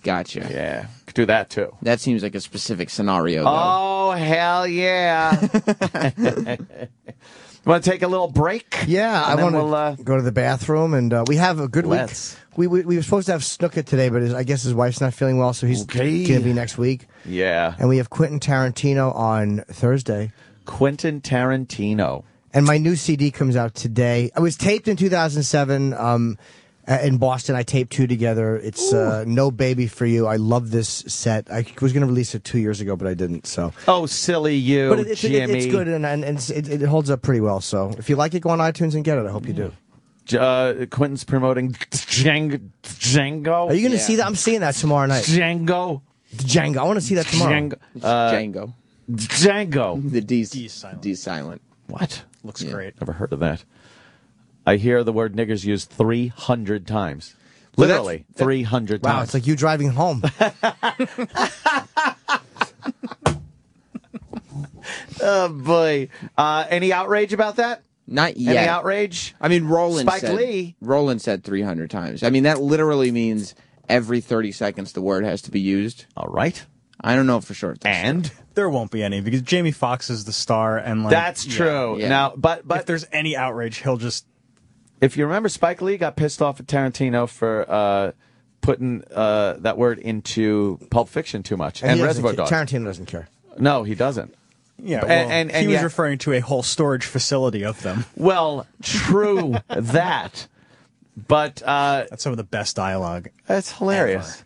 Gotcha. Yeah, could do that too. That seems like a specific scenario, though. Oh hell yeah! <laughs> <laughs> Want to take a little break? Yeah, I want to we'll, uh, go to the bathroom, and uh, we have a good Let's. week. We, we we were supposed to have Snooker today, but his, I guess his wife's not feeling well, so he's Okay. going to be next week. Yeah. And we have Quentin Tarantino on Thursday. Quentin Tarantino. And my new CD comes out today. I was taped in 2007 um, uh, in Boston. I taped two together. It's uh, No Baby for You. I love this set. I was going to release it two years ago, but I didn't. So, Oh, silly you, but it, it's, it- Jimmy. it's good and, and, and it, it holds up pretty well. So, if you like it, go on iTunes and get it. I hope you do. Uh, Quentin's promoting Django. Django. Are you going to see that? I'm seeing that tomorrow night. Django. Django. I want to see that tomorrow. Django. Uh, Django. Django. The D's, D silent. D silent. What? Looks Yeah. great. Never heard of that. I hear the word niggers used 300 times. Well, that's- Literally 300 Wow, times. it's like you driving home. <laughs> oh, boy. Uh, any outrage about that? Not Any outrage? I mean, Roland Spike said, Lee. Roland said 300 times. I mean, that literally means every 30 seconds the word has to be used. All right. I don't know for sure. And There won't be any because Jamie Foxx is the star, and like That's true. yeah. Now, but but if there's any outrage, he'll just if you remember, Spike Lee got pissed off at Tarantino for uh, putting uh, that word into Pulp Fiction too much and, he doesn't Reservoir. Dogs. Tarantino doesn't care. No, he doesn't. yeah. And- Well, and- and he was yet- referring to a whole storage facility of them. Well, true <laughs> that, but uh, That's some of the best dialogue. that's hilarious.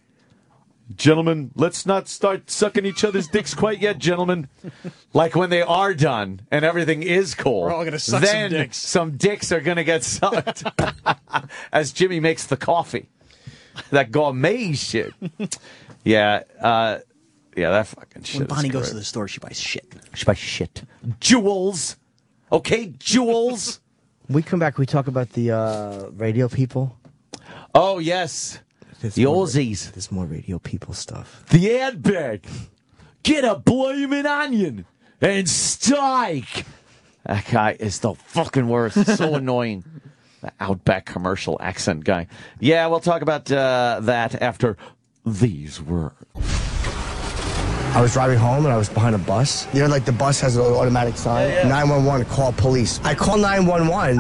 Gentlemen, let's not start sucking each other's dicks quite yet, gentlemen. Like when they are done and everything is cool. We're all gonna suck some then dicks. some dicks are gonna get sucked. <laughs> As Jimmy makes the coffee. That gourmet shit. yeah, uh, yeah, that fucking shit. When Bonnie is goes to the store, she buys shit. She buys shit. Jules. Okay, Jules. <laughs> We come back. We talk about the uh, radio people. Oh yes. There's The more- Aussies. There's more radio people stuff. The Outback. Get a blooming onion and steak. That guy is the fucking worst. It's so <laughs> annoying. The Outback commercial accent guy. Yeah, we'll talk about uh, that after these words. I was driving home and I was behind a bus. You know, like the bus has an automatic sign. 911, call police. I call 911.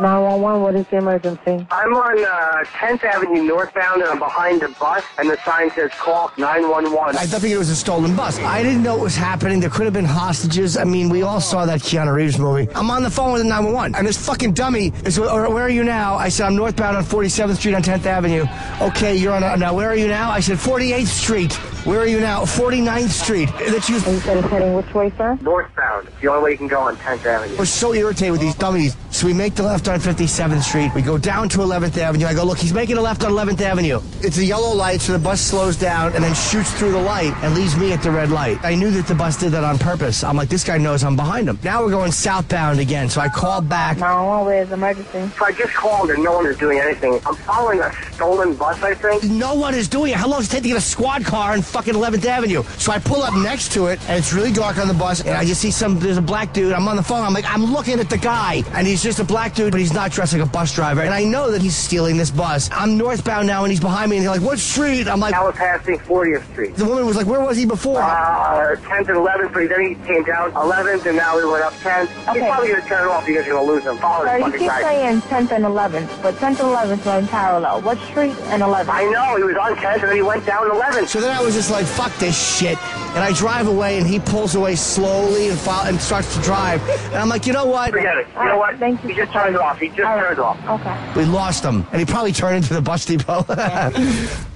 911, what is the emergency? I'm on uh, 10th Avenue northbound and I'm behind a bus and the sign says call 911. I thought it was a stolen bus. I didn't know what was happening. There could have been hostages. I mean, we all saw that Keanu Reeves movie. I'm on the phone with the 911, and this fucking dummy is, where are you now? I said, I'm northbound on 47th Street on 10th Avenue. Okay, you're on, a, now where are you now? I said, 48th Street. Where are you now? 49th Street. That you You said it's heading which way, sir? Northbound. It's the only way you can go on 10th Avenue. I was so irritated with these dummies. So we make the left on 57th Street. We go down to 11th Avenue. I go, look, he's making a left on 11th Avenue. It's a yellow light, so the bus slows down and then shoots through the light and leaves me at the red light. I knew that the bus did that on purpose. I'm like, this guy knows I'm behind him. Now we're going southbound again. So I call back. 911, where is the emergency? So I just called and no one is doing anything. I'm following a stolen bus, I think. No one is doing it. How long does it take to get a squad car in fucking 11th Avenue? So I pull up next to it, and it's really dark on the bus, and I just see some, there's a black dude. I'm on the phone. I'm like, I'm looking at the guy, and he's just a black dude, but he's not dressed like a bus driver. And I know that he's stealing this bus. I'm northbound now, and he's behind me, and they're like, what street? I'm like, I we're passing 40th Street. the woman was like, where was he before? Uh, 10th and 11th, but then he came down 11th and now he went up 10th. Okay. He's probably going to turn it off because you're going to lose him. Follow Sir, this you keep guy. saying 10th and 11th, but 10th and 11th are in parallel. What street and 11th? I know, he was on 10th and then he went down 11th. So then I was just like, fuck this shit. And I drive away, and he pulls away slowly and, fo- and starts to drive. And I'm like, you know what? Forget it. You know what? Thank you. He just turned it off. He just turned it off. Okay. We lost him. And he probably turned into the bus depot. <laughs>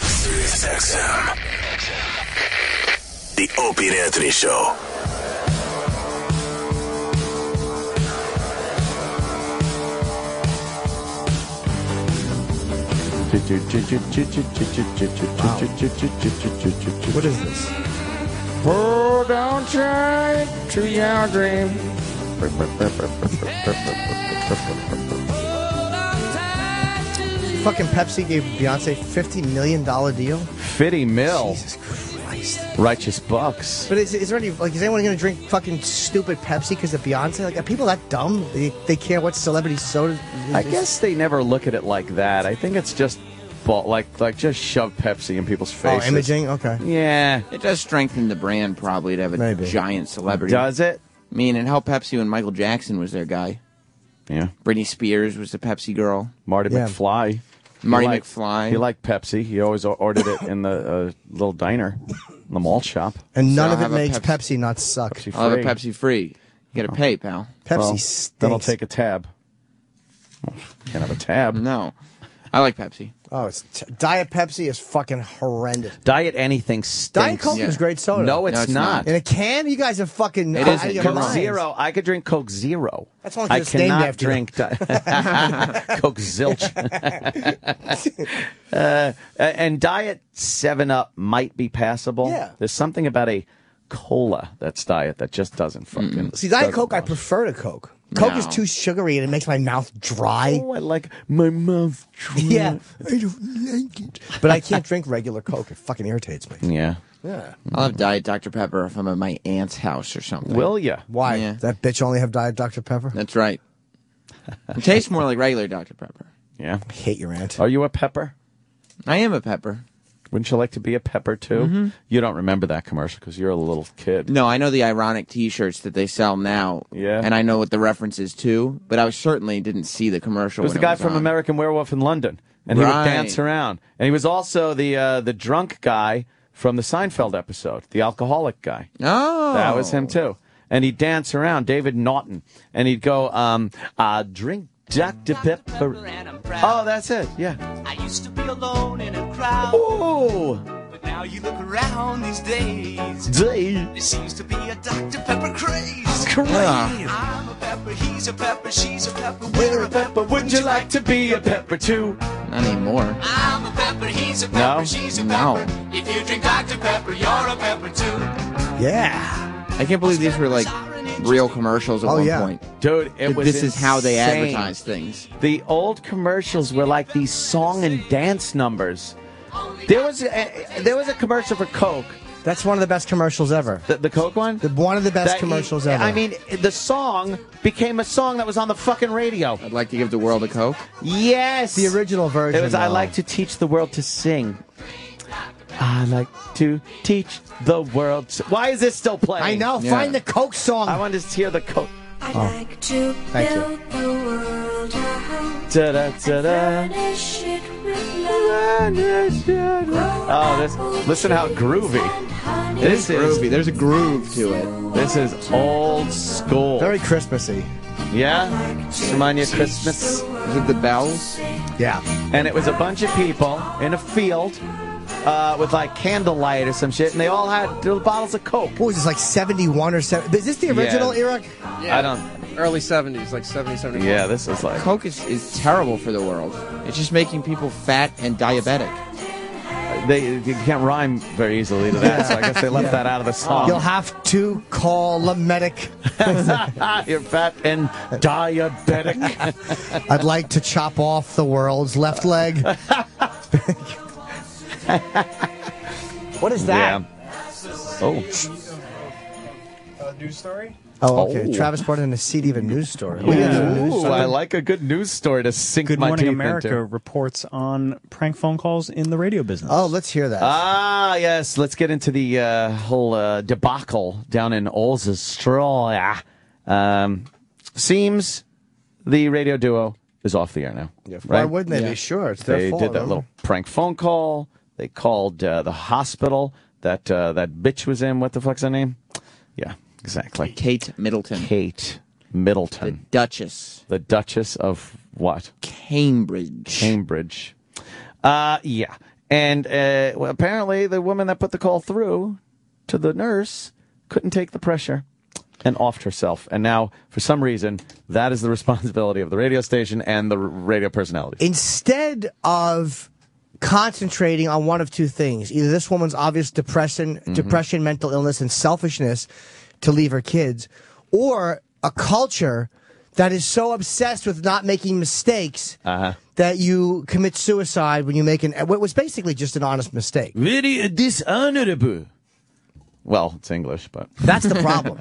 Sirius The Opie and Anthony Show. What is this? Oh, Hold on tight to your dream. Fucking Pepsi gave Beyonce $50 million deal? 50 mil. Jesus Christ. Righteous bucks. But is, is there any like is anyone going to drink fucking stupid Pepsi because of Beyonce? Like are people that dumb? They, they care what celebrity soda. I guess they never look at it like that. I think it's just ball, like like just shove Pepsi in people's faces. Oh, faces. imaging? Okay. Yeah. It does strengthen the brand probably to have a Maybe. giant celebrity. Does it? I mean, it helped Pepsi when Michael Jackson was their guy. Yeah. Britney Spears was the Pepsi girl. Marty Yeah. McFly. He Marty liked- McFly. He liked Pepsi. He always o- ordered it in the uh, little diner, in the mall shop. And none So of have it a makes Pepsi- Pepsi not suck. Pepsi I'll have a free. Pepsi free. You gotta oh. pay, pal. Pepsi Well, stinks. Then I'll take a tab. Can't have a tab. No. I like Pepsi. Oh, it's t- Diet Pepsi is fucking horrendous. Diet anything stinks. Diet Coke is great soda. No, it's, No, it's not. not. In a can, you guys are fucking. It out isn't. of your You're Coke minds. Zero. I could drink Coke Zero. That's only I 'cause it's named cannot after you. drink di- <laughs> Coke Zilch. <laughs> uh, and Diet Seven Up might be passable. Yeah. There's something about a cola that's diet that just doesn't fucking. See, Diet doesn't Coke, I wash. prefer to Coke. Coke is too sugary and it makes my mouth dry. Oh, I like my mouth. dry. <laughs> Yeah, I don't like it. But I can't drink regular Coke. It fucking irritates me. Yeah. Yeah. I'll have Diet Dr. Pepper if I'm at my aunt's house or something. Will ya? Why? Yeah. That bitch only have Diet Dr. Pepper? That's right. It tastes more like regular Dr. Pepper. Yeah. I hate your aunt. Are you a pepper? I am a pepper. Wouldn't you like to be a pepper too? Mm-hmm. You don't remember that commercial because you're a little kid. No, I know the ironic T-shirts that they sell now. Yeah. and I know what the reference is too. But I certainly didn't see the commercial. It was the guy was from on. American Werewolf in London, and he would dance around. And he was also the uh, the drunk guy from the Seinfeld episode, the alcoholic guy. Oh, That was him too. And he'd dance around, David Naughton, and he'd go, um, uh, "Drink Dr Pepper." Oh, that's it. Yeah. I used to be alone in a crowd, Ooh, but now you look around these days. Dave. There seems to be a Dr. Pepper craze. Craze. I'm a pepper, he's a pepper, she's a pepper, we're a pepper. Wouldn't you like to be a pepper too? Not anymore. I'm a pepper, he's a No? she's a No. If you drink Dr. Pepper, you're a pepper too. Yeah. I can't believe these were like real commercials at Oh, one yeah. point. Dude, it was this is how they advertise things. The old commercials were like these song and dance numbers. There was a, there was a commercial for Coke. That's one of the best commercials ever. The, the Coke one? The, one of the best That- commercials ever. I mean, the song became a song that was on the fucking radio. I'd like to give the world a Coke. Yes. the original version. It was I like to teach the world to sing. I like to teach the world. Why is this still playing? I know. Yeah. Find the Coke song. I want to hear the Coke. I'd oh. like to Thank you. build the world a house. Da da da da. Furnish it with love. Oh, this! Listen how groovy. This is Groovy. There's a groove to it. this is old school. Very Christmassy. Yeah, remind you of Christmas. Is it the bells? Yeah. And it was a bunch of people in a field uh, with like candlelight or some shit, and they all had little bottles of Coke. What was this, like 71 or 7? Is this the original Yeah. era? I don't. Early 70s, like 70, 71. Yeah, this is like. Coke is, is terrible for the world. It's just making people fat and diabetic. They you can't rhyme very easily to that, so I guess they left that out of the song. You'll have to call the medic. <laughs> You're fat and diabetic. <laughs> I'd like to chop off the world's left leg. <laughs> <laughs> what is that? Yeah. Oh. news story? Oh, okay. Oh. Travis brought in a seed of a news story. We got a news Ooh. I like a good news story to sink Good my Morning teeth America into. reports on prank phone calls in the radio business. Oh, let's hear that. Ah, yes. Let's get into the uh, whole uh, debacle down in Australia. Um, seems the radio duo is off the air now. Yeah, why wouldn't they be? Sure, it's their They fault, did that huh? little prank phone call. They called uh, the hospital that uh, that bitch was in. What the fuck's her name? Yeah, exactly. Kate Middleton. Kate Middleton. The Duchess. the Duchess of what? Cambridge. Cambridge. Uh, yeah. And uh, well, apparently, the woman that put the call through to the nurse couldn't take the pressure and offed herself. And now, for some reason, that is the <laughs> responsibility of the radio station and the radio personality. Instead of concentrating on one of two things, either this woman's obvious depression, Mm-hmm. depression, mental illness, and selfishness to leave her kids, or a culture that is so obsessed with not making mistakes Uh-huh. that you commit suicide when you make an what was basically just an honest mistake. Very dishonorable. Well, it's English, but <laughs> That's the problem.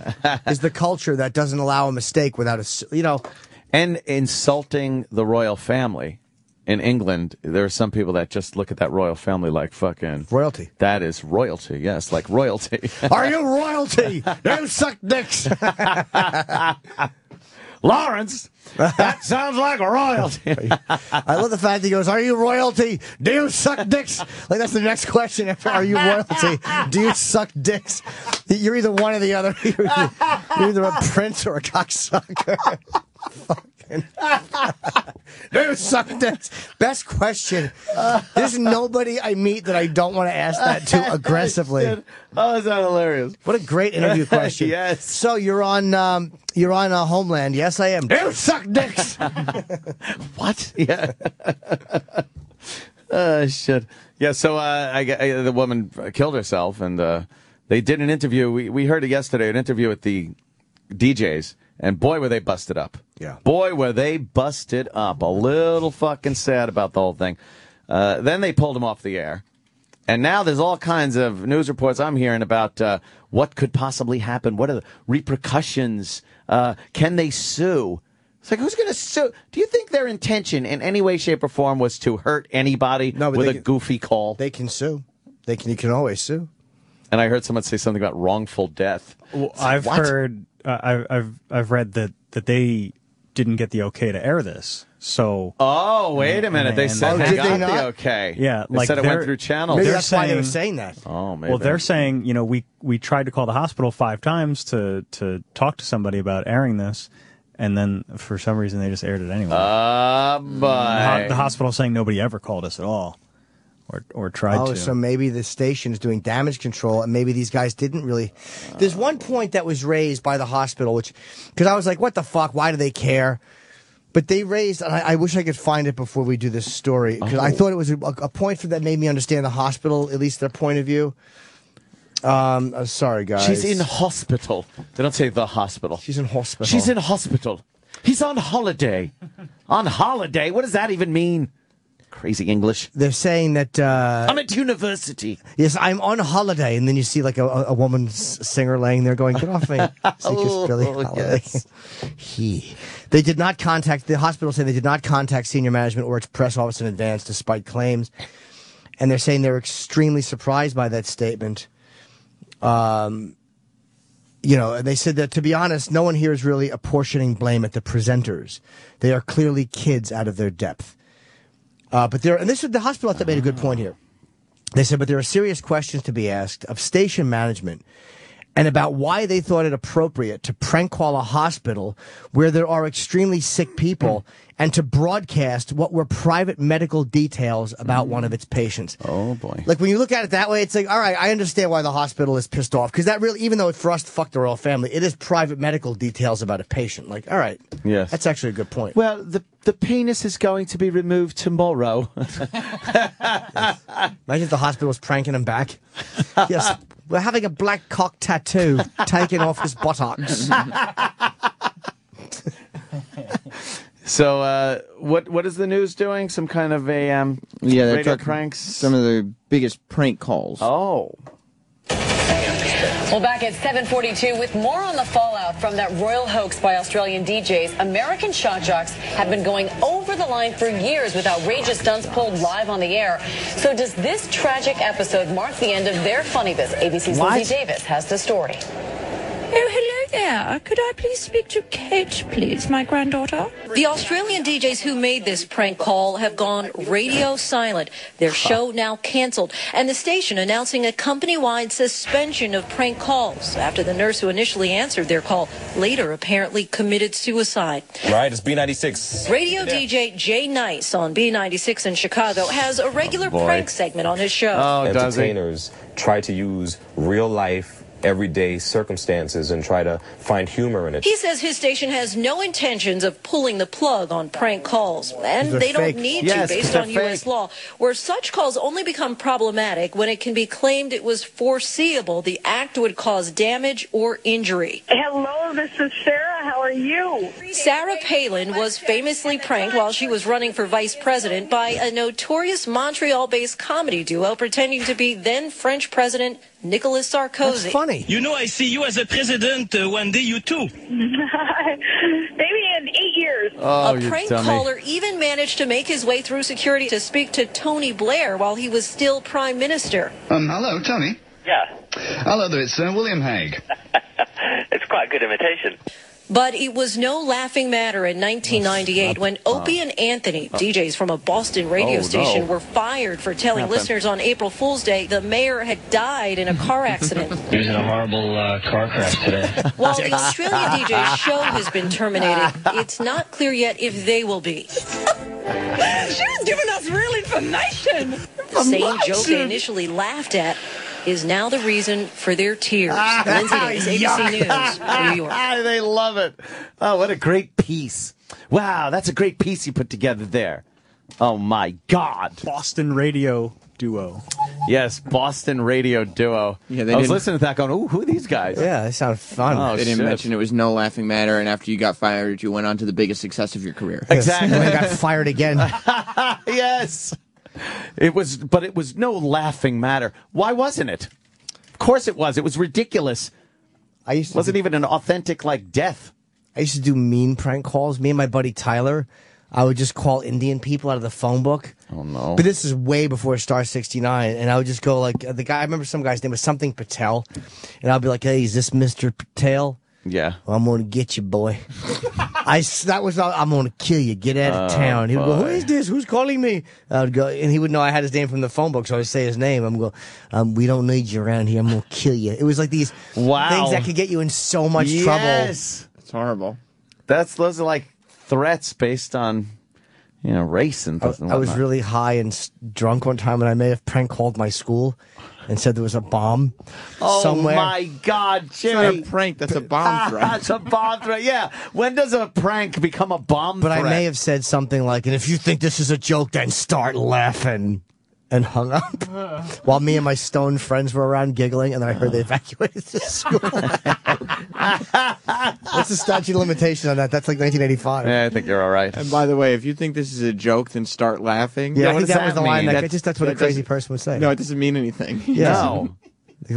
is the culture that doesn't allow a mistake without a you know and insulting the royal family in England, there are some people that just look at that royal family like fucking royalty. That is royalty. Yes, like royalty. <laughs> Are you royalty? you suck dicks. <laughs> Lawrence, that sounds like royalty. <laughs> I love the fact that he goes, Are you royalty? Do you suck dicks? Like, that's the next question after Are you royalty? Do you suck dicks? You're either one or the other. You're either, you're either a prince or a cocksucker. Fucking. Do you suck dicks? Best question. There's nobody I meet that I don't want to ask that to <laughs> aggressively. Oh, is that hilarious? What a great interview <laughs> question. Yes. So you're on um, you're on uh, Homeland. Yes, I am. You suck dicks. <laughs> what? Yeah. uh, shit. Yeah. So uh, I, I, the woman killed herself, and uh, they did an interview. We we heard it yesterday. An interview with the DJs, and boy, were they busted up. Yeah. Boy, were they busted up. A little fucking sad about the whole thing. Uh, then they pulled him off the air. And now there's all kinds of news reports I'm hearing about uh, what could possibly happen. What are the repercussions? Uh, can they sue? It's like, who's going to sue? Do you think their intention in any way, shape, or form was to hurt anybody No, but with they a can- goofy call? They can sue. They can. You can always sue. And I heard someone say something about wrongful death. Well, like, I've what? heard, uh, I've, I've, I've read that that they didn't get the okay to air this. So. Oh, wait a minute. They and- said and they they- got the okay. Yeah, They like said it went through channels. Maybe They're that's why they were saying- saying that. Oh, maybe. Well, they're saying, you know, we we tried to call the hospital five times to to talk to somebody about airing this, and then for some reason they just aired it anyway. Uh, the, ho- bye. the hospital's saying nobody ever called us at all, or or tried oh, to. so maybe the station is doing damage control, and maybe these guys didn't really. There's one point that was raised by the hospital, which because I was like, "What the fuck? Why do they care?" But they raised, and I, I wish I could find it before we do this story because I Oh. thought it was a, a point for that made me understand the hospital, at least their point of view. Um, uh, sorry, guys. She's in hospital. They don't say the hospital. She's in hospital. She's in hospital. He's on holiday. on holiday? What does that even mean? Crazy English. They're saying that. Uh, I'm at university. Yes, I'm on holiday, and then you see like a, a, woman singer laying there going, "Get off me!" <laughs> It's Billie Oh, Holiday. yes. <laughs> he. They did not contact the hospital. Saying they did not contact senior management or its press office in advance, despite claims. And they're saying they're extremely surprised by that statement. Um, you know, they said that to be honest, no one here is really apportioning blame at the presenters. They are clearly kids out of their depth. Uh, but there, and this is the hospital thought made a good point here. They said, but there are serious questions to be asked of station management and about why they thought it appropriate to prank call a hospital where there are extremely sick people and to broadcast what were private medical details about one of its patients. Oh boy. Like when you look at it that way, it's like, all right, I understand why the hospital is pissed off because that really, even though it for us to fuck the royal family, it is private medical details about a patient. Like, all right, Yes. that's actually a good point. Well, the the penis is going to be removed tomorrow. <laughs> Imagine if the hospital was pranking him back. <laughs> yes, we're having a black cock tattoo taken off his buttocks. <laughs> so, uh, what what is the news doing? Some kind of a um, Yeah, they're radio pranks. some of the biggest prank calls. Oh. Well, back at 742 with more on the fallout from that royal hoax by Australian DJs, American shock jocks have been going over the line for years with outrageous stunts pulled live on the air. So does this tragic episode mark the end of their funny biz? ABC's What? Lindsay Davis has the story. Oh, hello there. Could I please speak to Kate, please, my granddaughter? The Australian DJs who made this prank call have gone radio silent. Their show now canceled, and the station announcing a company-wide suspension of prank calls after the nurse who initially answered their call later apparently committed suicide. Right, it's B96. Radio DJ Jay Nice on B96 in Chicago has a regular oh, boy. prank segment on his show. Oh, Entertainers try to use real life, everyday circumstances and try to find humor in it. He says his station has no intentions of pulling the plug on prank calls, and They're they don't need Yes, to based they're on U.S. law, where such calls only become problematic when it can be claimed it was foreseeable the act would cause damage or injury. Hello, this is Sarah. How are you? Sarah Palin was famously pranked while she was running for vice president by a notorious Montreal-based comedy duo pretending to be then French President Nicolas Sarkozy. That's funny. You know, I see you as a president uh, one day, you too. <laughs> Maybe in eight years. Oh, a prank caller even managed to make his way through security to speak to Tony Blair while he was still prime minister. Um, hello, Tony. Yeah, Hello there, it's uh, William Hague. <laughs> it's quite a good imitation. But it was no laughing matter in 1998 when Opie and Anthony, DJs from a Boston radio Oh, no. station, were fired for telling Happened. listeners on April Fool's Day the mayor had died in a car accident. <laughs> He was in a horrible uh, car crash today. <laughs> While the Australian DJ's show has been terminated, it's not clear yet if they will be. <laughs> She was giving us real information. The same joke they initially laughed at is now the reason for their tears. Lindsay Davis, ABC News, New York. <laughs> they love it. Oh, what a great piece. Wow, that's a great piece you put together there. Oh my God. Boston radio duo. Yes, Boston radio duo. Yeah, they I was didn't- listening to that going, ooh, who are these guys? Yeah, they sound fun. Oh, they didn't shit. mention it was no laughing matter, and after you got fired, you went on to the biggest success of your career. Exactly. I got fired again. <laughs> yes. It was, but it was no laughing matter. Why wasn't it? Of course it was. It was ridiculous. I used to wasn't even an authentic like death. I used to do mean prank calls. Me and my buddy Tyler, I would just call Indian people out of the phone book. Oh no! But this is way before Star 69. And I would just go like, uh, the guy, I remember some guy's name was something Patel. And I'll be like, hey, is this Mr. Patel? Yeah. Well, I'm going to get you, boy. I that was, I'm going to kill you. Get out of Oh, town. He would go, who is this? Who's calling me? I would go, and he would know I had his name from the phone book. So I would say his name. I'm going, um, we don't need you around here. I'm going to kill you. It was like these Wow. things that could get you in so much trouble. Yes. It's horrible. That's those are like threats based on you know race and. I, and I was really high and drunk one time, and I may have prank called my school and said there was a bomb Oh somewhere. my God, It's Jimmy! not a prank. That's a bomb <laughs> threat. That's a bomb threat. Yeah. When does a prank become a bomb But threat? I may have said something like, and if you think this is a joke, then start laughing. And hung up <laughs> while me and my stone friends were around giggling, and then I heard they uh. evacuated the <laughs> school. What's the statute of limitation on that? That's like 1985. Yeah, I think you're all right. And by the way, if you think this is a joke, then start laughing. Yeah, I think does that was the line. mean? That, just that's what a crazy person would say. No, it doesn't mean anything. <laughs> Yeah. No.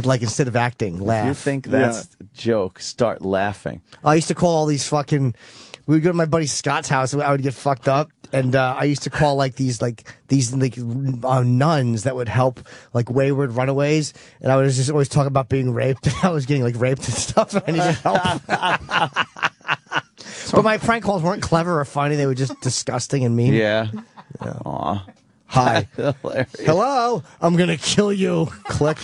Like instead of acting, laugh. If you think that's a joke, start laughing. I used to call all these fucking. We would go to my buddy Scott's house. I would get fucked up, and uh, I used to call like these like these like uh, nuns that would help like wayward runaways, and I was just always talking about being raped. <laughs> And I was getting like raped and stuff, and I needed help. <laughs> but my prank calls weren't clever or funny; they were just disgusting and mean. Yeah. Aw. Hi. <laughs> Hello, I'm gonna kill you. Click.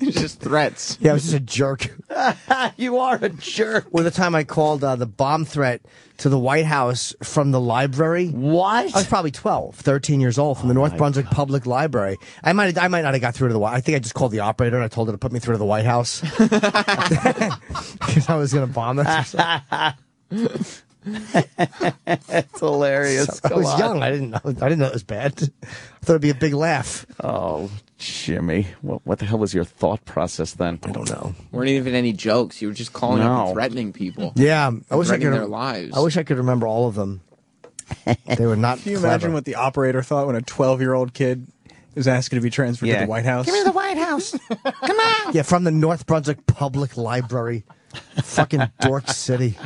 just threats. Yeah, I was just a jerk. <laughs> you are a jerk. Well, the time I called uh, the bomb threat to the White House from the library. What? I was probably 12, 13 years old from the North Brunswick Public Library. I might I might not have got through to the White I think I just called the operator and I told her to put me through to the White House. <laughs> Because I was going to bomb us. Or <laughs> something. It's hilarious. I was on. young. I didn't know. I didn't know it was bad. I thought it'd be a big laugh. Oh, Jimmy. What, what the hell was your thought process then? I don't know. weren't even any jokes. You were just calling up and threatening people. Yeah, I wish I could. their lives. I wish I could remember all of them. They were not. <laughs> Can you clever. imagine what the operator thought when a 12 year old kid is asking to be transferred Yeah. to the White House? Give me the White House. Come on. <laughs> Yeah, from the North Brunswick Public Library. Fucking Dork City.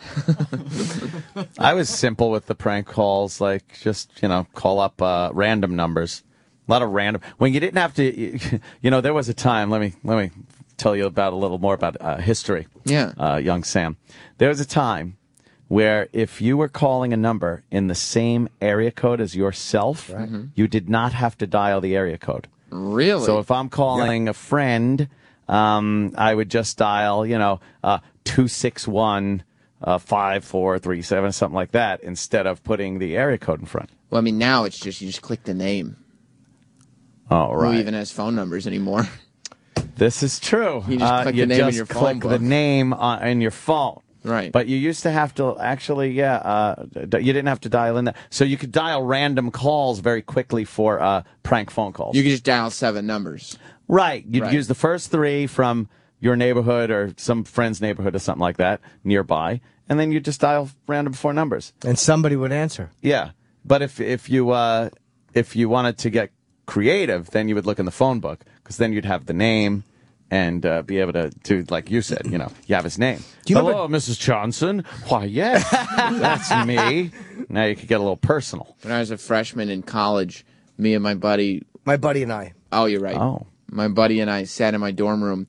<laughs> I was simple with the prank calls, like just you know, call up uh, random numbers. A lot of random. When you didn't have to, <laughs> you know, there was a time. Let me let me tell you about a little more about uh, history. Yeah. uh, young Sam. There was a time where if you were calling a number in the same area code as yourself, you did not have to dial the area code. Really? So if I'm calling a friend, um, I would just dial, you know, uh, two six one uh, five four three seven, something like that, instead of putting the area code in front. well, I mean, now it's just you just click the name. Oh, Who even has phone numbers anymore? <laughs> This is true. You just Uh, click you the name in your phone click the name on, in your phone. Right. But you used to have to actually, yeah, uh, you didn't have to dial in that. So you could dial random calls very quickly for uh, prank phone calls. You could just dial seven numbers. Right. You'd Right. use the first three from your neighborhood or some friend's neighborhood or something like that nearby, and then you just dial random four numbers. And somebody would answer. Yeah. But if if you uh, if you wanted to get creative, then you would look in the phone book because then you'd have the name and uh, be able to, to, like you said, you know, you have his name. Do you Hello, Mrs. Johnson. Why, yes, <laughs> that's me. Now you could get a little personal. When I was a freshman in college, me and my buddy. My buddy and I. Oh, you're right. Oh. My buddy and I sat in my dorm room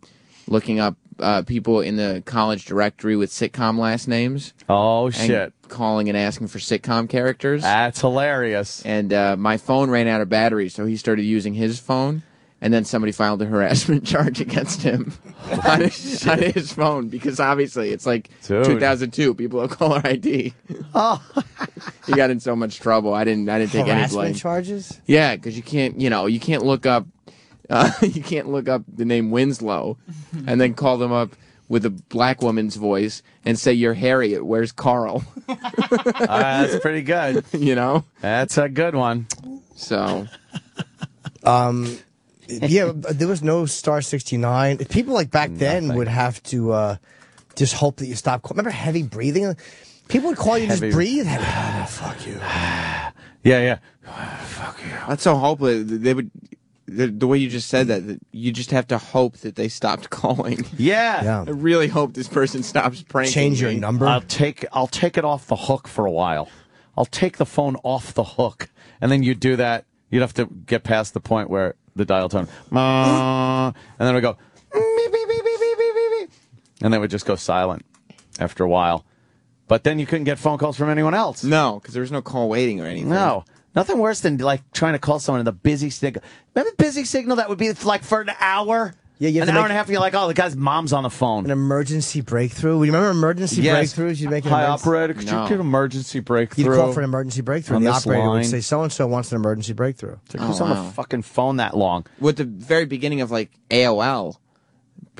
looking up uh, people in the college directory with sitcom last names. Oh, shit. Calling and asking for sitcom characters. That's hilarious. And uh, my phone ran out of battery, so he started using his phone. And then somebody filed a harassment <laughs> charge against him <laughs> on, his, on his phone because obviously it's like Dude. 2002. People have caller ID. Oh, <laughs> he got in so much trouble. I didn't. I didn't take any blame. harassment charges. Yeah, because you can't, you know, you can't look up, uh, <laughs> you can't look up the name Winslow, and then call them up with a black woman's voice and say you're Harriet. Where's Carl? Uh, <laughs> that's pretty good. <laughs> you know, That's a good one. so Um, yeah, there was no Star 69. People like back then would have to uh, just hope that you stop. Remember heavy breathing? People would call you and Heavy- just breathe. Heavy. <sighs> <sighs> fuck you. Yeah, yeah. Oh, <sighs> fuck you. That's so hopeless. They would the, the way you just said that, that, you just have to hope that they stopped <laughs> calling. Yeah. yeah. I really hope this person stops pranking. Change your me. number. I'll take I'll take it off the hook for a while. I'll take the phone off the hook. And then you do that, you'd have to get past the point where the dial tone and then we go and then we just go silent after a while. But then you couldn't get phone calls from anyone else. No, because there was no call waiting or anything. No. Nothing worse than like trying to call someone in the busy signal. Remember busy signal that would be like for an hour? Yeah, you have an hour and a half. And You're like, oh, the guy's mom's on the phone. An emergency breakthrough. You remember emergency Yes. breakthroughs? You'd make an Hi, emergency- operator. Could No. you get emergency breakthrough? You'd call for an emergency breakthrough. On and the operator line. would say, "So and so wants an emergency breakthrough." It's like, who's Oh, on the fucking phone that long? With the very beginning of like AOL,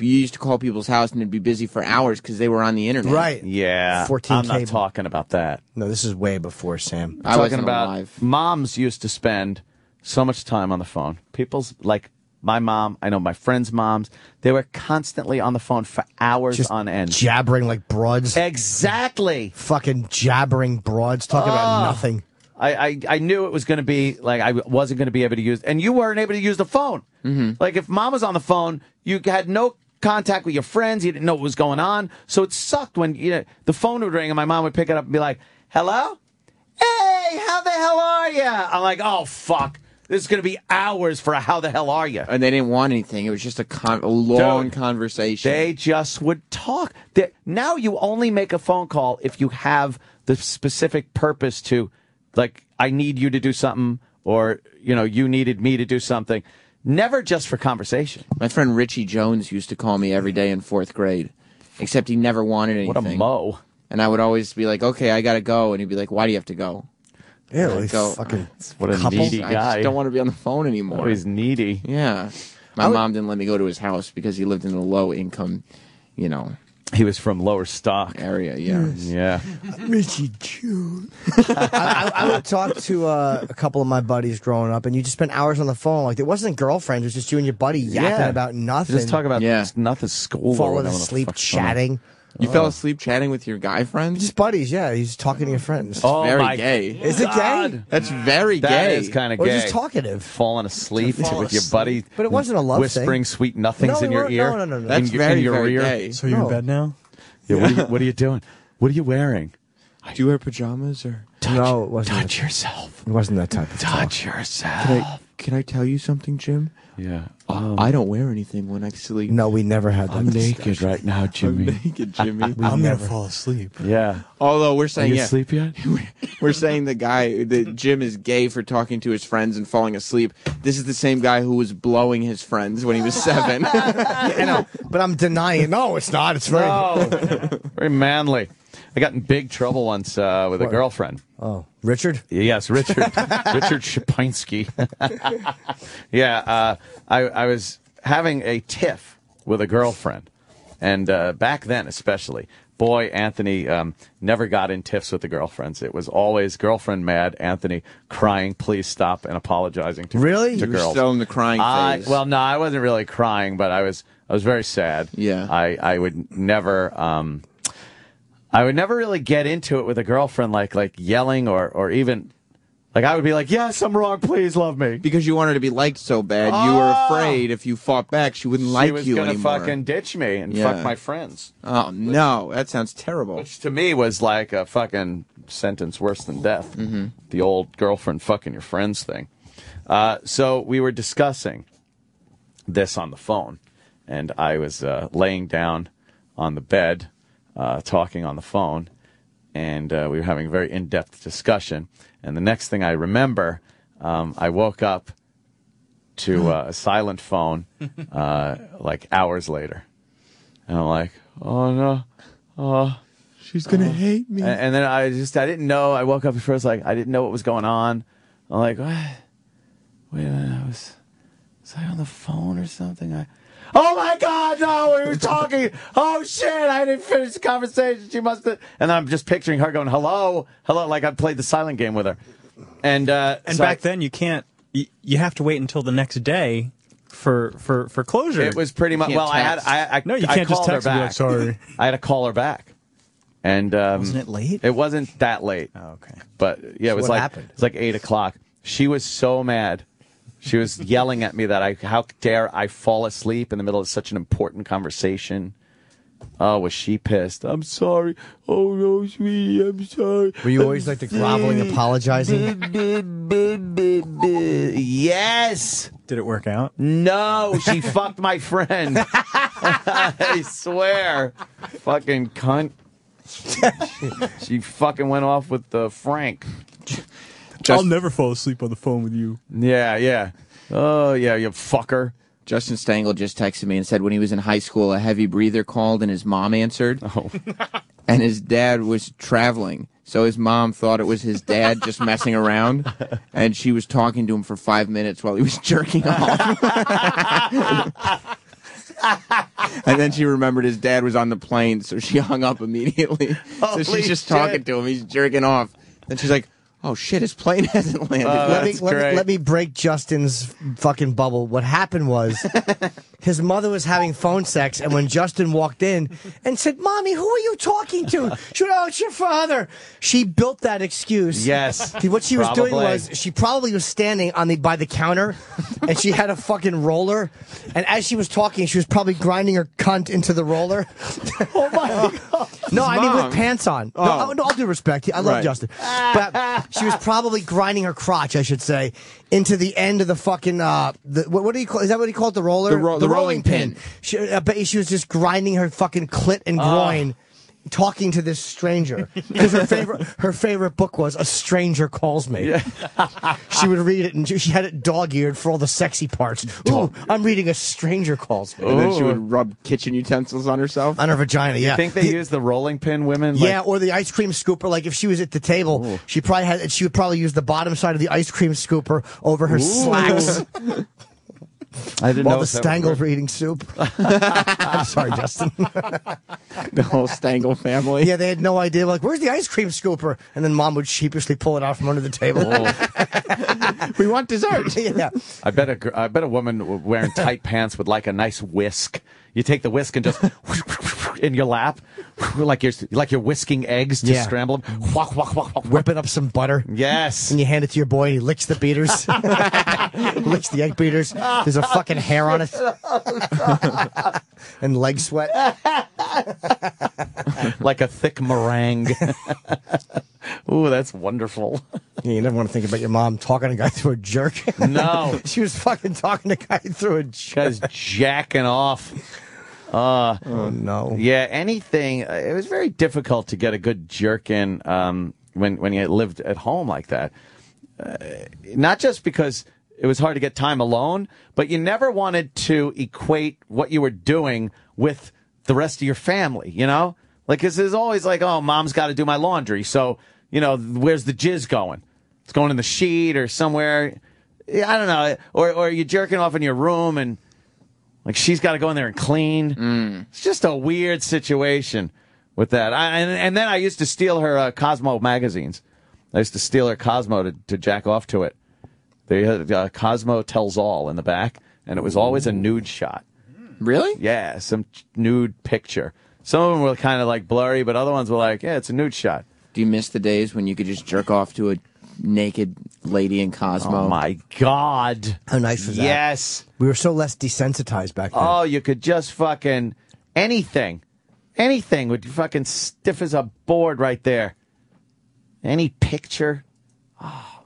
you used to call people's house and it'd be busy for hours because they were on the internet. Right. Yeah. 14 I'm not cable. talking about that. No, this is way before Sam. I'm talking wasn't about alive. moms used to spend so much time on the phone. People's like my mom, I know my friends' moms, they were constantly on the phone for hours Just on end. jabbering like broads. exactly. Fucking jabbering broads talking Oh. about nothing. I, I, I knew it was going to be like I wasn't going to be able to use, and you weren't able to use the phone. Mm-hmm. Like if mom was on the phone, you had no contact with your friends. You didn't know what was going on, so it sucked when you know the phone would ring and my mom would pick it up and be like, "Hello, hey, how the hell are you?" I'm like, "Oh fuck, this is going to be hours for a how the hell are you?" And they didn't want anything. It was just a, con- a long Dude, conversation. They just would talk. They- now you only make a phone call if you have the specific purpose to, like, I need you to do something, or you know, you needed me to do something. Never just for conversation. My friend Richie Jones used to call me every day in fourth grade, except he never wanted anything. What a mo! And I would always be like, "Okay, I gotta go," and he'd be like, "Why do you have to go?" Yeah, I'd like go, fucking What a couple. needy I guy. just don't want to be on the phone anymore. Oh, he's needy. Yeah. My mom didn't let me go to his house because he lived in a low income, you know, He was from lower stock. area. Yeah. Yeah. Richie June. I, I, I would talk to uh, a couple of my buddies growing up, and you just spent hours on the phone. Like it wasn't girlfriends; it was just you and your buddy yakking Yeah. about nothing. Just talk about Yeah. just nothing. School. or falling whatever the asleep, fuck's going on. chatting. You fell oh. asleep chatting with your guy friends? Just buddies, yeah. He's talking to your friends. Oh very my gay. Is it gay? God. That's very That gay. is kind of Or gay. just talkative. Falling asleep To fall with your asleep. buddy, But it wasn't a love whispering thing. sweet nothings No, in we your weren't- ear. no, no, no, no. That's in your, very, in your very ear. gay. So you're No. in bed now? Yeah, what, are you, what are you doing? What are you wearing? Do you wear pajamas or no, it wasn't. Touch that, yourself. it wasn't that type of talk. Touch yourself. Can I tell you something, Jim? Yeah. Uh, I don't wear anything when I sleep. No, we never had that. I'm naked right now, Jimmy. I'm naked, Jimmy. I'm gonna fall asleep. Yeah. <laughs> Although we're Are saying you yeah, asleep yet? <laughs> we're saying the guy that Jim is gay for talking to his friends and falling asleep. This is the same guy who was blowing his friends when he was seven. <laughs> I know, but I'm denying. No, it's not. It's very. No. Very manly. I got in big trouble once uh, with a girlfriend. Oh, Richard. Yes, Richard. <laughs> Richard Shapinsky. <laughs> yeah, uh, I, I was having a tiff with a girlfriend, and uh, back then especially, boy, Anthony um, never got in tiffs with the girlfriends. It was always girlfriend mad, Anthony crying, please stop, and apologizing to Really? to You were girls. still in the crying I- phase. well, no, I wasn't really crying, but I was I was very sad. Yeah. I I would never. Um, I would never really get into it with a girlfriend, like like yelling or or even Like I would be like, "Yes, I'm wrong. Please love me." Because you want her to be liked so bad, you were Oh. afraid if you fought back, she wouldn't like you. she was you gonna anymore. fucking ditch me and Yeah. fuck my friends. Oh no, that sounds terrible. Which to me was like a fucking sentence worse than death. Mm-hmm. The old girlfriend fucking your friends thing. Uh, so we were discussing this on the phone, and I was uh, laying down on the bed, uh, talking on the phone, and uh, we were having a very in-depth discussion. And the next thing I remember, um, I woke up to uh, a silent phone, <laughs> uh, like hours later, and I'm like, "Oh no, oh." She's gonna hate me. And, and then I just I didn't know. I woke up at first like I didn't know what was going on. I'm like, what? Wait a minute, I was was I on the phone or something? I Oh my God! No, we were talking. oh shit! I didn't finish the conversation. She must have. And I'm just picturing her going, "Hello, hello," like I played the silent game with her. And uh, And so I- back then, you can't. You, you have to wait until the next day for for for closure. It was pretty much. Well, I had. I, I no, you I can't just her text and be like, sorry. <laughs> I had to call her back. And um, Wasn't it late? It wasn't that late. Oh, okay. But yeah, So it was like happened? it was like eight o'clock. She was so mad. She was yelling at me that I how dare I fall asleep in the middle of such an important conversation. Oh, was she pissed? I'm sorry. Oh no, sweetie, I'm sorry. Were you always like the groveling, apologizing? yes. Did it work out? No, she <laughs> fucked my friend. <laughs> I swear. Fucking cunt. <laughs> she fucking went off with uh, Frank. I'll never fall asleep on the phone with you. Yeah, yeah. Oh, yeah, you fucker. Justin Stangle just texted me and said when he was in high school, a heavy breather called and his mom answered. Oh. <laughs> and his dad was traveling. So his mom thought it was his dad just messing around. <laughs> And she was talking to him for five minutes while he was jerking off. <laughs> and then she remembered his dad was on the plane, so she hung up immediately. Oh, so she's just shit. talking to him. He's jerking off. And she's like, oh shit, his plane <laughs> hasn't landed. Uh, let, me, yet." let, me, let me break Justin's fucking bubble. What happened was <laughs> his mother was having phone sex, and when Justin walked in and said, Mommy, who are you talking to? She went, Oh, it's your father. She built that excuse. Yes, What she was doing was she probably was standing on the by the counter and she had a fucking roller. And as she was talking, she was probably grinding her cunt into the roller. <laughs> oh my god. No, I mean with pants on. No, Oh. Uh, no, all due respect. I love Right. Justin. But she was probably grinding her crotch, I should say, into the end of the fucking uh the what, what do you call is that what he called the roller? The ro- the rolling pin. She, I bet you she was just grinding her fucking clit and groin. Talking to this stranger because her <laughs> favorite her favorite book was A Stranger Calls Me. Yeah. <laughs> she would read it and she, she had it dog eared for all the sexy parts. Ooh, I'm reading A Stranger Calls Me And then she would rub kitchen utensils on herself. on her vagina. Yeah, You think they The- use the rolling pin women? yeah, Like, or the ice cream scooper. Like if she was at the table, she probably had. She would probably use the bottom side of the ice cream scooper over her slacks <laughs> I didn't know the Stangle were eating soup. <laughs> I'm sorry, Justin. <laughs> the whole Stangle family. yeah, they had no idea. Like, where's the ice cream scooper? And then mom would sheepishly pull it out from under the table. Oh. <laughs> we want dessert. yeah. I bet a I bet a woman wearing tight pants with like a nice whisk. You take the whisk and just <laughs> in your lap, <laughs> like you're like you're whisking eggs to Yeah. scramble them. Whack, whack, whack, whack. Whipping up some butter. Yes. And you hand it to your boy and he licks the beaters. <laughs> licks the egg beaters. There's a fucking hair on it. and leg sweat. like a thick meringue. Ooh, that's wonderful. <laughs> Yeah, you never want to think about your mom talking a guy through a jerk. No. <laughs> she was fucking talking to a guy through a jerk. Guy's jacking off. Uh, Oh no. yeah, anything. uh, It was very difficult to get a good jerk in um, when when you lived at home like that. Uh, not just because it was hard to get time alone, but you never wanted to equate what you were doing with the rest of your family. You know, like 'cause there's always like, oh, mom's got to do my laundry, so you know, where's the jizz going? It's going in the sheet or somewhere. I don't know. Or or you jerking off in your room and like she's got to go in there and clean. It's just a weird situation with that. I, and, and then I used to steal her uh, Cosmo magazines. I used to steal her Cosmo to, to jack off to it. They had uh, Cosmo tells all in the back, and it was always a nude shot. Really? Yeah, some nude picture. Some of them were kind of like blurry, but other ones were like, yeah, it's a nude shot. Do you miss the days when you could just jerk off to a naked lady in Cosmo. Oh my god! How nice was that? Yes. We were so less desensitized back then. Oh, you could just fucking anything, anything would fucking stiff as a board right there. Any picture, oh.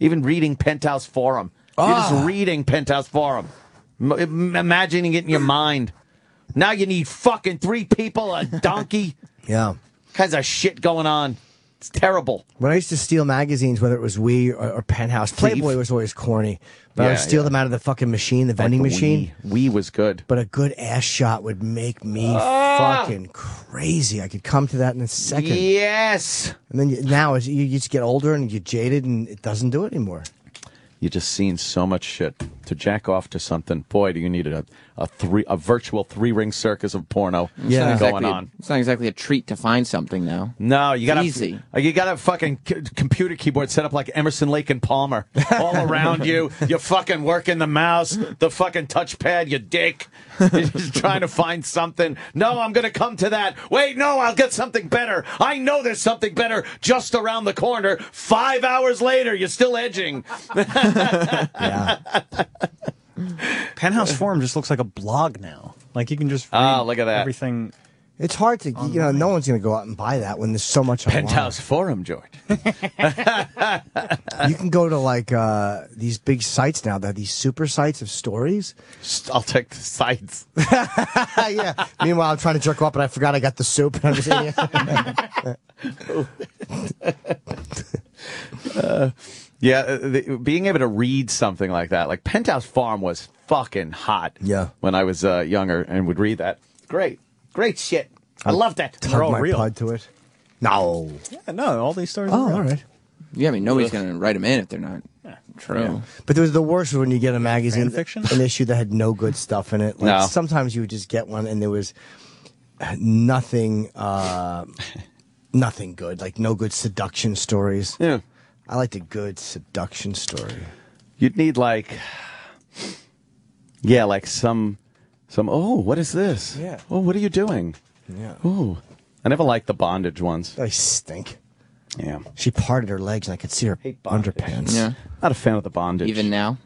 even reading Penthouse Forum. You're Ah. just reading Penthouse Forum, M- imagining it in your mind. Now you need fucking three people, a donkey, <laughs> Yeah. Kinds of shit going on. It's terrible. When I used to steal magazines, whether it was Oui or, or Penthouse, Playboy was always corny. But I would steal yeah. them out of the fucking machine, the vending the machine. Oui was good. But a good ass shot would make me Ah! fucking crazy. I could come to that in a second. Yes. And then you, now as you, you just get older and you get jaded, and it doesn't do it anymore. You're just seen so much shit to jack off to something. Boy, do you need a a three a virtual three ring circus of porno It's not going exactly- on. It's not exactly a treat to find something now. No, you got easy. you got a fucking c- computer keyboard set up like Emerson, Lake and Palmer, all <laughs> around you. You're fucking working the mouse, the fucking touchpad, you dick. <laughs> You're just trying to find something. No, I'm gonna come to that. Wait, no, I'll get something better. I know there's something better just around the corner. Five hours later, you're still edging. <laughs> Penthouse Forum just looks like a blog now. Like you can just read Ah, look at that. everything. It's hard to, you know, no one's going to go out and buy that when there's so much online. Penthouse Forum, George. <laughs> You can go to like uh, these big sites now that have these super sites of stories. I'll take the sites. <laughs> yeah. Meanwhile, I'm trying to jerk off, but I forgot I got the soup. <laughs> I'm just eating it. Yeah, uh, the, being able to read something like that, like Penthouse Forum was fucking hot. Yeah. When I was uh, younger and would read that. Great. Great shit. I loved it. Tug my pud to it. No. Yeah, no, all these stories. Oh, are real. all right. Yeah, I mean nobody's going to write them in if they're not true. But there was the worst was when you get a magazine, Fan fiction? an issue that had no good stuff in it. Like No. sometimes you would just get one and there was nothing, uh, <laughs> nothing good. Like no good seduction stories. Yeah. I liked a good seduction story. You'd need like, yeah, like some, some. Oh, what is this? Yeah. Oh, what are you doing? Yeah. Oh, I never liked the bondage ones. They stink. Yeah. She parted her legs and I could see her underpants. Yeah. Not a fan of the bondage. Even now?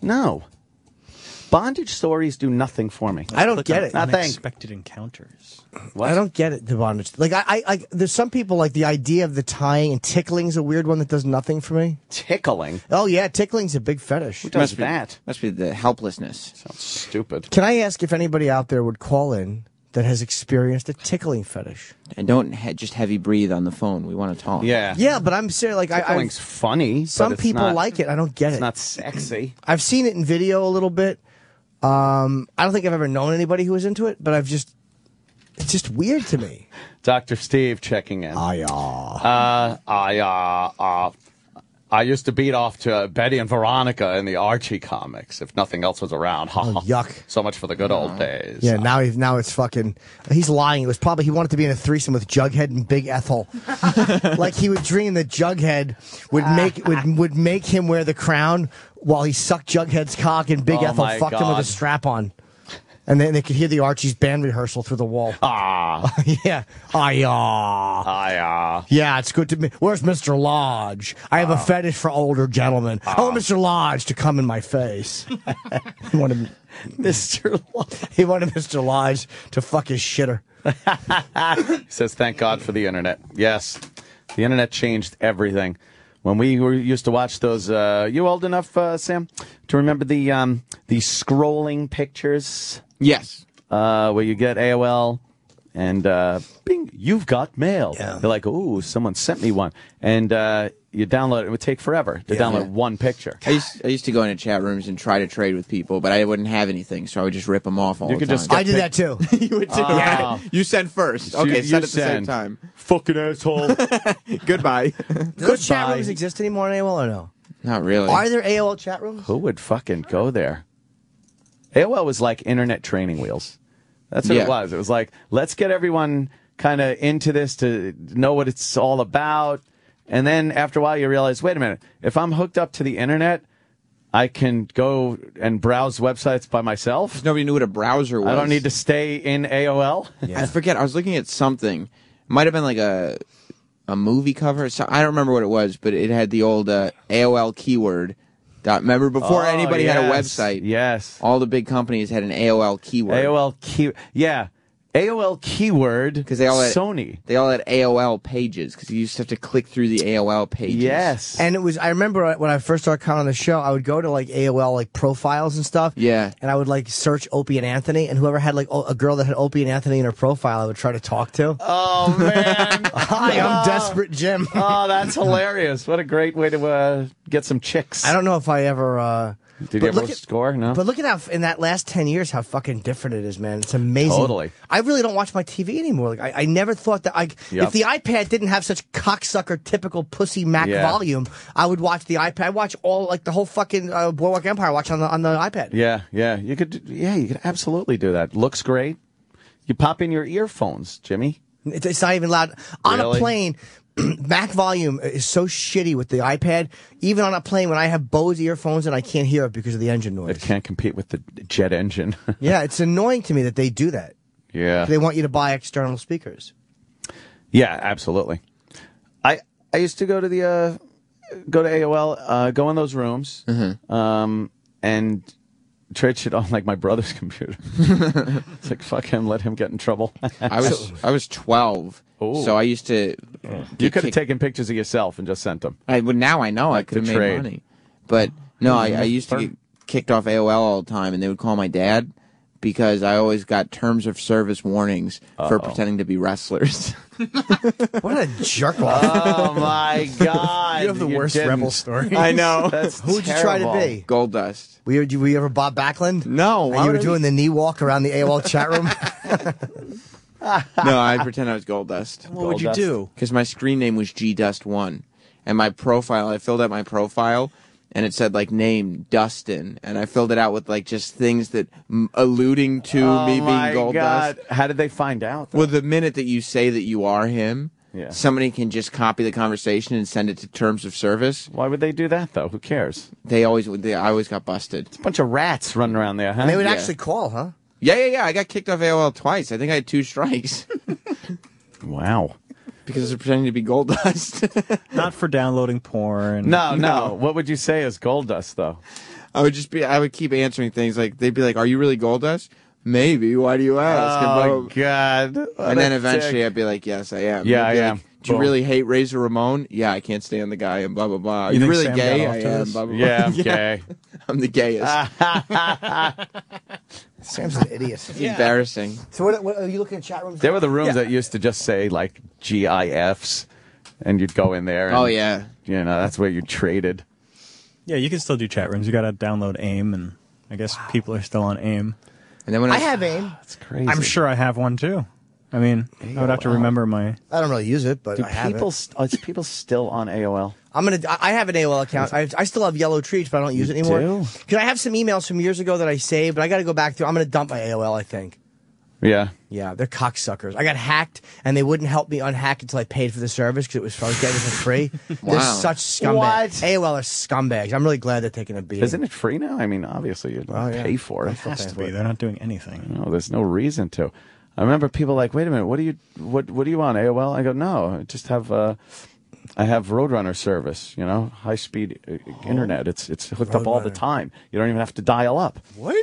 No. Bondage stories do nothing for me. I don't get on it. Nothing. Unexpected encounters. I don't get it. The bondage. Like I, I, I, there's some people like the idea of the tying and tickling is a weird one that does nothing for me. Tickling. Oh yeah, tickling's a big fetish. Who does Must be- that? Must be the helplessness. Sounds stupid. Can I ask if anybody out there would call in that has experienced a tickling fetish? And don't he- just heavy breathe on the phone. We want to talk. Yeah. Yeah, but I'm serious. Like I, I, Tickling's funny. but some it's people not- like it. I don't get It's it. It's not sexy. I've seen it in video a little bit. Um, I don't think I've ever known anybody who was into it, but I've just. It's just weird to me. Dr. Steve checking in. Ah, yeah. Uh, I, uh, uh, I used to beat off to Betty and Veronica in the Archie comics if nothing else was around. Oh, <laughs> yuck. So much for the good old days. Yeah, now he's now it's fucking. He's lying. It was probably he wanted to be in a threesome with Jughead and Big Ethel. <laughs> like he would dream that Jughead would make would would make him wear the crown while he sucked Jughead's cock, and Big Oh, Ethel my fucked him with God. a strap on. And then they could hear the Archie's band rehearsal through the wall. Ah, <laughs> yeah. Ah, uh, Yeah, it's good to be. Where's Mr. Lodge? I have a fetish for older gentlemen. I want Mr. Lodge to come in my face. <laughs> he wanted Mr. Lodge. <laughs> he wanted Mr. Lodge to fuck his shitter. He says, thank God for the internet. Yes, the internet changed everything. When we were used to watch those, uh, you old enough, uh, Sam, to remember the um, the scrolling pictures? Yes. Uh, where you get AOL and uh, bing, you've got mail. Yeah. They're like, ooh, someone sent me one, and uh, you download it. It would take forever to Yeah. download Yeah. one picture. I used, I used to go into chat rooms and try to trade with people, but I wouldn't have anything, so I would just rip them off all You the could time. just get I did that too. <laughs> you would too. Ah. right? <laughs> You sent first. So Okay, you send at the same time. Fucking asshole. <laughs> Goodbye. Do those chat rooms exist anymore on AOL or no? Not really. Are there AOL chat rooms? Who would fucking go there? AOL was like internet training wheels. That's what Yeah. it was. It was like, let's get everyone kind of into this to know what it's all about. And then after a while, you realize, wait a minute, if I'm hooked up to the internet, I can go and browse websites by myself. Nobody knew what a browser was. I don't need to stay in AOL. <laughs> I forget. I was looking at something. It might have been like a a movie cover. So I don't remember what it was, but it had the old uh, AOL keyword. Remember before Oh, anybody had a website? Yes. All the big companies had an AOL keyword. AOL key. Yeah. AOL keyword because they all had Sony. They all had AOL pages because you used to have to click through the AOL pages. Yes. And it was, I remember when I first started coming on the show, I would go to like AOL like profiles and stuff. Yeah. And I would like search Opie and Anthony, and whoever had like a girl that had Opie and Anthony in her profile, I would try to talk to. Oh man! <laughs> Hi, I'm Desperate Jim. oh, that's hilarious! What a great way to uh, get some chicks. I don't know if I ever. uh Did but you ever look at- score? No. But look at how in that last ten years, how fucking different it is, man. It's amazing. Totally. I really don't watch my TV anymore. Like I, I never thought that. I Yep. if the iPad didn't have such cocksucker typical pussy Mac Yeah. volume, I would watch the iPad. I watch all like the whole fucking uh, Boardwalk Empire. Watch on the on the iPad. Yeah, yeah. You could. Yeah, you could absolutely do that. Looks great. You pop in your earphones, Jimmy. It's, it's not even loud on a plane. <clears throat> Mac volume is so shitty with the iPad. Even on a plane, when I have Bose earphones and I can't hear it because of the engine noise. It can't compete with the jet engine. <laughs> yeah, it's annoying to me that they do that. yeah. They want you to buy external speakers. Yeah, absolutely. I I used to go to the uh, go to AOL, uh, go in those rooms, Mm-hmm. um, and trade shit on like my brother's <laughs> computer. <laughs> it's like fuck him, let him get in trouble. I was I was twelve, Ooh. so I used to. Mm. you could have taken pictures of yourself and just sent them. I would now I know I could have made trade. money, but no, I. I used to get kicked off AOL all the time, and they would call my dad because I always got terms of service warnings for Uh-oh. pretending to be wrestlers. <laughs> What a jerk off! Oh my god! <laughs> You have the worst didn't. rebel story. I know. <laughs> That's Who'd you try to terrible. be? Goldust. Were you, were you ever Bob Backlund? No, And why you were would I doing be- the knee walk around the AOL chat room. <laughs> no, I pretend I was Goldust. What would you do? Because my screen name was G Dust One, and my profile, I filled out my profile, and it said like name Dustin, and I filled it out with like just things that m- alluding to Oh me being Gold god! Dust. How did they find out? Well, the minute that you say that you are him, Yeah. somebody can just copy the conversation and send it to terms of service. Why would they do that though? Who cares? They always, they, I always got busted. It's a bunch of rats running around there, huh? and they would Yeah. actually call, huh? Yeah, yeah, yeah. I got kicked off AOL twice. I think I had two strikes <laughs> Wow. because of pretending to be Goldust. <laughs> Not for downloading porn. No, no. What would you say is Goldust though? I would just be, I would keep answering things like they'd be like, "Are you really Goldust?" Maybe. Why do you ask? And blah, Oh blah, god! What and then a eventually dick. I'd be like, "Yes, I am." Yeah, They'd be I like, am. Do you Boom. really hate Razor Ramon? Yeah, I can't stand the guy, and blah blah blah. Are You you, think really Sam gay? got I to am. this? Blah, blah, Yeah, I'm <laughs> blah. gay. I'm the gayest. Sam's an idiot. It's embarrassing. So what, what are you looking at chat rooms? There were the rooms Yeah. that used to just say like GIFs, and you'd go in there. And, Oh yeah. You know that's where you traded. Yeah, you can still do chat rooms. You got to download AIM, and I guess people are still on AIM. And then when I, I have AIM. <sighs> That's crazy. I'm sure I have one too. I mean, I would have to remember my. I don't really use it, but Do I have people? it. St- oh, is people still on AOL? I'm gonna. I I have an AOL account. I, I still have Yellow Treats, but I don't use it anymore. do? Because I have some emails from years ago that I saved, but I got to go back through. I'm gonna dump my AOL. I think. Yeah. Yeah, they're cocksuckers. I got hacked, and they wouldn't help me unhack until I paid for the service because it was I was getting it for free. <laughs> They're Wow. such scumbags. What? AOL are scumbags. I'm really glad they're taking a beating. Isn't it free now? I mean, obviously you Oh, yeah. pay for it. still Has to be. it. They're not doing anything. No, there's no reason to. I remember people like, wait a minute, what do you what what do you want AOL? I go, no, I just have uh, I have Roadrunner service, you know, high speed uh, internet. It's it's hooked up all the time. You don't even have to dial up. What?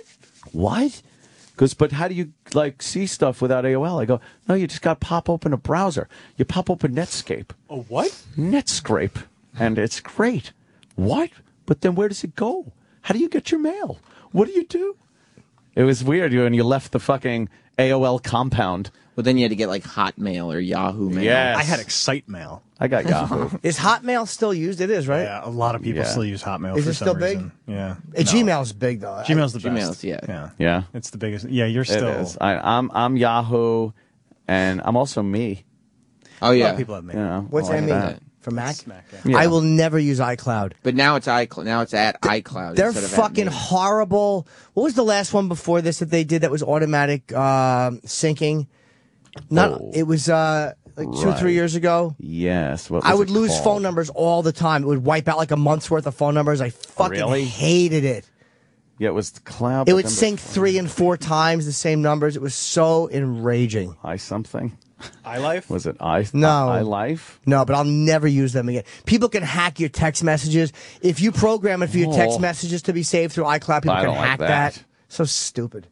What? Because, but how do you like see stuff without AOL? I go, no, you just got to pop open a browser. You pop open Netscape, Oh, what? Netscape, and it's great. What? But then where does it go? How do you get your mail? What do you do? It was weird when you left the fucking AOL compound. Well, then you had to get like Hotmail or Yahoo Mail. Yes. I had Excite Mail. I got Yahoo. <laughs> Is Hotmail still used? It is, right? Yeah, a lot of people Yeah. still use Hotmail Is for it some still big? reason. Yeah. Uh, Gmail's big though. Gmail's the best. Gmail's, yeah. Yeah. yeah, It's the biggest. Yeah, you're it still. is. I, I'm I'm Yahoo, and I'm also me. Oh A lot yeah. of people have Mail. You know, What's I like that mean? For Mac? Smack, yeah. Yeah. I will never use iCloud. But now it's iCloud. Now it's at iCloud. They're instead of at fucking me. horrible. What was the last one before this that they did that was automatic uh, syncing? Not. Oh. it was uh, like two or Right. three years ago. Yes. What I would it lose called? phone numbers all the time. It would wipe out like a month's worth of phone numbers. I fucking Really? hated it. Yeah, it was the cloud. It would sync three and four times the same numbers. It was so enraging. I something. iLife? Was it I? No. I iLife? No, but I'll never use them again. People can hack your text messages. If you program it for your text Oh. messages to be saved through iCloud, people I can don't like hack that. So stupid.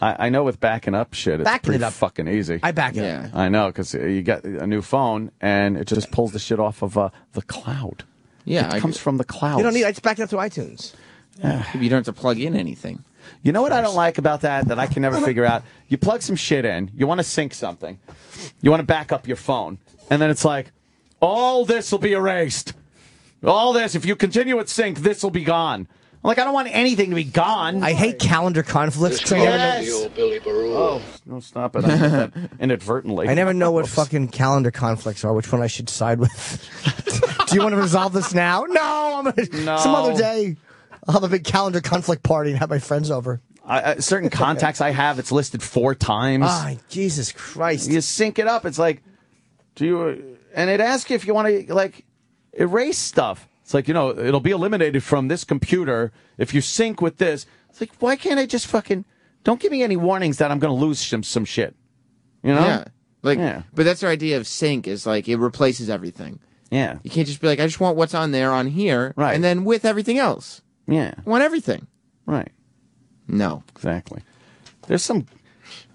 I, I know with backing up shit, it's Backing pretty it up. fucking easy. I back it up. I know because you get a new phone and it just pulls the shit off of uh, the cloud. Yeah, it I- comes from the cloud. You don't need. I just back it up through iTunes. You don't have to plug in anything. You know what I don't like about that that I can never figure out? You plug some shit in, you want to sync something, you want to back up your phone, and then it's like, all this will be erased. All this, if you continue with sync, this will be gone. I'm like, I don't want anything to be gone. I hate calendar conflicts. I never know- Yes. Oh, no, stop it. I did that <laughs> inadvertently. I never know what fucking calendar conflicts are. Which one I should side with? <laughs> Do you want to resolve this now? No, I'm gonna, <laughs> No. some other day. I'll have a big calendar conflict party and have my friends over. I, I, certain contacts I have, it's listed four times. Ah, Jesus Christ! You sync it up. It's like, do you? And it asks you if you want to like erase stuff. It's like you know it'll be eliminated from this computer if you sync with this. It's like why can't I just fucking don't give me any warnings that I'm going to lose some some shit. You know? Yeah. Like, Yeah. but that's their idea of sync is like it replaces everything. Yeah. You can't just be like, I just want what's on there on here, Right. and then with everything else. Yeah. I want everything. Right. No. Exactly. There's some.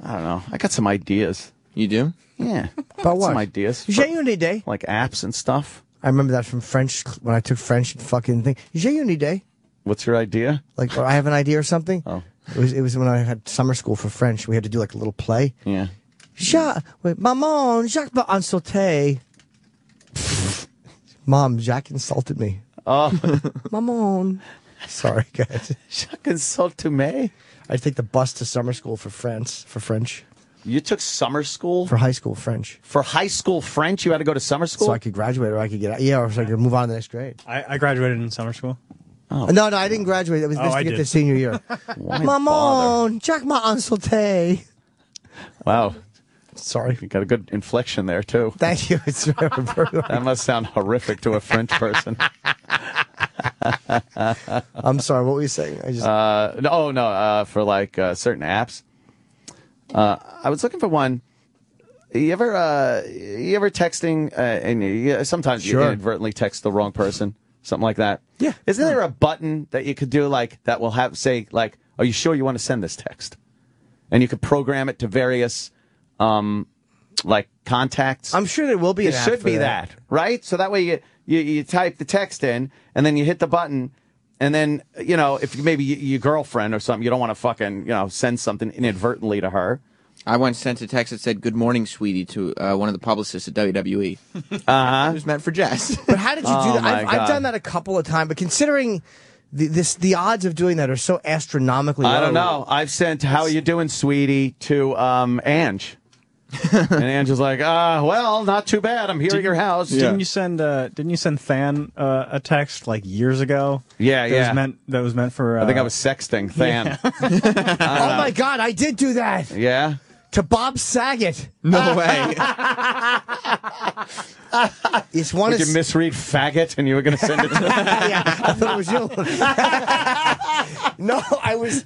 I don't know. I got some ideas. You do? Yeah. About what? Some ideas. for, J'ai une idée. like apps and stuff. I remember that from French when I took French and fucking thing. J'ai une idée. What's your idea? Like, or I have an idea or something. Oh. It was it was when I had summer school for French. We had to do like a little play. Yeah. Jacques, wait, maman, Jacques va insulter. Mom, Jacques insulted me. Oh, <laughs> Maman. Sorry, guys. Jacques insulted me. I take the bus to summer school for French. For French. You took summer school For high school French. for high school French. You had to go to summer school. So I could graduate or I could get out. Yeah, or so I could move on to the next grade. I, I graduated in summer school. Oh. No, no, I didn't graduate. It was Oh, this I to get did. to senior year. <laughs> Why Maman, bother? Jacques m'a insulté. Wow. Sorry. You got a good inflection there too. Thank you. It's very, very <laughs> That must sound horrific to a French person. <laughs> I'm sorry. What were you saying? I just Uh, no, oh, no, uh, for like uh, certain apps. Uh, I was looking for one. You ever, uh, you ever texting, uh, and you, sometimes you inadvertently text the wrong person, something like that. Yeah. Isn't there a button that you could do like that will have say like, "Are you sure you want to send this text?" And you could program it to various, um, like contacts. I'm sure there will be. It should be that. right? So that way you, you you type the text in, and then you hit the button, and then you know if you, maybe your girlfriend or something, you don't want to fucking you know send something inadvertently to her. I once sent a text that said "Good morning, sweetie" to uh, one of the publicists at WWE. <laughs> Uh It was meant for Jess. <laughs> But how did you Oh, do that? my I've, I've God. done that a couple of times, but considering the, this, the odds of doing that are so astronomically. I don't low. know. I've sent "How are you doing, sweetie?" to um Ange, and Ange is like, "Ah, well, not too bad. I'm here at your house." Didn't you send uh, Didn't you send Than uh, a text like years ago? Yeah, that yeah. Was meant, that was meant for. Uh, I think I was sexting <laughs> Than. Oh my God, I did do that Yeah. To Bob Saget. no <laughs> way. It's one Did you misread faggot and you were going to send it to <laughs> yeah, I thought it was you. no, I was,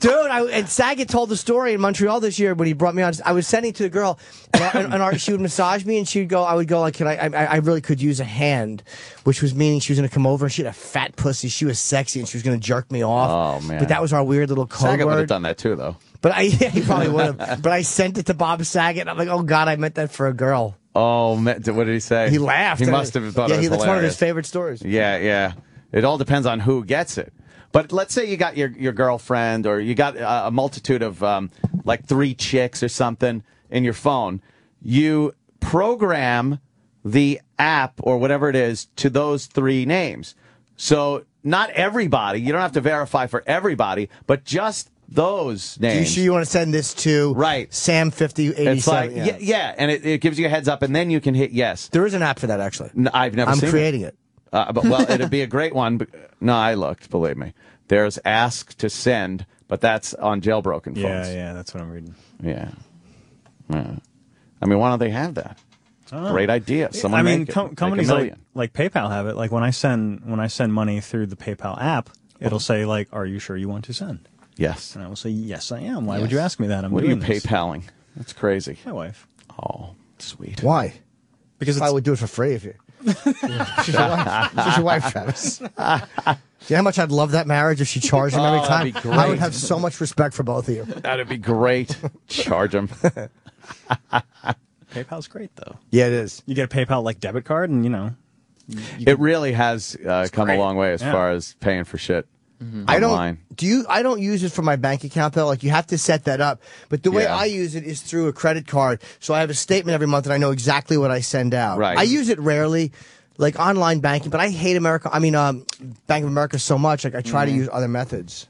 dude. I, and Saget told the story in Montreal this year when he brought me on. I was sending to the girl, and, and, and our, she would massage me, and she'd go. I would go like, "Can I? I, I really could use a hand," which was meaning she was going to come over. and She had a fat pussy. She was sexy, and she was going to jerk me off. Oh, man. But that was our weird little code Saget would have done that too, though. But I, <laughs> yeah, he probably would have. but I sent it to Bob Saget. And I'm like, oh God, I meant that for a girl. Oh, what did he say? He laughed. He must have thought yeah, it was he, that's one of his favorite stories. Yeah, yeah. It all depends on who gets it. But let's say you got your, your girlfriend or you got a, a multitude of um, like three chicks or something in your phone. You program the app or whatever it is to those three names. So not everybody, you don't have to verify for everybody, but just those Do you sure you want to send this to Right. Sam fifty eighty seven? it's like, yeah, yeah, and it, it gives you a heads up, and then you can hit yes. There is an app for that actually. I've never I'm seen creating it. Uh, but well, <laughs> it'd be a great one. But, no, I looked. Believe me. There's ask to send, but that's on jailbroken phones. Yeah, yeah, that's what I'm reading. yeah. Yeah. I mean, why don't they have that? Great idea. Someone I mean, make it. com- a companies like, million. like PayPal have it. Like when I send when I send money through the PayPal app, it'll say like, "Are you sure you want to send?" Yes. And I will say, "Yes, I am." Why would you ask me that? I'm what are you doing this. PayPaling? That's crazy. My wife. Oh, sweet. Why? Because I would do it for free if you. <laughs> She's your wife, She's your wife Travis. Do you know how much I'd love that marriage if she charged him every <laughs> Oh, time? that'd be I would have so much respect for both of you. That'd be great. Charge them. <laughs> PayPal's great though. Yeah, it is. You get a PayPal like debit card, and you know, It really has uh, come great. a long way as Yeah. far as paying for shit. I don't. online. Do you? I don't use it for my bank account though. Like you have to set that up. But the way Yeah. I use it is through a credit card. So I have a statement every month, and I know exactly what I send out. Right. I use it rarely, like online banking. But I hate America. I mean, um, Bank of America so much. Like I try to Mhm. use other methods.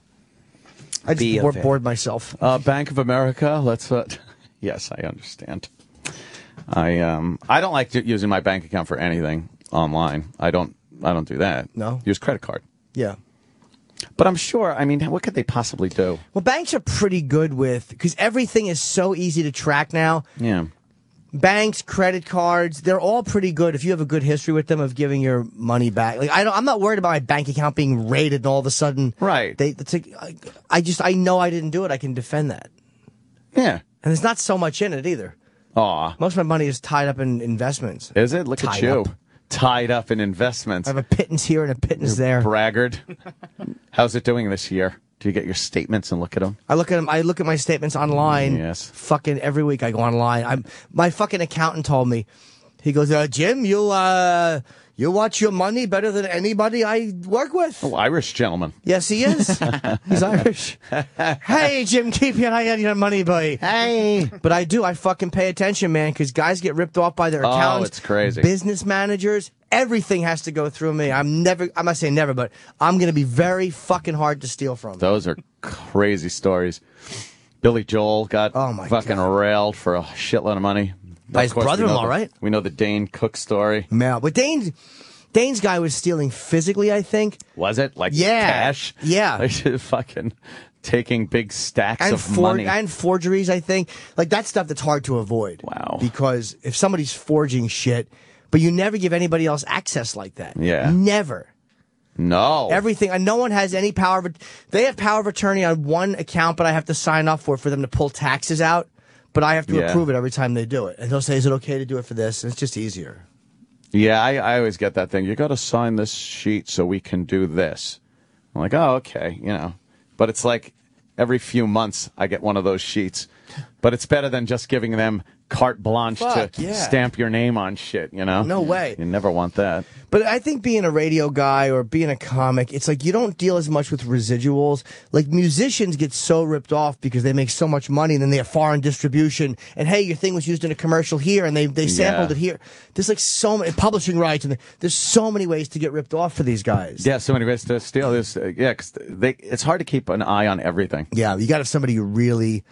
I Be just bored, bored myself. Uh, Bank of America. Let's. Uh, <laughs> yes, I understand. I um I don't like to- using my bank account for anything online. I don't. I don't do that. No. Use credit card. Yeah. But I'm sure. I mean, what could they possibly do? Well, banks are pretty good with because everything is so easy to track now. Yeah. banks, credit cards, they're all pretty good if you have a good history with them of giving your money back. Like I don't, I'm not worried about my bank account being raided and all of a sudden, right? They, it's like, I, I just, I know I didn't do it. I can defend that. Yeah. And there's not so much in it either. Aw. Most of my money is tied up in investments. Is it? Look at you. up. Tied up in investments. I have a pittance here and a pittance there. Braggart. <laughs> How's it doing this year? Do you get your statements and look at them? I look at them. I look at my statements online. Yes. Fucking every week I go online. I'm my fucking accountant told me. He goes, uh, Jim, you uh, you watch your money better than anybody I work with. Oh, Irish gentleman. Yes, he is. <laughs> He's Irish. hey, Jim, keep your eye on your money, boy. Hey. But I do. I fucking pay attention, man, because guys get ripped off by their Oh, it's crazy. Business managers. Everything has to go through me. I'm never, I'm not saying never, but I'm going to be very fucking hard to steal from. Those are crazy stories. Billy Joel got Oh, my fucking railed for a shitload of money. By his brother-in-law, right? We know the Dane Cook story. Yeah, but Dane's, Dane's guy was stealing physically, I think. Was it like Yeah. cash? Yeah. <laughs> Like, fucking taking big stacks and of for- money. and forgeries. I think like that stuff that's hard to avoid. Wow. Because if somebody's forging shit, but you never give anybody else access like that. Yeah. Never. no. Everything. And no one has any power of. They have power of attorney on one account, but I have to sign off for for them to pull taxes out. But I have to Yeah. approve it every time they do it. And they'll say, "Is it okay to do it for this?" And it's just easier. Yeah, I, I always get that thing. You got to sign this sheet so we can do this. I'm like, oh, okay, you know. But it's like every few months I get one of those sheets. But it's better than just giving them carte blanche Fuck, to yeah. stamp your name on shit, you know? No way. You never want that. But I think being a radio guy or being a comic, it's like you don't deal as much with residuals. Like musicians get so ripped off because they make so much money and then they have foreign distribution. And hey, your thing was used in a commercial here and they, they sampled Yeah. it here. There's like so many publishing rights and there's so many ways to get ripped off for these guys. Yeah, so many ways to steal this. Uh, yeah, 'cause they, it's hard to keep an eye on everything. Yeah, you got to have somebody you really.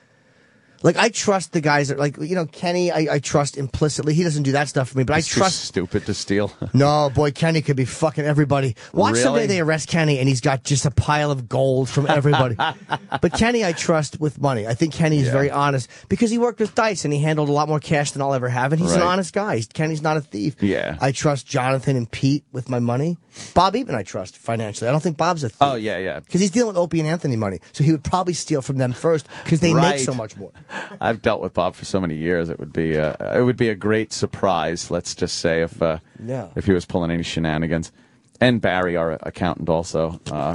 Like I trust the guys that like you know Kenny I, I trust implicitly he doesn't do that stuff for me but It's I trust stupid to steal. <laughs> No, boy, Kenny could be fucking everybody. Watch someday they arrest Kenny and he's got just a pile of gold from everybody. <laughs> but Kenny, I trust with money. I think Kenny is Yeah. very honest because he worked with Dice and he handled a lot more cash than I'll ever have. And he's an honest guy. He's- Kenny's not a thief. Yeah. I trust Jonathan and Pete with my money. Bob even I trust financially. I don't think Bob's a thief. oh, yeah, yeah. Because he's dealing with Opie and Anthony money. So he would probably steal from them first because they Right. make so much more. <laughs> I've dealt with Bob for so many years. It would be uh, it would be a great surprise. Let's just say if uh, Yeah. if he was pulling any shenanigans, and Barry, our accountant, also. Uh,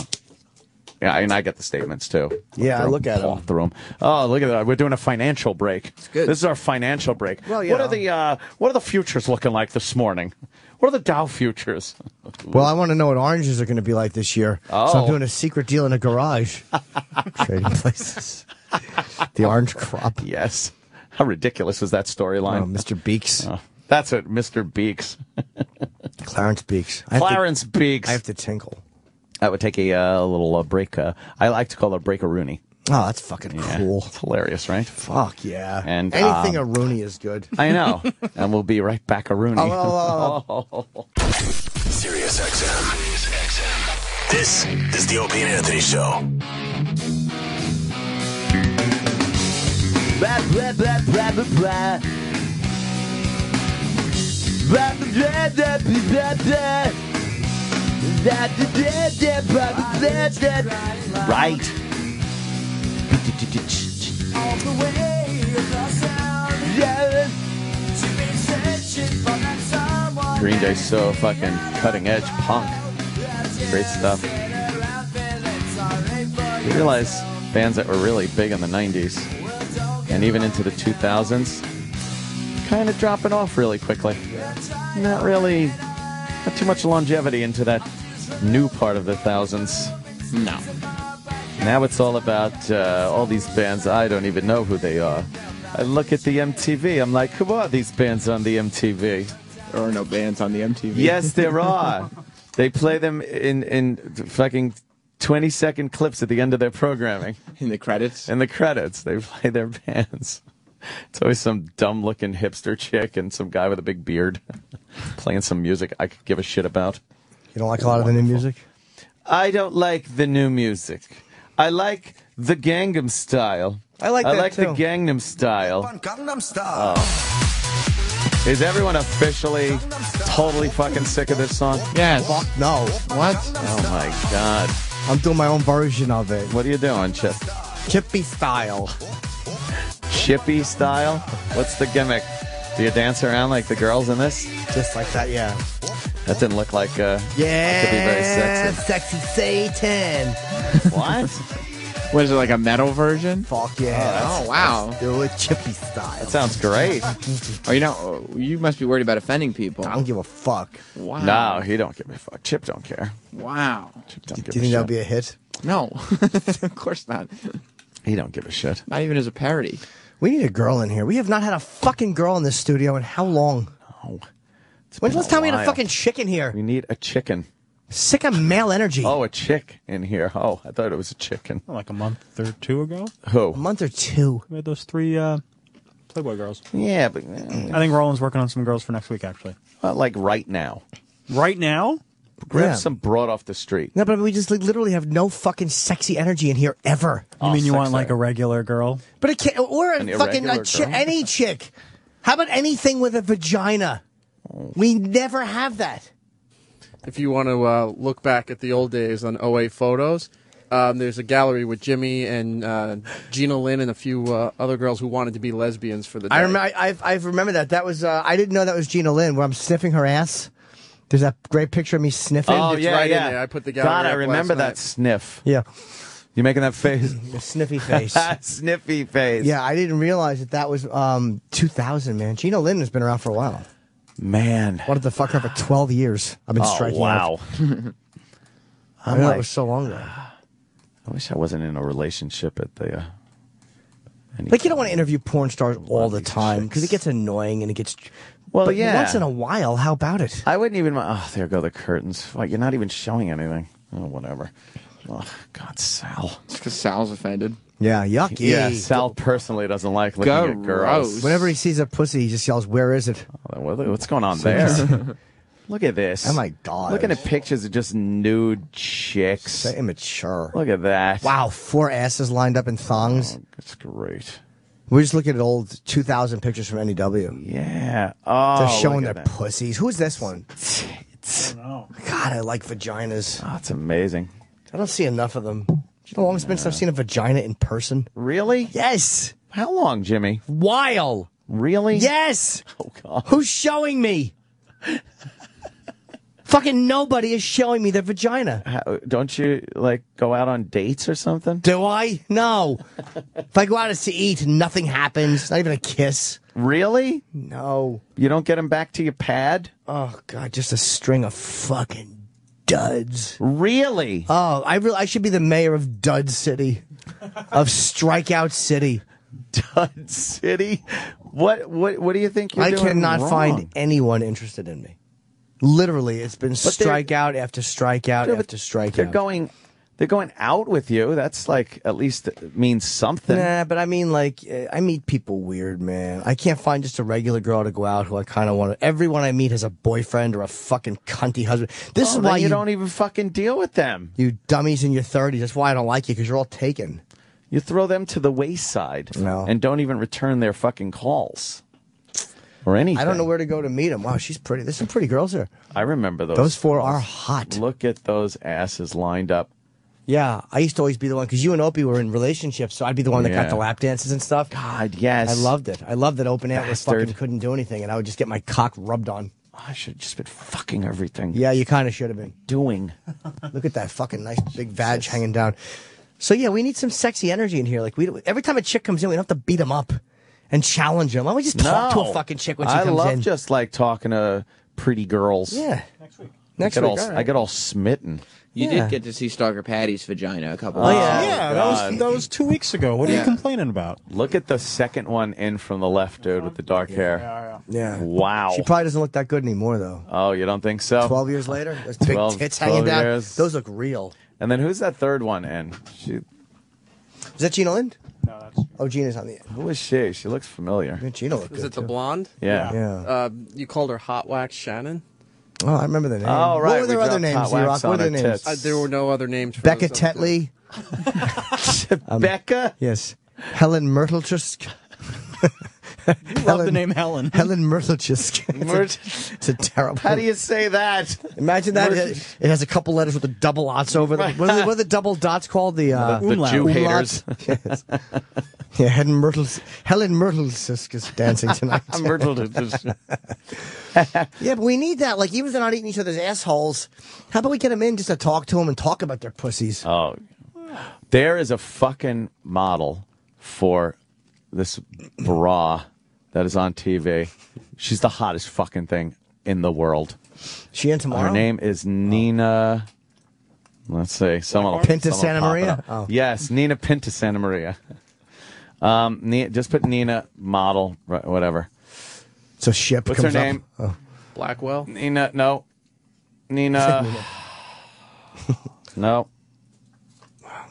yeah, and I get the statements too. Yeah, I look at paw 'em. through 'em. Oh, look at that! We're doing a financial break. It's good. This is our financial break. Well, you what are the uh, what are the futures looking like this morning? What are the Dow futures? Well, I want to know what oranges are going to be like this year. So Oh. I'm doing a secret deal in a garage. <laughs> Trading places. The orange crop. Yes. How ridiculous is that storyline? Oh, Mr. Beeks. Oh, that's it, Mr. Beeks. <laughs> Clarence Beeks. I have to- Clarence Beeks. I have to tinkle. That would take a uh, little uh, break. Uh, I like to call it a break a Rooney. Oh, that's fucking Yeah, cool. It's hilarious, right? Fuck yeah. And, anything um, a Rooney is good. I know. and we'll be right back a Rooney. Oh, oh, oh, Sirius XM. This is the Opie and Anthony Show. Blah, blah, blah, blah, blah, blah. Blah, blah, blah, blah, blah, blah. Da, da, da, da, ba, da, da, da. Right. Green Day's so fucking cutting edge punk. Great stuff. You realize bands that were really big in the 90s and even into the 2000s kind of dropping off really quickly. Not really, not too much longevity into that new part of the thousands. No. Now it's all about uh, all these bands. I don't even know who they are. I look at the MTV. I'm like, who are these bands on the MTV? There are no bands on the MTV. Yes, there are. <laughs> they play them in in fucking 20 second clips at the end of their programming. In the credits? In the credits, they play their bands. It's always some dumb looking hipster chick and some guy with a big beard <laughs> playing some music I could give a shit about. You don't like a lot of the new music? I don't like the new music. I like the Gangnam Style. I like I that like the too. Gangnam Style. Gangnam Style. Oh. Is everyone officially totally fucking sick of this song? Yes. Fuck no. What? Oh my god. I'm doing my own version of it. What are you doing, Chip? Chippy style. Chippy style? What's the gimmick? Do you dance around like the girls in this? Just like that, yeah. That didn't look like uh Yeah. could be very sexy. Sexy Satan. <laughs> What? What is it, like a metal version? Fuck yeah. Oh, wow. Do it chippy style. That sounds great. Oh, you know, you must be worried about offending people. I don't give a fuck. Wow. No, he don't give a fuck. Chip don't care. Wow. Chip don't give Do you a think that'll be a hit? No, <laughs> of course not. He don't give a shit. Not even as a parody. We need a girl in here. We have not had a fucking girl in this studio in how long? Oh, it's When's the been last time we had a fucking chicken here? We need a chicken. Sick of male energy. Oh, a chick in here. Oh, I thought it was a chicken. Like a month or two ago, Who? A month or two. we had those three uh, Playboy girls. Yeah, but I think Roland's working on some girls for next week, actually. uh, like right now. Right now? Grab Yeah. some broad off the street. No, but we just like, literally have no fucking sexy energy in here ever. You Oh, mean you want like a regular girl? But it can't, or a An fucking irregular a chi- girl? any chick. How about anything with a vagina? We never have that. If you want to uh, look back at the old days on OA photos, um, there's a gallery with Jimmy and uh, Gina Lynn and a few uh, other girls who wanted to be lesbians for the day. I remember. I, I've I've remember that. That was. Uh, I didn't know that was Gina Lynn. Where I'm sniffing her ass. There's that great picture of me sniffing. Oh it's yeah, right in yeah. there. I put the gallery God, I remember last that night. sniff. Yeah, You making that face? <laughs> the sniffy face. <laughs> Sniffy face. yeah, I didn't realize that that was um 2000. Man, Gina Lynn has been around for a while. Man. Wanted to fuck her for 12 years. I've been Oh, striking wow. out. <laughs> I I'm know like- it was so long ago. I wish I wasn't in a relationship at the. Uh, Like you don't want to interview porn stars all the time because it gets annoying and it gets. Well, but yeah. Once in a while, how about it? I wouldn't even. Oh, there go the curtains. Like you're not even showing anything. Oh, whatever. Oh, God, Sal. It's because Sal's offended. Yeah, yucky. Yeah, Sal personally doesn't like looking at girls. Whenever he sees a pussy, he just yells, "Where is it?" Oh, what- What's going on there? <laughs> Look at this. Oh my god! Looking at pictures of just nude chicks. so immature. Look at that. Wow, four asses lined up in thongs. Oh, that's great. We're just looking at old 2000 pictures from NEW. Yeah. Oh, They're showing look their at that. pussies. Who's this one? Tits. God, I like vaginas. Oh, it's amazing. I don't see enough of them. Do you know how long it's been since I've seen a vagina in person? Really? Yes. How long, Jimmy? While. Really? Yes. <laughs> Oh God. Who's showing me? <laughs> Fucking nobody is showing me their vagina. How, don't you like go out on dates or something? Do I? No. if I go out to eat, nothing happens. Not even a kiss. Really? No. You don't get them back to your pad? Oh god, just a string of fucking duds. Really? Oh, I really I should be the mayor of Dud City, of Strikeout City. Dud City. What? What? What do you think? You're I cannot wrong? find anyone interested in me. Literally, it's been strikeout after strikeout after strikeout. They're going. They're going out with you. That's like at least means something. Nah, but I mean, like, I meet people weird, man. I can't find just a regular girl to go out who I kind of want to. Everyone I meet has a boyfriend or a fucking cunty husband. This Oh, is why you you, don't even fucking deal with them. you dummies in your 30s. That's why I don't like you because you're all taken. You throw them to the wayside No. and don't even return their fucking calls. or anything. I don't know where to go to meet them. Wow, she's pretty. There's some pretty girls here. I remember those. Those four girls. are hot. Look at those asses lined up. Yeah, I used to always be the one because you and Opie were in relationships, so I'd be the one that got the lap dances and stuff. God, yes. I loved it. I loved that open antlers Bastard. fucking couldn't do anything, and I would just get my cock rubbed on. I should have just been fucking everything. Yeah, you kind of should have been. Doing. Look at that fucking nice <laughs> big vag hanging down. So yeah, we need some sexy energy in here. Like we, every time a chick comes in, we don't have to beat them up and challenge them. Why don't we just talk to a fucking chick when she I comes love in? just like talking to pretty girls. yeah. I Next get week. all, all right. I get all smitten. You Yeah. did get to see Stalker Patty's vagina a couple. Oh, of yeah. yeah, that was that was two weeks ago. What are Yeah. you complaining about? Look at the second one in from the left, dude, with the dark hair. Yeah. Wow. She probably doesn't look that good anymore, though. oh, you don't think so? Twelve years later, those big 12 tits 12 hanging down. years. Those look real. And then who's that third one in? She, Is that Gina Lynn? No, that's Oh, Gina's on the. End. Who is she? She looks familiar. Yeah, Gina looked Is good it the too. blonde? Yeah. Yeah. Uh, you called her Hot Wax Shannon. Oh, I remember the name. Oh, right. What were their we other names? Z-Rock? What were their names? Uh, there were no other names. For Becca those other two. Tetley. <laughs> Becca? Yes. Helen <laughs> Myrtlechusk. love the name Helen. <laughs> Helen Myrtlechusk. Myrt- it's, it's a terrible. How do you say that? Imagine that. Myrt- It, it has a couple letters with the double dots over them. What are the, <laughs> what are the double dots called? The, uh, The- the Jew haters. <laughs> Yes. yeah, Helen Myrtles. Helen Myrtlechusk is dancing tonight. Myrtle. yeah, but we need that. Like, even if they're not eating each other's assholes, how about we get them in just to talk to them and talk about their pussies? Oh, there is a fucking model for this bra that is on TV. She's the hottest fucking thing in the world. She in tomorrow? Her name is Nina. Let's see. Someone will, Pinta someone will Santa pop it Maria? up. Oh. Yes, Nina Pinta Santa Maria. Um, Ni- just put Nina model, right, whatever. So ship What's her comes up. name? Oh. Blackwell. Nina. No. Nina. <laughs> no.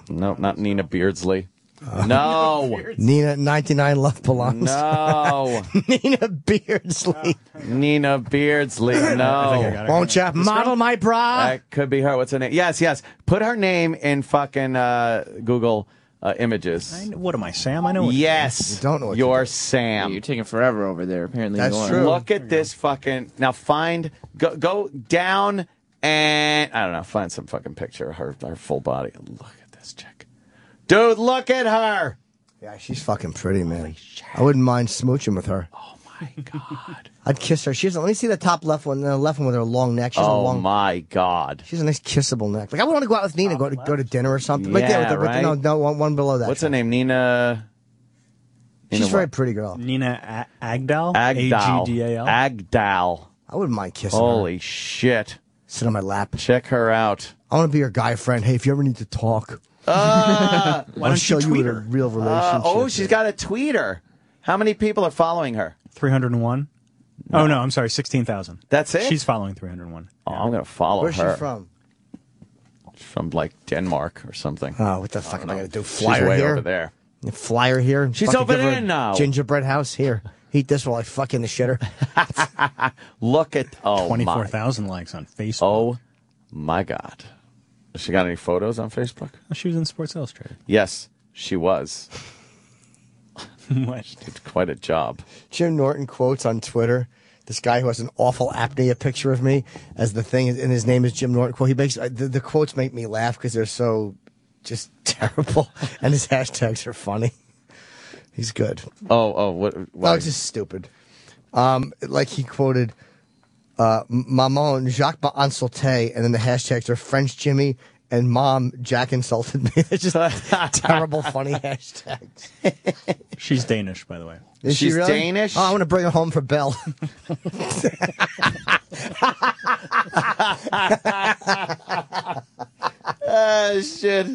No, not Nina Beardsley. <laughs> no. Nina 99 Love Belongs. No. <laughs> Nina Beardsley. <laughs> Nina Beardsley. No. Won't you model my bra? That could be her. What's her name? Yes, yes. Put her name in fucking uh, Google uh, images. I, what am I, Sam? I know. What Yes. You don't know what You're to Sam. You're taking forever over there. Apparently, That's you are. true. Look at this fucking. Now find. Go, go down and. I don't know. Find some fucking picture of her, her full body. Look at this chick. Dude, look at her. Yeah, she's fucking pretty, man. I wouldn't mind smooching with her. Oh my God. <laughs> I'd kiss her. She's let me see the top left one, the left one with her long neck. She's a oh long. my God. She's a nice kissable neck. Like I would want to go out with Nina, go to go to dinner or something. right there, with Yeah, the, with the- right? no, no, one, one below that. What's her name? Nina. She's a very pretty girl. Nina A- Agdal. Agdal. A G D A L. Agdal. I wouldn't mind kissing her. Holy shit. Sit on my lap. Check her out. I want to be your guy friend. Hey, if you ever need to talk, Uh, <laughs> Why I'll don't show you you tweet what a real relationship. uh, oh, she's got a tweeter. How many people are following her? Three hundred and one. Oh no, I'm sorry, sixteen thousand. That's it? She's following three hundred and one. Oh, I'm going to follow Where's her. Where's she from? She's from like Denmark or something. Oh, what the fuck am I gonna do? She's Fly her way here? over there. Fly her here. She's Fucking over there now. Gingerbread house here. Eat this while I fuck in the shitter. <laughs> Look at oh Twenty four my thousand likes on Facebook. oh my god. Has she got any photos on Facebook? she was in Sports Illustrated. Yes, she was. <laughs> What? She did quite a job. Jim Norton quotes on Twitter this guy who has an awful apnea picture of me as the thing, and his name is Jim Norton. Quote. He makes uh, the, the quotes make me laugh because they're so just <laughs> terrible, and his hashtags are funny. He's good. Oh oh what? No, why? it's just stupid. Um, like he quoted uh, Maman Jacques Ansalté, and then the hashtags are French Jimmy and Mom Jack insulted me. <laughs> They're just <laughs> terrible, funny hashtags. <laughs> She's Danish, by the way. Is she She's really? Danish? Oh, I want to bring her home for Belle. Ah shit.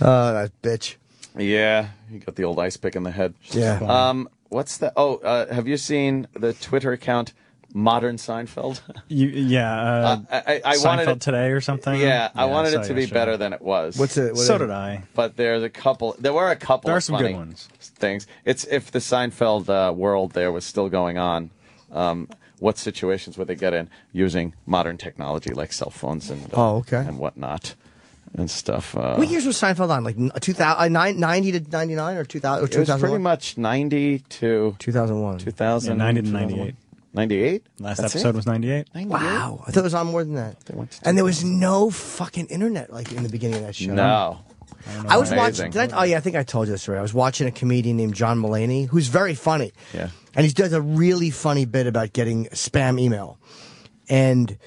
Oh, that bitch. Yeah, you got the old ice pick in the head. Yeah. Um, what's the? Oh, uh, have you seen the Twitter account Modern Seinfeld? <laughs> You, yeah. Uh, I, I, I Seinfeld wanted it today or something. Yeah, I wanted saw it to be yesterday. better than it was. What's it? What So did it? I. But there's a couple. There were a couple. There are of some funny good ones. Things. It's if the Seinfeld uh, world there was still going on. Um, what situations would they get in using modern technology like cell phones and uh, Oh, okay. and whatnot? and stuff. Uh, what years was Seinfeld on? Like 2000, 90 to 99 or 2000 or it was pretty much 90 to 2001. 2000. Yeah, 90 to 98. 98? Last That's episode it? was 98. 98? Wow. I thought it was on more than that. And there was no fucking internet like in the beginning of that show. No. I was Amazing. watching. Did I, oh yeah, I think I told you this story. I was watching a comedian named John Mulaney, who's very funny. Yeah. and he does a really funny bit about getting spam email. And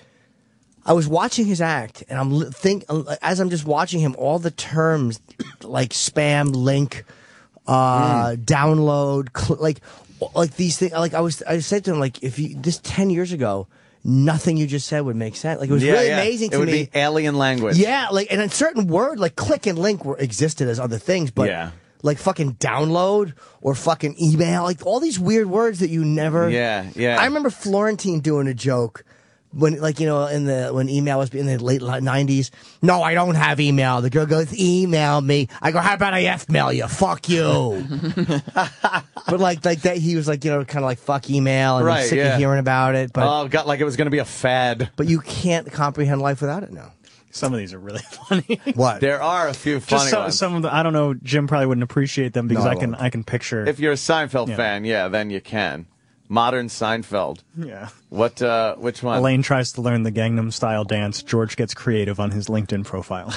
I was watching his act, and I'm think as I'm just watching him, all the terms like spam, link, uh, download, cl- like like these things. Like I was, I said to him, like if you this ten years ago, nothing you just said would make sense. Like it was Yeah, really yeah. amazing It to would me. be alien language. Yeah, like and a certain word like click and link were existed as other things, but Yeah. like fucking download or fucking email, like all these weird words that you never. Yeah, yeah. I remember Florentine doing a joke when, like you know, in the when email was in the late nineties. No, I don't have email. The girl goes, email me. I go, how about I f mail you? Fuck you. <laughs> but like like that, he was like you know kind of like fuck email and I'm Right, sick yeah. of hearing about it. But oh, got like it was going to be a fad. but you can't comprehend life without it now. Some of these are really <laughs> funny. What? There are a few funny Just some, ones. some of the I don't know. Jim probably wouldn't appreciate them because No, I I can. I can picture. If you're a Seinfeld Yeah. fan, yeah, then you can. Modern Seinfeld. Yeah. What? Uh, which one? Elaine tries to learn the Gangnam Style dance. George gets creative on his LinkedIn profile.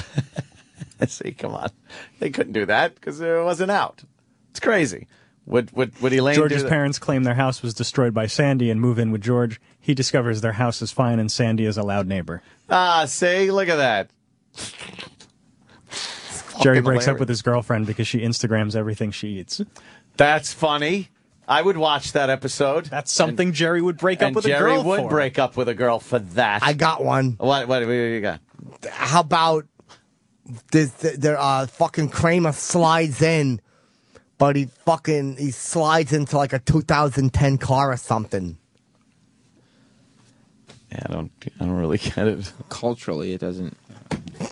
<laughs> See, come on, they couldn't do that because it wasn't out. It's crazy. Would would would Elaine George's do parents claim their house was destroyed by Sandy and move in with George. He discovers their house is fine and Sandy is a loud neighbor. Ah, see, look at that. Jerry Fucking breaks up with his girlfriend because she Instagrams everything she eats. That's funny. I would watch that episode. That's something Jerry would break up and with a girl. Jerry would for. break up with a girl for that. I got one. What? What? What do you got? How about this? There, uh, fucking Kramer slides in, but he fucking he slides into like a 2010 car or something. Yeah, I don't. I don't really get it. Culturally, it doesn't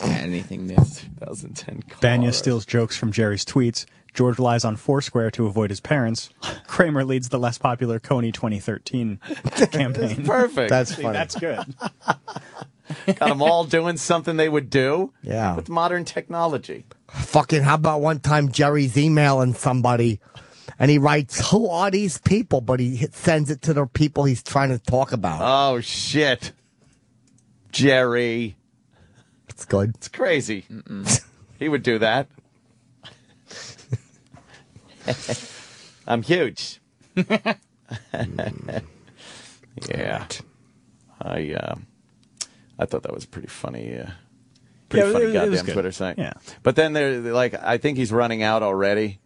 anything there. <laughs> 2010. Bania steals jokes from Jerry's tweets. George lies on Foursquare to avoid his parents. <laughs> Kramer leads the less popular Kony 2013 <laughs> campaign. Perfect. That's See, funny. That's good. <laughs> Got them all doing something they would do. Yeah. With modern technology. Fucking, how about one time Jerry's emailing somebody and he writes, Who are these people? But he hit- sends it to the people he's trying to talk about. Oh shit, Jerry. It's good. It's crazy. he would do that. I'm huge. <laughs> yeah. I uh, I thought that was pretty funny. Uh, pretty Yeah, funny it- it goddamn good. Twitter site. Yeah. But then they're they're like, I think he's running out already,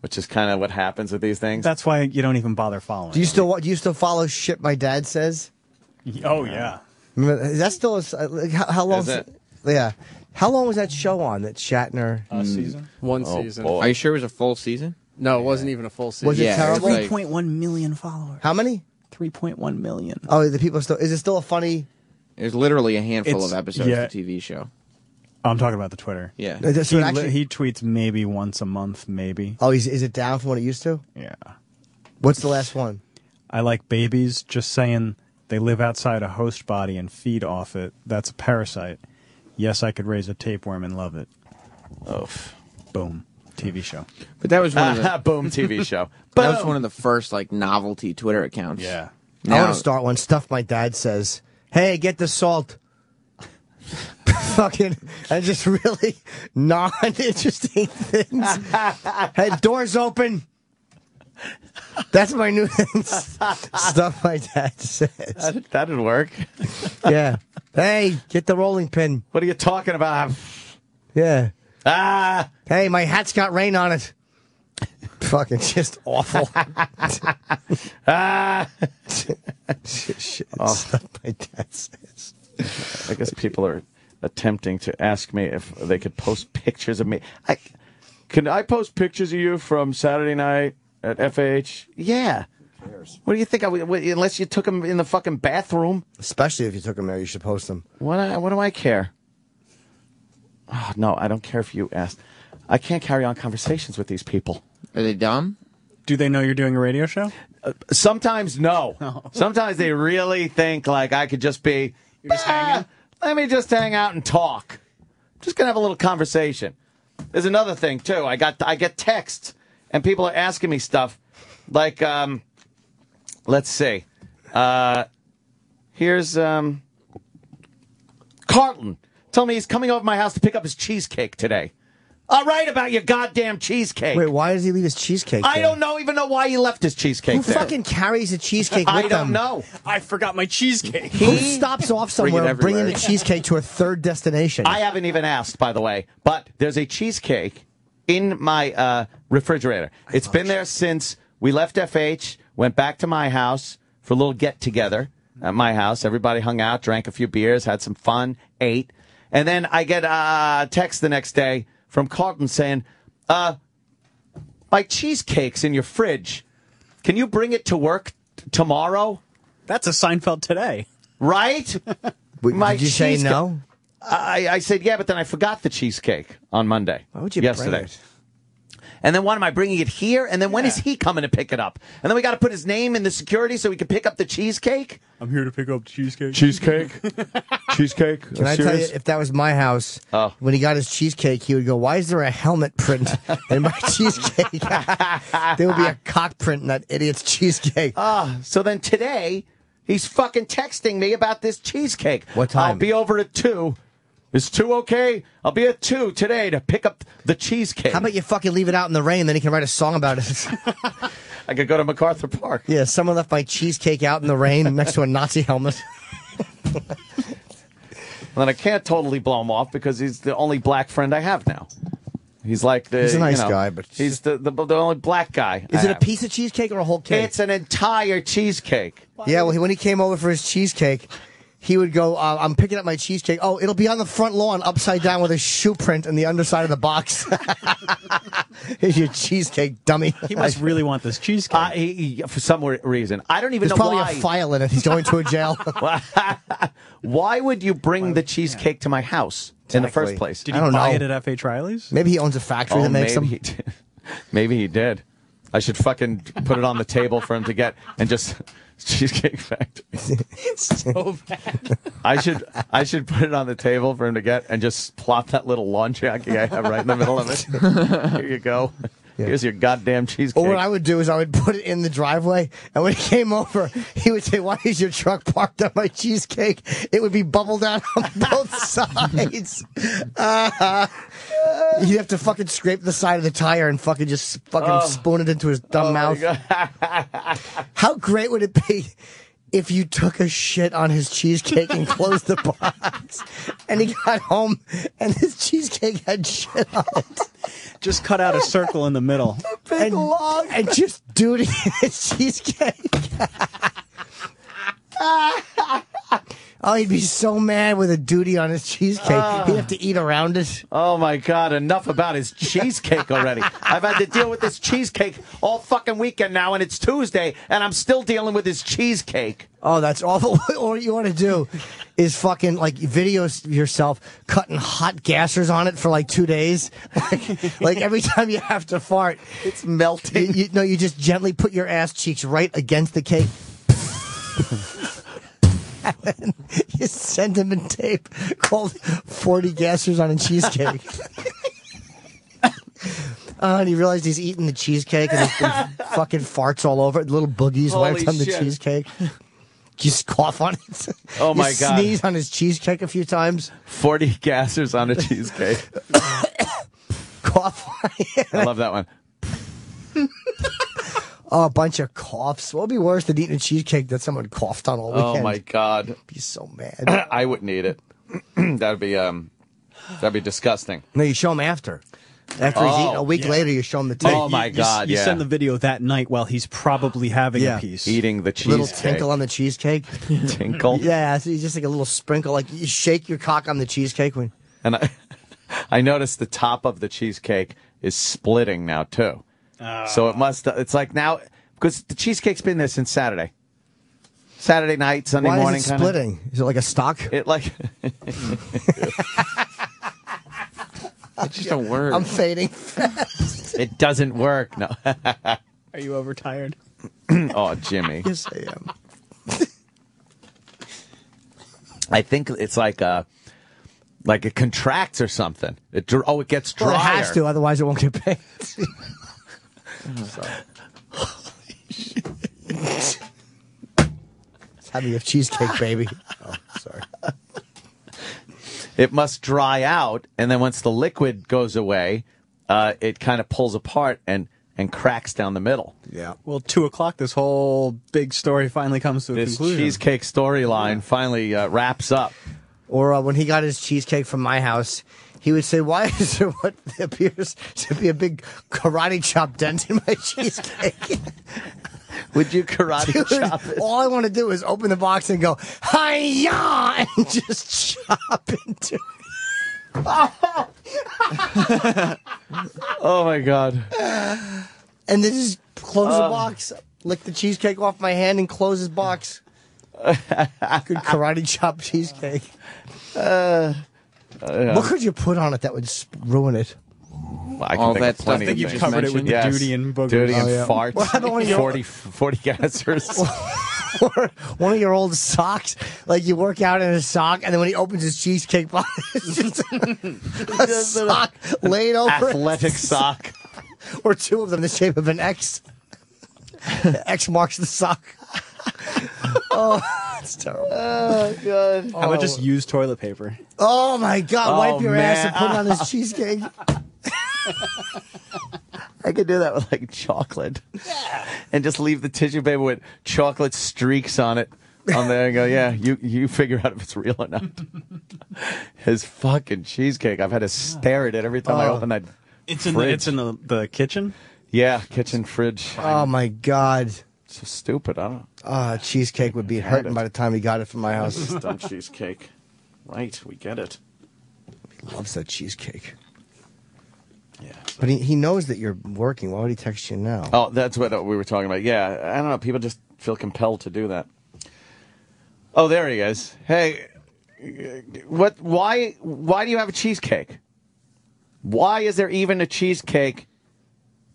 which is kind of what happens with these things. That's why you don't even bother following. Do you still wa- do you still follow shit my dad says? Oh yeah. Remember, is that still a, uh, like, how, how long? Is it? Yeah. How long was that show on that Shatner? Uh, season. One Oh, season. boy. Are you sure it was a full season? No, it wasn't even a full season. Was it Yeah, terrible? it's 3.1 million followers. How many? 3.1 million. Oh, the people still. Is it still a funny? There's literally a handful It's- of episodes yeah. of the TV show. Oh, I'm talking about the Twitter. Yeah. Uh, so He, it actually- li- he tweets maybe once a month, maybe. Oh, is, is it down from what it used to? Yeah. What's the last one? I like babies. Just saying they live outside a host body and feed off it. That's a parasite. Yes, I could raise a tapeworm and love it. Oh, Boom. TV <laughs> show. But that was one of the <laughs> boom TV <laughs> show. that was one of the first like novelty Twitter accounts. Yeah. I Now, want to start one. Stuff my dad says. Hey, get the salt. Fucking and just really non-interesting things. hey, doors open. That's my new stuff. My dad says. That, that'd work. Yeah. Hey, get the rolling pin. What are you talking about? Yeah. Ah, Hey, my hat's got rain on it. Fucking <laughs> just awful. <laughs> ah. shit, shit. Oh. My dad says. I guess people are attempting to ask me if they could post <laughs> pictures of me. I can I post pictures of you from Saturday night at FH? Yeah. What do you think? I would, what- unless you took them in the fucking bathroom. Especially if you took them there, you should post them. What? I, what do I care? Oh, no, I don't care if you asked. I can't carry on conversations with these people. are they dumb? Do they know you're doing a radio show? Sometimes <laughs> no. Sometimes they really think like I could just be. You're just hanging? Let me just hang out and talk. Just gonna have a little conversation. There's another thing too. I got I get texts and people are asking me stuff like um let's see. Uh here's um Carlton. Tell me he's coming over to my house to pick up his cheesecake today. All right about your goddamn cheesecake. Wait, why does he leave his cheesecake? I there? don't know even know why he left his cheesecake Who there. fucking carries a cheesecake <laughs> with I don't them? know. I forgot my cheesecake. Who stops off Bring somewhere bringing the cheesecake to a third destination? I haven't even asked, by the way, but there's a cheesecake in my uh, refrigerator. It's been there since we left FH, went back to my house for a little get together at my house. Everybody hung out, drank a few beers, had some fun, ate. And then I get a text the next day from Carlton saying, uh, my cheesecake's in your fridge. Can you bring it to work t- tomorrow? That's a Seinfeld today. Right? <laughs> Wait, My did you say cheesecake- no? I, I said, yeah, but then I forgot the cheesecake on Monday. Why would you bring yesterday? it? And then why am I bringing it here? And then when is he coming to pick it up? And then we got to put his name in the security so we can pick up the cheesecake. I'm here to pick up cheesecake. Cheesecake, <laughs> cheesecake. Can I tell you, if that was my house, Oh. when he got his cheesecake, he would go, "Why is there a helmet print <laughs> in my cheesecake? <laughs> there would be a cock print in that idiot's cheesecake." Ah, so then today he's fucking texting me about this cheesecake. What time? I'll be over at two. Is two okay? I'll be at two today to pick up the cheesecake. How about you fucking leave it out in the rain, then he can write a song about it. <laughs> I could go to MacArthur Park. yeah, someone left my cheesecake out in the rain next to a Nazi helmet. <laughs> then I can't totally blow him off because he's the only black friend I have now. He's like the He's a nice you know, guy, but he's the, the the only black guy. Is I it a piece of cheesecake or a whole cake? It's an entire cheesecake. Yeah, well, he, when he came over for his cheesecake, he would go, uh, I'm picking up my cheesecake. Oh, it'll be on the front lawn upside down with a shoe print in the underside of the box. <laughs> Here's your cheesecake, dummy. He must really want this cheesecake. Uh, he, he- for some re- reason, I don't even There's know probably why. a file in it. He's going to a jail. <laughs> why would you bring the cheesecake to my house in the first place? Did I he don't buy know. it at FH Riley's? Maybe he owns a factory Oh, that makes maybe them. he did. <laughs> Maybe he did. I should fucking put it on the table for him to get and just cheesecake factory. <laughs> so bad. I should I should put it on the table for him to get and just plop that little lawn jockey I have right in the middle of it. <laughs> Here you go. Here's your goddamn cheesecake. Or what I would do is I would put it in the driveway, and when he came over, he would say, "Why is your truck parked on my cheesecake?" It would be bubbled out on <laughs> both sides. Uh, he'd have to fucking scrape the side of the tire and fucking just fucking Oh. spoon it into his dumb Oh, mouth. <laughs> How great would it be if you took a shit on his cheesecake and closed the box, and he got home and his cheesecake had shit on it? Just cut out a circle in the middle. <laughs> and, and just duty in <laughs> his cheesecake. <laughs> oh, he'd be so mad with a duty on his cheesecake. Ah. He'd have to eat around it. Oh my God! Enough about his cheesecake already. <laughs> I've had to deal with this cheesecake all fucking weekend now, and it's Tuesday, and I'm still dealing with his cheesecake. Oh, that's awful. <laughs> All you want to do is fucking like video yourself cutting hot gassers on it for like two days. like, <laughs> like every time you have to fart, it's melting. You, you, no, you just gently put your ass cheeks right against the cake. Then you sentiment tape called 40 gassers on a cheesecake. <laughs> Uh, and he realized he's eating the cheesecake and there's been <laughs> fucking farts all over it, little boogies Holy wiped on the shit. cheesecake. Just cough on it. Oh, my God. Sneeze on his cheesecake a few times. Forty gassers on a cheesecake. <coughs> Cough. I love that one. Oh, a bunch of coughs. What would be worse than eating a cheesecake that someone coughed on all weekend? Oh my God! Be so mad. <clears throat> I wouldn't eat it. <clears throat> that'd be um, that'd be disgusting. No, you show him after. After he's Oh, eaten, a week yeah. later, you show him the tape. Oh my You- you, God! You yeah, send the video that night while he's probably having Yeah. a piece. eating the cheesecake. little tinkle on the cheesecake. <laughs> Tinkle. <laughs> yeah, so you just like a little sprinkle. Like you shake your cock on the cheesecake when. And I, <laughs> I noticed the top of the cheesecake is splitting now too. So it must. It's like now because the cheesecake's been there since Saturday. Saturday night, Sunday Why morning, is it kinda. splitting? Is it like a stock? It like <laughs> It's just a word. I'm fading. Fast. It doesn't work. No. <laughs> Are you overtired? <clears throat> oh, Jimmy. yes, I am. <laughs> I think it's like uh Like it contracts or something. It dr- oh, it gets drier. Well, it has to, otherwise it won't get paid. It's having a cheesecake, baby. Oh, sorry. It must dry out, and then once the liquid goes away, uh, it kind of pulls apart and and cracks down the middle. Yeah. Well, two o'clock. This whole big story finally comes to a This conclusion. cheesecake storyline finally uh, wraps up. Or uh, when he got his cheesecake from my house, he would say, "Why is there what appears to be a big karate chop dent in my <laughs> cheesecake?" <laughs> Would you karate Dude, chop it? all I want to do is open the box and go, "Hiya!" <laughs> and just chop into. it. Oh my god! and then just close the Oh. box, lick the cheesecake off my hand, and close his box. Good karate chop cheesecake. Uh, uh, What could you put on it that would ruin it? I can All think that of stuff that of you things. Covered it with Yes. duty and boogers. Duty and Oh, yeah. farts. What happened when you- 40, 40 gassers. <laughs> or one of your old socks, like you work out in a sock, and then when he opens his cheesecake box, <laughs> it's just a <laughs> sock laid over it. Athletic sock. or two of them the shape of an X. X marks the sock. oh, it's terrible. Oh god! How about just oh. use toilet paper? Oh my God! Oh, wipe your ass and put it on this cheesecake. <laughs> I could do that with like chocolate. And just leave the tissue paper with chocolate streaks on it on there and go, yeah, you, you figure out if it's real or not. <laughs> His fucking cheesecake. I've had to stare at it every time I Oh. open that. It's in the, fridge. it's in the, the kitchen. Yeah, kitchen fridge. Oh my God! So stupid. I don't Uh, cheesecake would be hurting by the time he got it from my house. Dumb cheesecake. Right, we get it. He loves that cheesecake. Yeah. But he, he knows that you're working. Why would he text you now? Oh, that's what we were talking about. Yeah, I don't know. People just feel compelled to do that. Oh, there he is. Hey, what? Why? Why do you have a cheesecake? Why is there even a cheesecake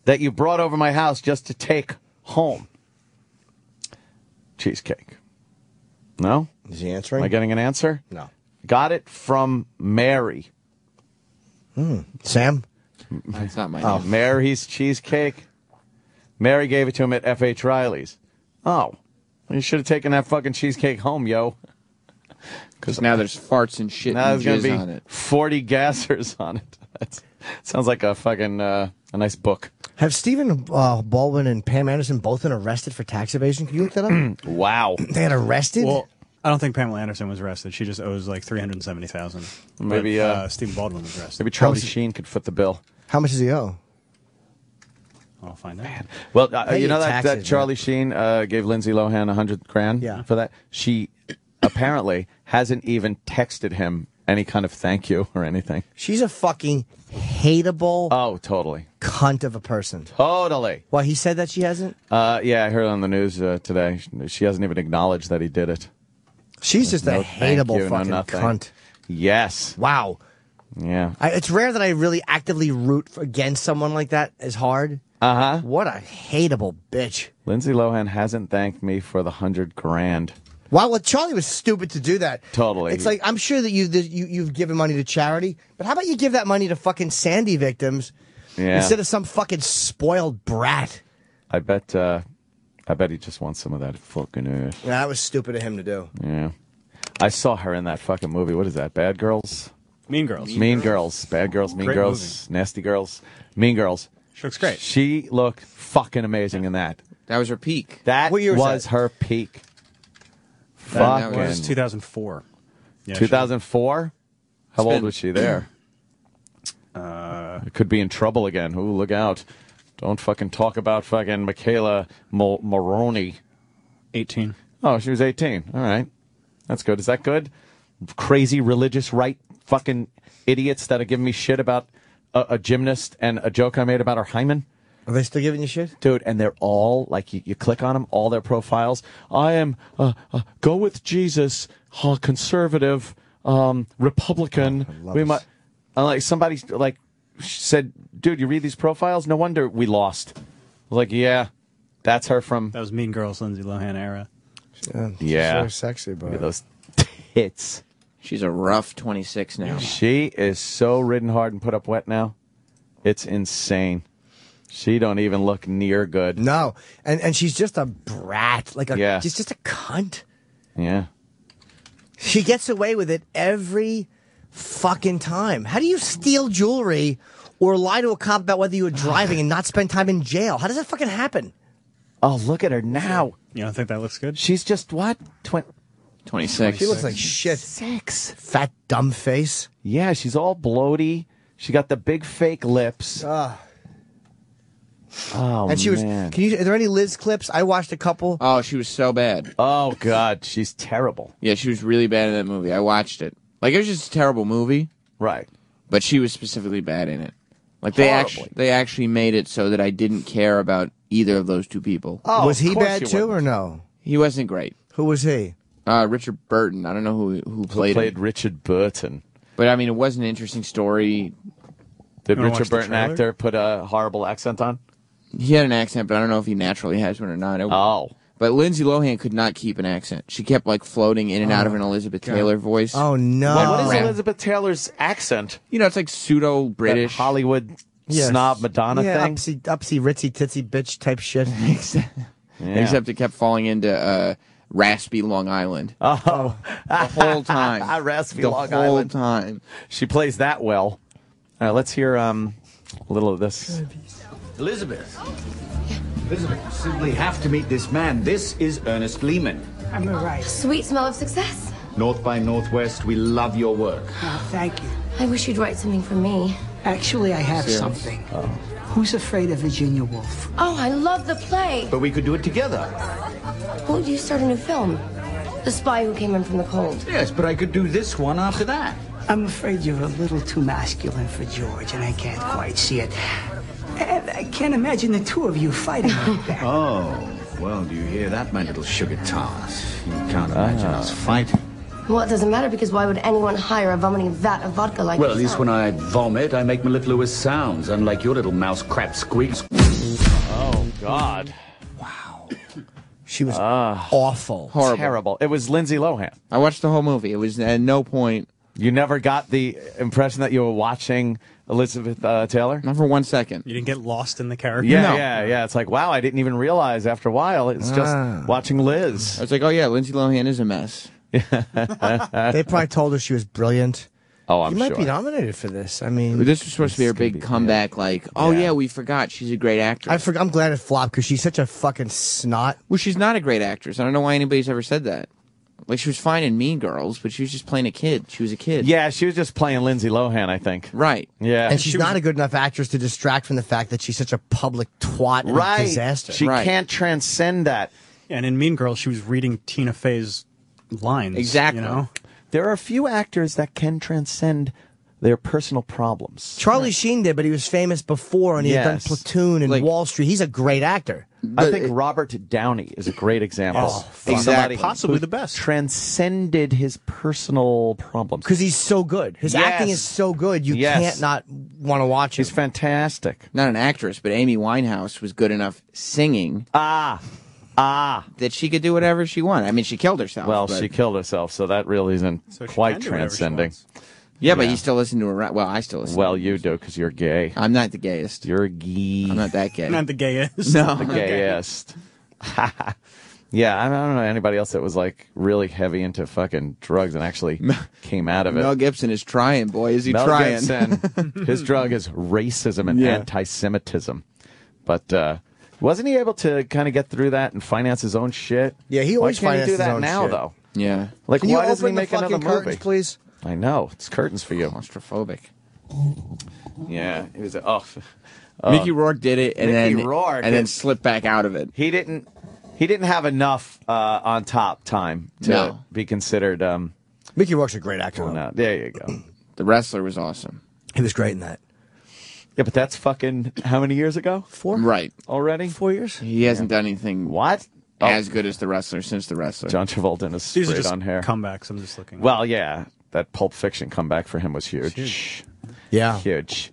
that you brought over my house just to take home? Cheesecake. No. Is he answering? Am I getting an answer? No. Got it from Mary. Hmm. Sam? That's not my Oh, name. Mary's cheesecake. Mary gave it to him at F.H. Riley's. Oh, you should have taken that fucking cheesecake home, yo. Because now there's farts and shit Now and there's jizz gonna on be it. forty gassers on it. <laughs> That sounds like a fucking uh, a nice book. Have Stephen uh, Baldwin and Pam Anderson both been arrested for tax evasion? Can you look that up? <clears throat> wow. They got arrested? Well, I don't think Pamela Anderson was arrested. She just owes like three hundred seventy thousand. Maybe, uh, Stephen Baldwin was arrested. Maybe Charlie much- Sheen could foot the bill. How much does he owe? I'll find out. Well, uh, you know your that, taxes, that Charlie Sheen uh, gave Lindsay Lohan a hundred grand Yeah. for that. She apparently hasn't even texted him any kind of thank you or anything. She's a fucking hateable Oh, totally, cunt of a person. totally. Why, he said that she hasn't? Uh, yeah, I heard on the news uh, today. She hasn't even acknowledged that he did it. She's just No a hateable you, fucking nothing. cunt. Yes. Wow. Yeah. I, it's rare that I really actively root for, against someone like that as hard. Uh huh. What a hateable bitch. Lindsay Lohan hasn't thanked me for the hundred grand. Wow, well, Charlie was stupid to do that. Totally. It's like I'm sure that you that you you've given money to charity, but how about you give that money to fucking Sandy victims Yeah. instead of some fucking spoiled brat? I bet. Uh, I bet he just wants some of that fucking earth. Yeah, that was stupid of him to do. Yeah. I saw her in that fucking movie. What is that? Bad Girls? Mean Girls. Mean, Girls. girls. Bad Girls. Mean Great Girls. Nasty Girls. Mean Girls. She looks great. She looked fucking amazing in that. That was her peak. That What year was was that? her peak. That, Fucking was two thousand four. Yeah, she- 2004. How old been- was she there? Uh, Could be in trouble again. Ooh, look out! Don't fucking talk about fucking McKayla Mo- Maroney. eighteen. Oh, she was 18. All right. That's good. Is that good? Crazy religious right fucking idiots that are giving me shit about a, a gymnast and a joke I made about her hymen. Are they still giving you shit? Dude, and they're all like you, you click on them, all their profiles. I am uh, uh, go with Jesus, uh, conservative, um, Republican. love we might uh, like somebody like said, dude, you read these profiles? No wonder we lost. I was like, yeah, that's her from That was Mean Girls, Lindsay Lohan era. Yeah, Yeah. so sexy, Look but at those tits. She's a rough 26 now. She is so ridden hard and put up wet now. It's insane. She don't even look near good. No, and and she's just a brat, like a Yeah. she's just a cunt. Yeah. She gets away with it every fucking time. How do you steal jewelry or lie to a cop about whether you were driving and not spend time in jail? How does that fucking happen? Oh, look at her now. You don't think that looks good? She's just what? Twen- 26. She looks like shit. Six. Fat dumb face. Yeah, she's all bloaty. She got the big fake lips. Ah. Oh and she was. man. Can you? Are there any Liz clips? I watched a couple. Oh, she was so bad. Oh god, she's terrible. Yeah, she was really bad in that movie. I watched it. Like it was just a terrible movie. Right. But she was specifically bad in it. Like they Horribly. actually they actually made it so that I didn't care about either of those two people. Oh, was he bad too, wouldn't. or no? He wasn't great. Who was he? Uh, Richard Burton. I don't know who who Who played, played him. Richard Burton? But I mean, it was an interesting story. Did You wanna watch Richard Burton actor put a horrible accent on? He had an accent, but I don't know if he naturally has one or not. It- Oh. But Lindsay Lohan could not keep an accent. She kept like floating in and out of an Elizabeth Taylor voice. Oh no! Well, what is. Elizabeth Taylor's accent? You know, it's like pseudo British Hollywood Yes. snob Madonna yeah, thing. upsy, upsy, ritzy, titsy, bitch type shit. <laughs> Yeah. Except it kept falling into uh, raspy Long Island oh, the whole time. <laughs> raspy the Long whole time. She plays that well. All right, let's hear um, a little of this. Elizabeth. Oh. Elizabeth, you simply have to meet this man. This is Ernest Lehman. I'm all right. Sweet smell of success. North by Northwest, we love your work. Oh, thank you. I wish you'd write something for me. Actually, I have Serious? something. Oh. Who's afraid of Virginia Woolf? Oh, I love the play. But we could do it together. Well, do you start a new film? The Spy Who Came in from the Cold. Yes, but I could do this one after that. I'm afraid you're a little too masculine for George, and I can't quite see it. And I can't imagine the two of you fighting like that. <laughs> Oh, well, do you hear that, my little sugar tart? You can't imagine us fighting. Well, it doesn't matter because why would anyone hire a vomiting vat of vodka like Well, at least when I vomit, I make mellifluous sounds, unlike your little mouse crap squeaks. Oh God, Wow. She was Ah. awful. Horrible. terrible! It was Lindsay Lohan. I watched the whole movie. It was at no point, You never got the impression that you were watching Elizabeth uh, Taylor. not for one second. You didn't get lost in the character. Yeah, No. yeah, yeah. It's like, wow, I didn't even realize after a while. It's just Ah. watching Liz. I was like, oh yeah, Lindsay Lohan is a mess. <laughs> They probably told her she was brilliant. Oh, I'm you might sure. be nominated for this. I mean, this was supposed to be her big be- comeback. Like, oh Yeah. yeah. we forgot she's a great actress. I forg I'm glad it flopped because she's such a fucking snot. well, she's not a great actress. I don't know why anybody's ever said that. Like, she was fine in Mean Girls, but she was just playing a kid. She was a kid. Yeah, she was just playing Lindsay Lohan, I think. Right. Yeah, And she's not a good enough actress to distract from the fact that she's such a public twat and a right. disaster. She Right. can't transcend that. And in Mean Girls, she was reading Tina Fey's lines. Exactly. You know? There are a few actors that can transcend their personal problems. Charlie Sheen did, but he was famous before and he had done Platoon and Like- Wall Street. He's a great actor. I think Robert Downey is a great example. Oh, of fuck. somebody Possibly the best. Transcended his personal problems. Because he's so good. His Yes. acting is so good, you Yes. can't not want to watch him. He's fantastic. Not an actress, but Amy Winehouse was good enough singing Ah, ah. that she could do whatever she wanted. I mean, she killed herself. Well, but- she killed herself, so that really isn't So quite can do whatever she transcending. Wants. Yeah, but Yeah. you still listen to her. Well, I still listen. Well, to you do because you're gay. I'm not the gayest. You're a gay. I'm not that gay. <laughs> Not the gayest. No. the <laughs> gayest. <laughs> yeah, I don't know anybody else that was like really heavy into fucking drugs and actually came out of it. Mel Gibson is trying, boy. Is he Mel trying? Gibson, his drug is racism and Yeah. anti-Semitism. But uh, wasn't he able to kind of get through that and finance his own shit? Yeah, he Why always can't he do his that own now, shit. though? yeah. Like, Can you why doesn't he open the make another fucking curtains, movie? please? I know it's curtains for you. Claustrophobic. Yeah, it was oh, <laughs> Mickey Rourke did it, and Mickey then Rourke and then slipped back out of it. he didn't he didn't have enough uh, on top time to No. be considered. Um, Mickey Rourke's a great actor. no, there you go. <clears throat> The wrestler was awesome. He was great in that. Yeah, but that's fucking how many years ago? Four? Right. Already? Four years? He hasn't done anything What? Oh, as good as the wrestler since the wrestler. John Travolta and his These are sprayed just on hair. comebacks. I'm just looking. Well, yeah, that Pulp Fiction comeback for him was huge. Yeah. Huge.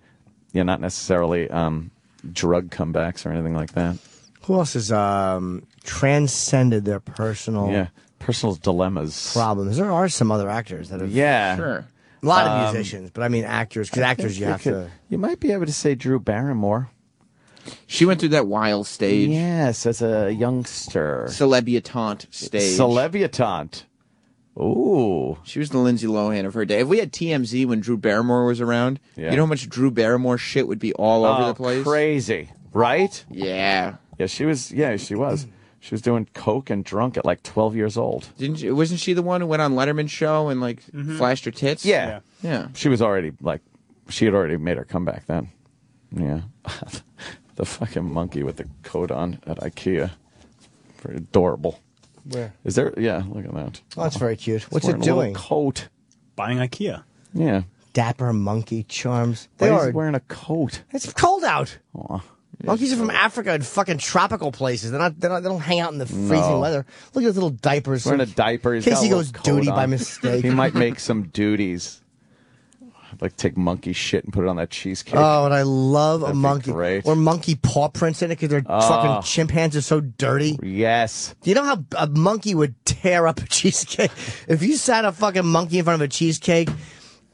Yeah, not necessarily um, drug comebacks or anything like that. Who else has um, transcended their personal Yeah. personal dilemmas. Problems. There are some other actors that have. Yeah. Sure. A lot of Um, musicians, but I mean actors, because actors think you have could- to. You might be able to say Drew Barrymore. She went through that wild stage. Yes, as a youngster. Celebutante stage. Celebutante. Ooh. She was the Lindsay Lohan of her day. If we had TMZ when Drew Barrymore was around, Yeah. you know how much Drew Barrymore shit would be all over Oh, the place? Crazy, right? Yeah. Yeah, she was. Yeah, she was. She was doing coke and drunk at like 12 years old. Didn't she, wasn't she the one who went on Letterman's show and like mm-hmm. flashed her tits? Yeah. Yeah. She was already like, she had already made her comeback then. Yeah. <laughs> the fucking monkey with the coat on at IKEA. Very adorable. Where? Is there? Yeah, look at that. Oh, that's very cute. What's it wearing a doing? Coat. Buying IKEA. Yeah. Dapper monkey charms. Why They is are. he wearing a coat? It's cold out. Aw. Monkeys are from Africa and fucking tropical places. They're not, they're not. They don't hang out in the freezing No. weather. Look at those little diapers. He's wearing a diaper. He's in case got a he little goes coat duty by mistake. he might make some duties. Like take monkey shit and put it on that cheesecake. Oh, and I love a That'd be monkey. great. Or monkey paw prints in it because their Oh. fucking ah. chimpanzees are so dirty. Yes. Do you know how a monkey would tear up a <laughs> cheesecake? If you sat a fucking monkey in front of a cheesecake,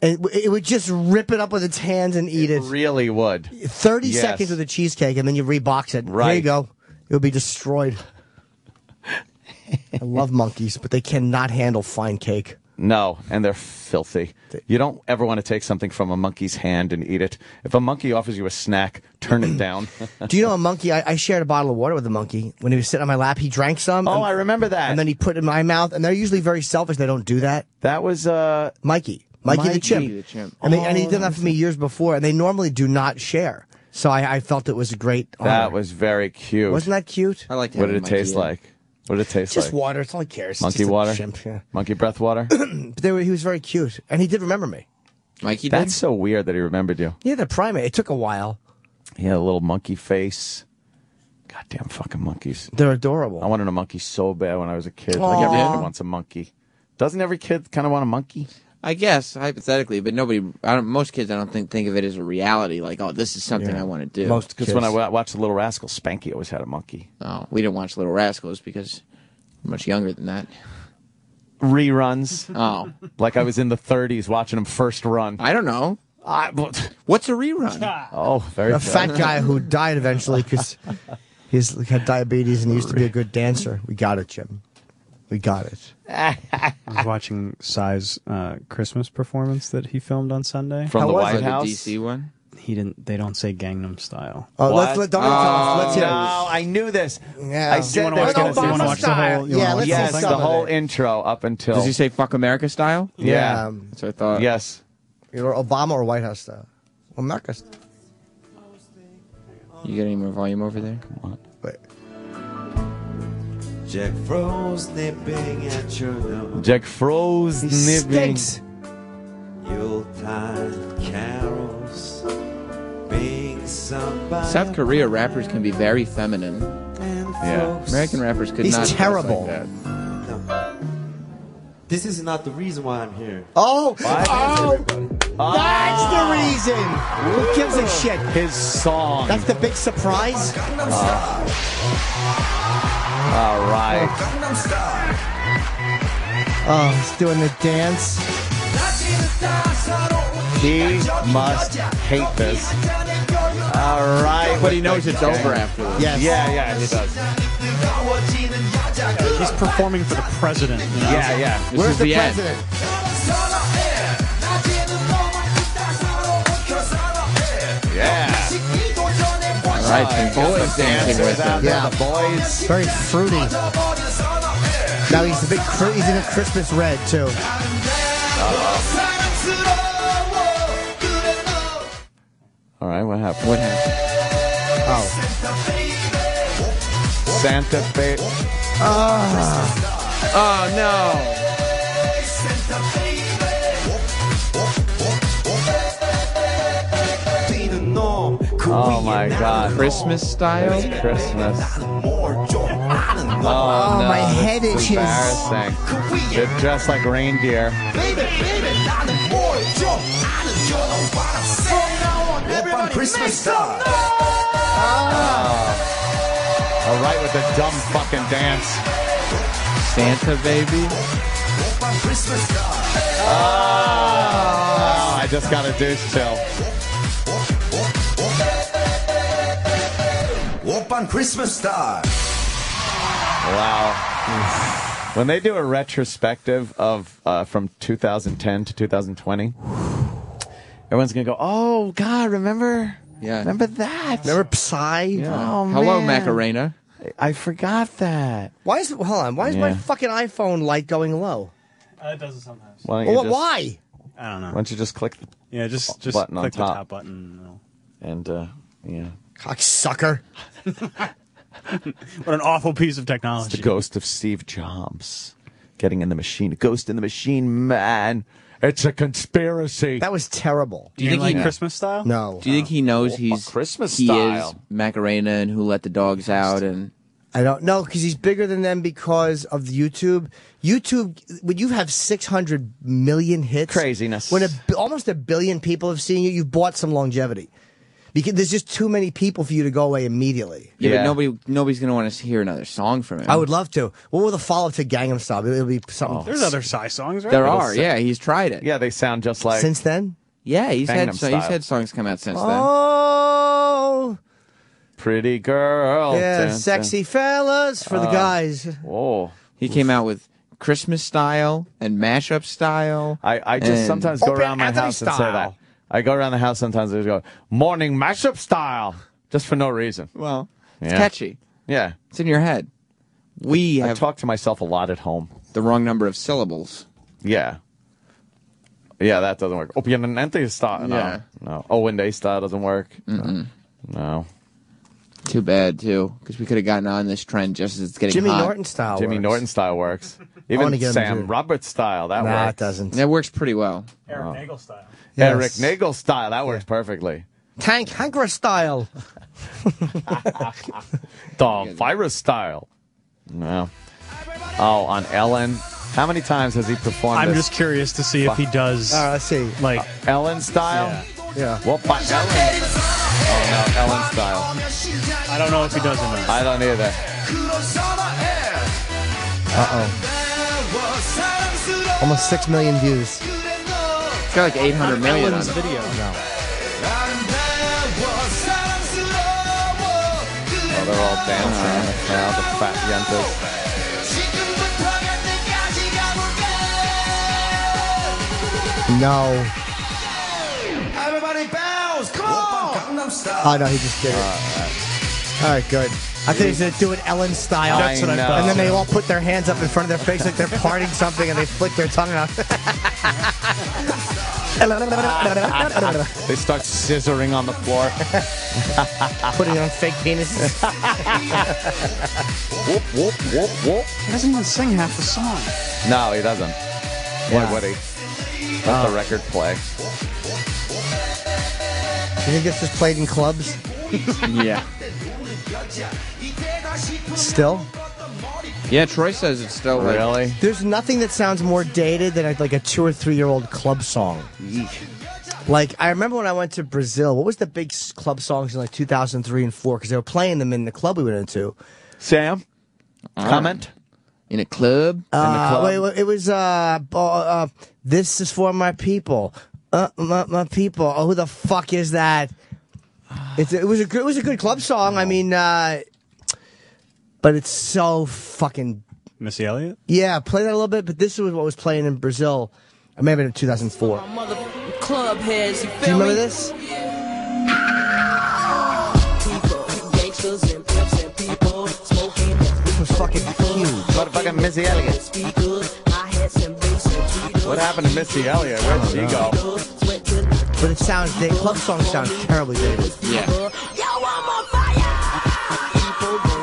it, it would just rip it up with its hands and eat it. Really would. 30 Yes. seconds with a cheesecake, and then you rebox it. Right. There you go. It'll be destroyed. <laughs> I love monkeys, but they cannot handle fine cake. No, and they're filthy. You don't ever want to take something from a monkey's hand and eat it. If a monkey offers you a snack, turn it down. Do you know a monkey? I, I shared a bottle of water with a monkey. When he was sitting on my lap, he drank some. Oh, and- I remember that. And then he put it in my mouth, and they're usually very selfish. They don't do that. That was uh, Mikey. Mikey, the Mikey chimp. the chimp. And, they, and he Oh, did that for me years before, and they normally do not share. So I, I felt it was a great. that was very cute. Wasn't that cute? I like what did it taste like? What did it taste Just like? water. It's all he cares. Monkey just water? chimp, yeah. Monkey breath water? <clears throat> But they were, he was very cute, and he did remember me. Mikey That's so weird that he remembered you. Yeah, the primate. It took a while. He had a little monkey face. Goddamn fucking monkeys. They're adorable. I wanted a monkey so bad when I was a kid. Aw. Like every kid wants a monkey. Doesn't every kid kind of want a monkey? I guess hypothetically, but nobody. I don't. Most kids, I don't think think of it as a reality. Like, oh, this is something Yeah. I want to do. Most because when I wa- watched The Little Rascals, Spanky always had a monkey. Oh, we didn't watch Little Rascals because we're much younger than that. Reruns. <laughs> Oh, like I was in the 30s watching him first run. I don't know. I, What's a rerun? <laughs> oh, very a fat guy who died eventually because <laughs> he's had diabetes and he used to be a good dancer. We got it, Jim. We got it. I was watching Psy's uh, Christmas performance that he filmed on Sunday. From How the was White it? The House. DC one. He didn't. They don't say Gangnam Style. Oh, What? let's let don't tell us. Let's hear it. No, I knew this. Yeah. I said wanna they watch gonna the- you wanna say watch the style. whole- you Yeah, wanna let's watch see Yes, some the whole intro up until. Does he say "fuck America" style? Yeah. Um, That's what I thought. Yes. You're Obama or White House style? Well, America. style. You get any more volume over there? Wait. Jack Frost nipping at your nose. Jack Froze He nipping. stinks. Yuletide carols. Being somebody. South Korea rappers can be very feminine. And Yeah. folks- American rappers could He's not. dress terrible. Like that. This is not the reason why I'm here. Oh, oh, that's the ah! reason. Who gives a shit? His song. That's the big surprise. Oh, All right. Oh, he's doing the dance. He must hate this. All right. But he knows it's over afterwards. Yes. Yeah, yeah, he does. He's performing for the president. You know? Yeah, yeah. This Where's is the, the end. president? Right, some boys dancing with out him. Yeah. the boys. Very fruity. Now he's a big. Cri- He's in a Christmas red too. All right, what happened? What happened? Oh, Santa Fe. Ah. Ah. Oh no! Oh my God. Christmas style. Christmas. Oh, Oh, no, my head is itches. Embarrassing. They're dressed like reindeer. Christmas star. Ah. All right, with the dumb fucking dance. Santa baby. Oh, I just got a douche chill. Open Christmas star. Wow. When they do a retrospective of uh, from 2010 to 2020, everyone's gonna go, "Oh God, remember? Yeah. remember that? Remember Psy? Oh, Hello, man. Macarena. I forgot that. Why is hold on? Why is my fucking iPhone light going low? Uh, it does it sometimes. Why don't you Well, just- why? I don't know. Why don't you just click the Yeah, just just button on click the top. top button. And uh, yeah, Cocksucker. What an awful piece of it's the ghost of Steve Jobs getting in the machine. Ghost in the machine, man. It's a conspiracy. That was terrible. Do you, think like he- Christmas style? No. Do you think he knows Oh, he's Christmas he style. is Macarena and who let the dogs out and I don't know because he's bigger than them because of the YouTube. YouTube, when you have 600 million hits, Craziness. When a, almost a billion people have seen you, you've bought some longevity. Because there's just too many people for you to go away immediately. yeah, Yeah. but nobody nobody's gonna want to hear another song from him. I would love to. What will the follow up to Gangnam Style? be? It'll be something. There's other Psy songs, right? There are, yeah. He's tried it. yeah, they sound just like Since then? Yeah, he's had so, he's had songs come out since then. Oh, pretty girl. yeah, Dun, dun. sexy fellas for the Uh, guys. Oh, He came out with Christmas style and mashup style. I, I just And- sometimes go Opie around my Anthony house and say that. I go around the house sometimes and just go morning mashup style, just for no reason. Well, it's Yeah. catchy. Yeah, It's in your head. We I have talk to myself a lot at home. the wrong number of syllables. Yeah. Yeah, that doesn't work. Opinionante style. No. Yeah. No. Owen Day style doesn't work. No. No. Too bad too, because we could have gotten on this trend just as it's getting Jimmy hot. Norton style. Jimmy works. Norton style works. <laughs> Even get Sam Roberts style, that Nah, works. it doesn't. That works pretty well. Eric Nagel style. Yes. Eric Nagel style, that works perfectly. Tank Hankra style. <laughs> Dom Virus style. No. Oh, on Ellen. How many times has he performed I'm this? just curious to see if he does All right, let's see. like Ellen style? Yeah. What by Ellen? Oh no, Ellen style. I don't know if he does or not. I don't either. Uh oh. Almost six million views. It's got like 800 million on Ellen's it. video. Oh, they're all dancing in the crowd, the fat yentas. No. Everybody bows! Come on! Gangnam Style. Oh no, he just did it. All right, good. I think he's gonna do it Ellen style. That's what I thought. And then they all put their hands up in front of their face like they're parting something, and they flick their tongue out. <laughs> They start scissoring on the floor. <laughs> Putting on fake penises. <laughs> whoop, whoop, whoop, whoop. He doesn't even sing half the song. No, he doesn't. Yeah. Why would he? Let the oh. record play. You think this was played in clubs? Yeah. Still? Yeah, Troy says it's still like, Really? There's nothing that sounds more dated than like a two or three year old club song. Like I remember when I went to Brazil. What was the big club songs in like 2003 and four? Because they were playing them in the club we went into. Sam, comment. in a club. Uh, club? wait, wait, it was uh, uh, uh, this is for my people. Uh, my, my people. Oh, who the fuck is that? It's, it was a good, it was a good club song. I mean, uh, but it's so fucking Missy Elliott. yeah. Play that a little bit. But this was what was playing in Brazil. Or maybe in 2004. Club heads, you Do you feel remember me? this? Gangsters and pimps and people smoking This was fucking huge. Motherfucking Missy Elliott. speakers. I had some bass and tweeters. What happened to Missy Elliott? Where'd she go? Went to the But it sounds, the club songs sound terribly dated. Yeah. Yo, I'm on fire.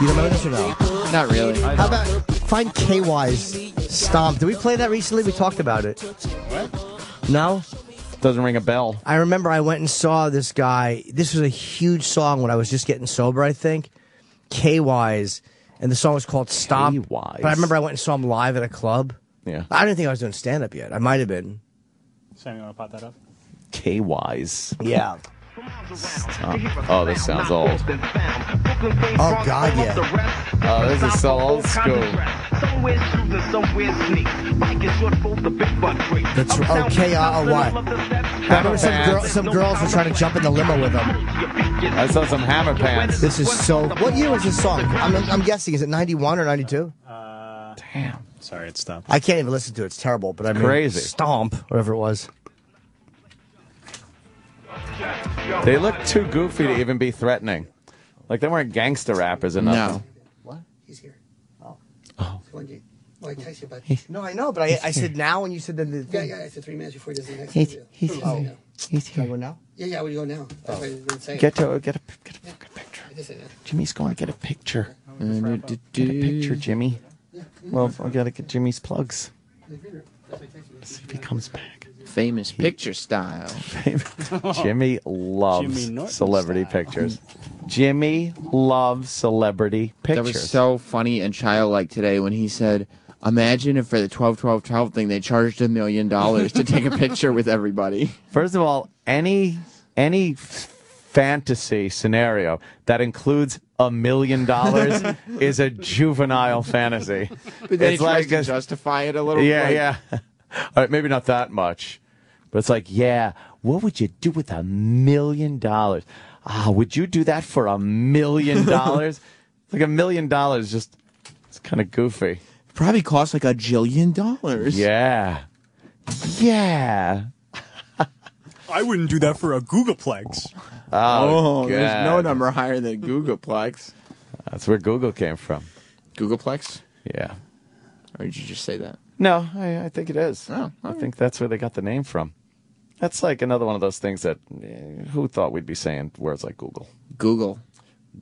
You remember this or no? Not really. How about find KY's Stomp? Did we play that recently? We talked about it. What? No? Doesn't ring a bell. I remember I went and saw this guy. This was a huge song when I was just getting sober, I think. KY's. And the song was called Stomp. KY's. But I remember I went and saw him live at a club. Yeah. I didn't think I was doing stand up yet. I might have been. Sam, you want to pop that up? K Wise. Yeah. Oh, oh, this sounds old. Oh God, yeah. Oh, this is so old school. That's oh K R O Y. I remember some, girl, some girls were trying to jump in the limo with him. I saw some hammer pants. This is so. What year was this song? I'm, I'm guessing. Is it 91 or 92? Uh, Damn. Sorry, it stopped. I can't even listen to it. It's terrible. But I mean, crazy. Stomp, whatever it was. They look too goofy to even be threatening. Like they weren't gangster rappers enough. nothing. What? He's here. Oh. Oh. Well, I text you about. No, I know, but I, I said now, and you said then. The Yeah, yeah, I said three minutes before he does the next He's- interview. he's- Oh, oh. yeah. He's here. Can I go now? Yeah, yeah, we go now. Oh. That's why I didn't say. Get to get a get a I just said that. Jimmy's going to get a picture. Get a picture, Jimmy. Well, I gotta get Jimmy's plugs. See if he comes back. Famous picture style. <laughs> Jimmy loves Jimmy Norton celebrity pictures. Jimmy loves celebrity pictures. That was so funny and childlike today when he said, "Imagine if for the 12 12 12 thing they charged a million dollars to take a <laughs> picture with everybody." First of all, any any fantasy scenario that includes a million dollars <laughs> is a juvenile fantasy. But then It's he tries like to a- justify it a little. Yeah, like, yeah. All right, maybe not that much, but it's like, yeah, what would you do with a million dollars? Ah, would you do that for a million <laughs> dollars? Like a million dollars, just it's kind of goofy. Probably cost like a jillion dollars. Yeah, yeah. I wouldn't do that for a googolplex. Oh, there's no number higher than googolplex. That's where Google came from. googolplex? Yeah. Or did you just say that? No, I, I think it is. Oh, I think that's where they got the name from. That's like another one of those things that eh, who thought we'd be saying words like Google. Google.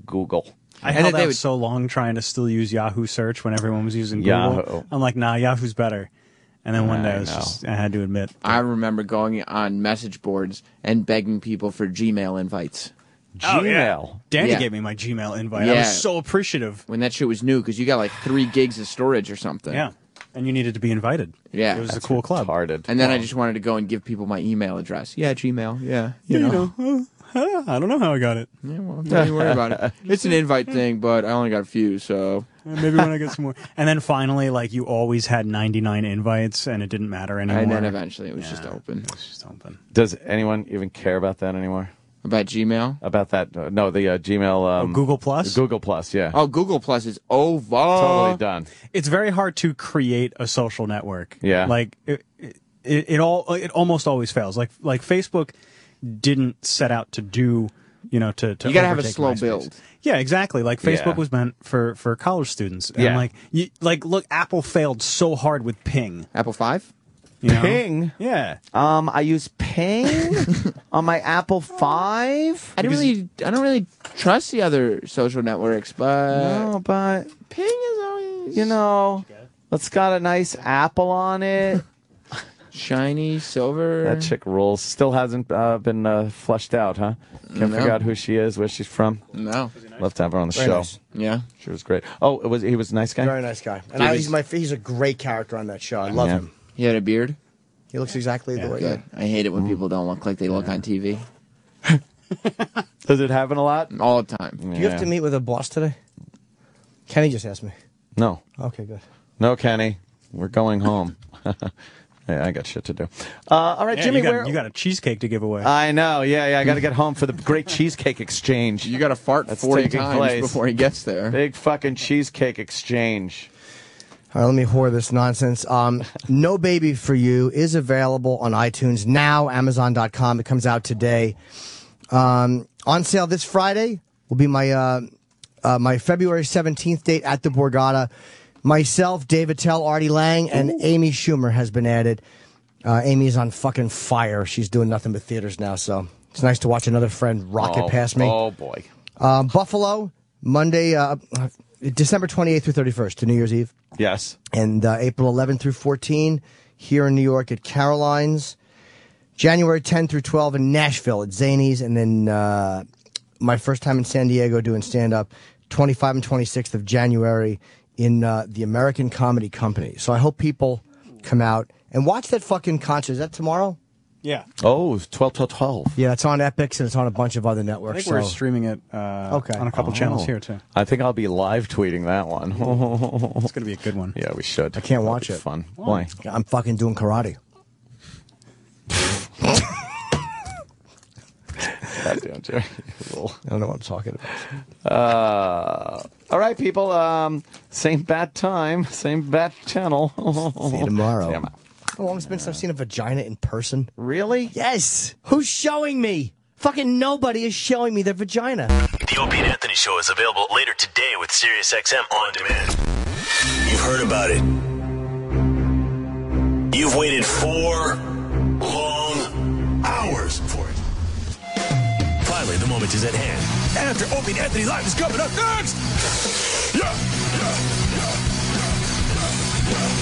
Google. I And held out would- so long trying to still use Yahoo search when everyone was using Google. Yahoo. I'm like, nah, Yahoo's better. And then one day I I, was know. just, I had to admit, I remember going on message boards and begging people for Gmail invites. Oh, yeah. Gmail. Danny Yeah. gave me my Gmail invite. I Yeah. was so appreciative. When that shit was new, because you got like three gigs of storage or something. Yeah. And you needed to be invited. Yeah. It was a cool club. retarded. And then I just wanted to go and give people my email address. Yeah, Gmail. Yeah. You You know, know. uh, I don't know how I got it. Yeah, well, don't you worry about it. <laughs> It's an invite thing, but I only got a few, so. Uh, Maybe when I get some more. And then finally, like, you always had 99 invites and it didn't matter anymore. And then eventually it was just open. It's just open. Does anyone even care about that anymore? About Gmail? About that? uh, no, the uh, Gmail. Um, Google Plus? Google Plus. Yeah. Oh, Google Plus is over. totally done. It's very hard to create a social network. Yeah. Like, it, it, it all, it almost always fails. Like, like Facebook didn't set out to do, you know, to, to You gotta have a overtake slow MySpace. build. Yeah, exactly. Like Facebook Yeah. was meant for for college students. And Yeah. like you, like look, Apple failed so hard with Ping. Apple 5? You know? Ping. Yeah. Um, I use Ping <laughs> on my Apple Five. I don't really, I don't really trust the other social networks, but No, but Ping is always you know, it's got a nice apple on it. <laughs> shiny, silver. That chick rules. Still hasn't uh, been uh, fleshed out, huh? Can't No. figure out who she is, where she's from. No. Love to have her on the Very show. nice. Yeah. She was great. Oh, it was he was a nice guy. Very nice guy. And I, he's my he's a great character on that show. I love Yeah. him. He had a beard. He looks exactly the way. Good. I hate it when people don't look like they look on TV <laughs> Does it happen a lot? all the time. Do you have to meet with a boss today? Kenny just asked me. No, Okay, good. no, Kenny. We're going home. <laughs> yeah, I got shit to do. Uh, all right, Yeah, Jimmy. you, got, where? you got a cheesecake to give away. I know. Yeah, yeah. I got to get home for the Great Cheesecake Exchange. You got to fart That's 40 taking times place. before he gets there. Big fucking cheesecake exchange. All right, let me whore this nonsense. Um, no Baby for You is available on iTunes now, Amazon.com. It comes out today. Um, on sale this Friday will be my uh, uh, my February 17th date at the Borgata. Myself, Dave Attell, Artie Lange, and Amy Schumer has been added. Uh, Amy is on fucking fire. She's doing nothing but theaters now, so it's nice to watch another friend rocket oh, past me. Oh boy. Um, Buffalo, Monday, uh, December 28th through 31st to New Year's Eve Yes. and uh, April 11 through 14 here in New York at Caroline's. January 10 through 12 in Nashville at Zanies, and then uh, my first time in San Diego doing stand up, 25 and 26th of January in uh, the American Comedy Company. So I hope people come out and watch that fucking concert. Is that tomorrow? Yeah. Oh, 12 till 12. Yeah, it's on Epix and it's on a bunch of other I networks. think we're streaming it uh, Okay. on a couple Oh. channels here too. I think I'll be live tweeting that one. <laughs> It's going to be a good one. yeah, we should. I can't watch it. Fun. Why? I'm fucking doing karate. Goddamn, Jerry. I don't know what I'm talking about. Uh, all right, people. Um, same bat time, same bat channel. See you tomorrow. See you. How long it's been since I've seen a vagina in person? Really? Yes. Who's showing me? Fucking nobody is showing me their vagina. The Opie and Anthony Show is available later today with SiriusXM on demand. You've heard about it. You've waited four long hours for it. Finally, the moment is at hand. After Opie and Anthony Live is coming up next. Yeah, yeah, yeah, yeah, yeah, yeah.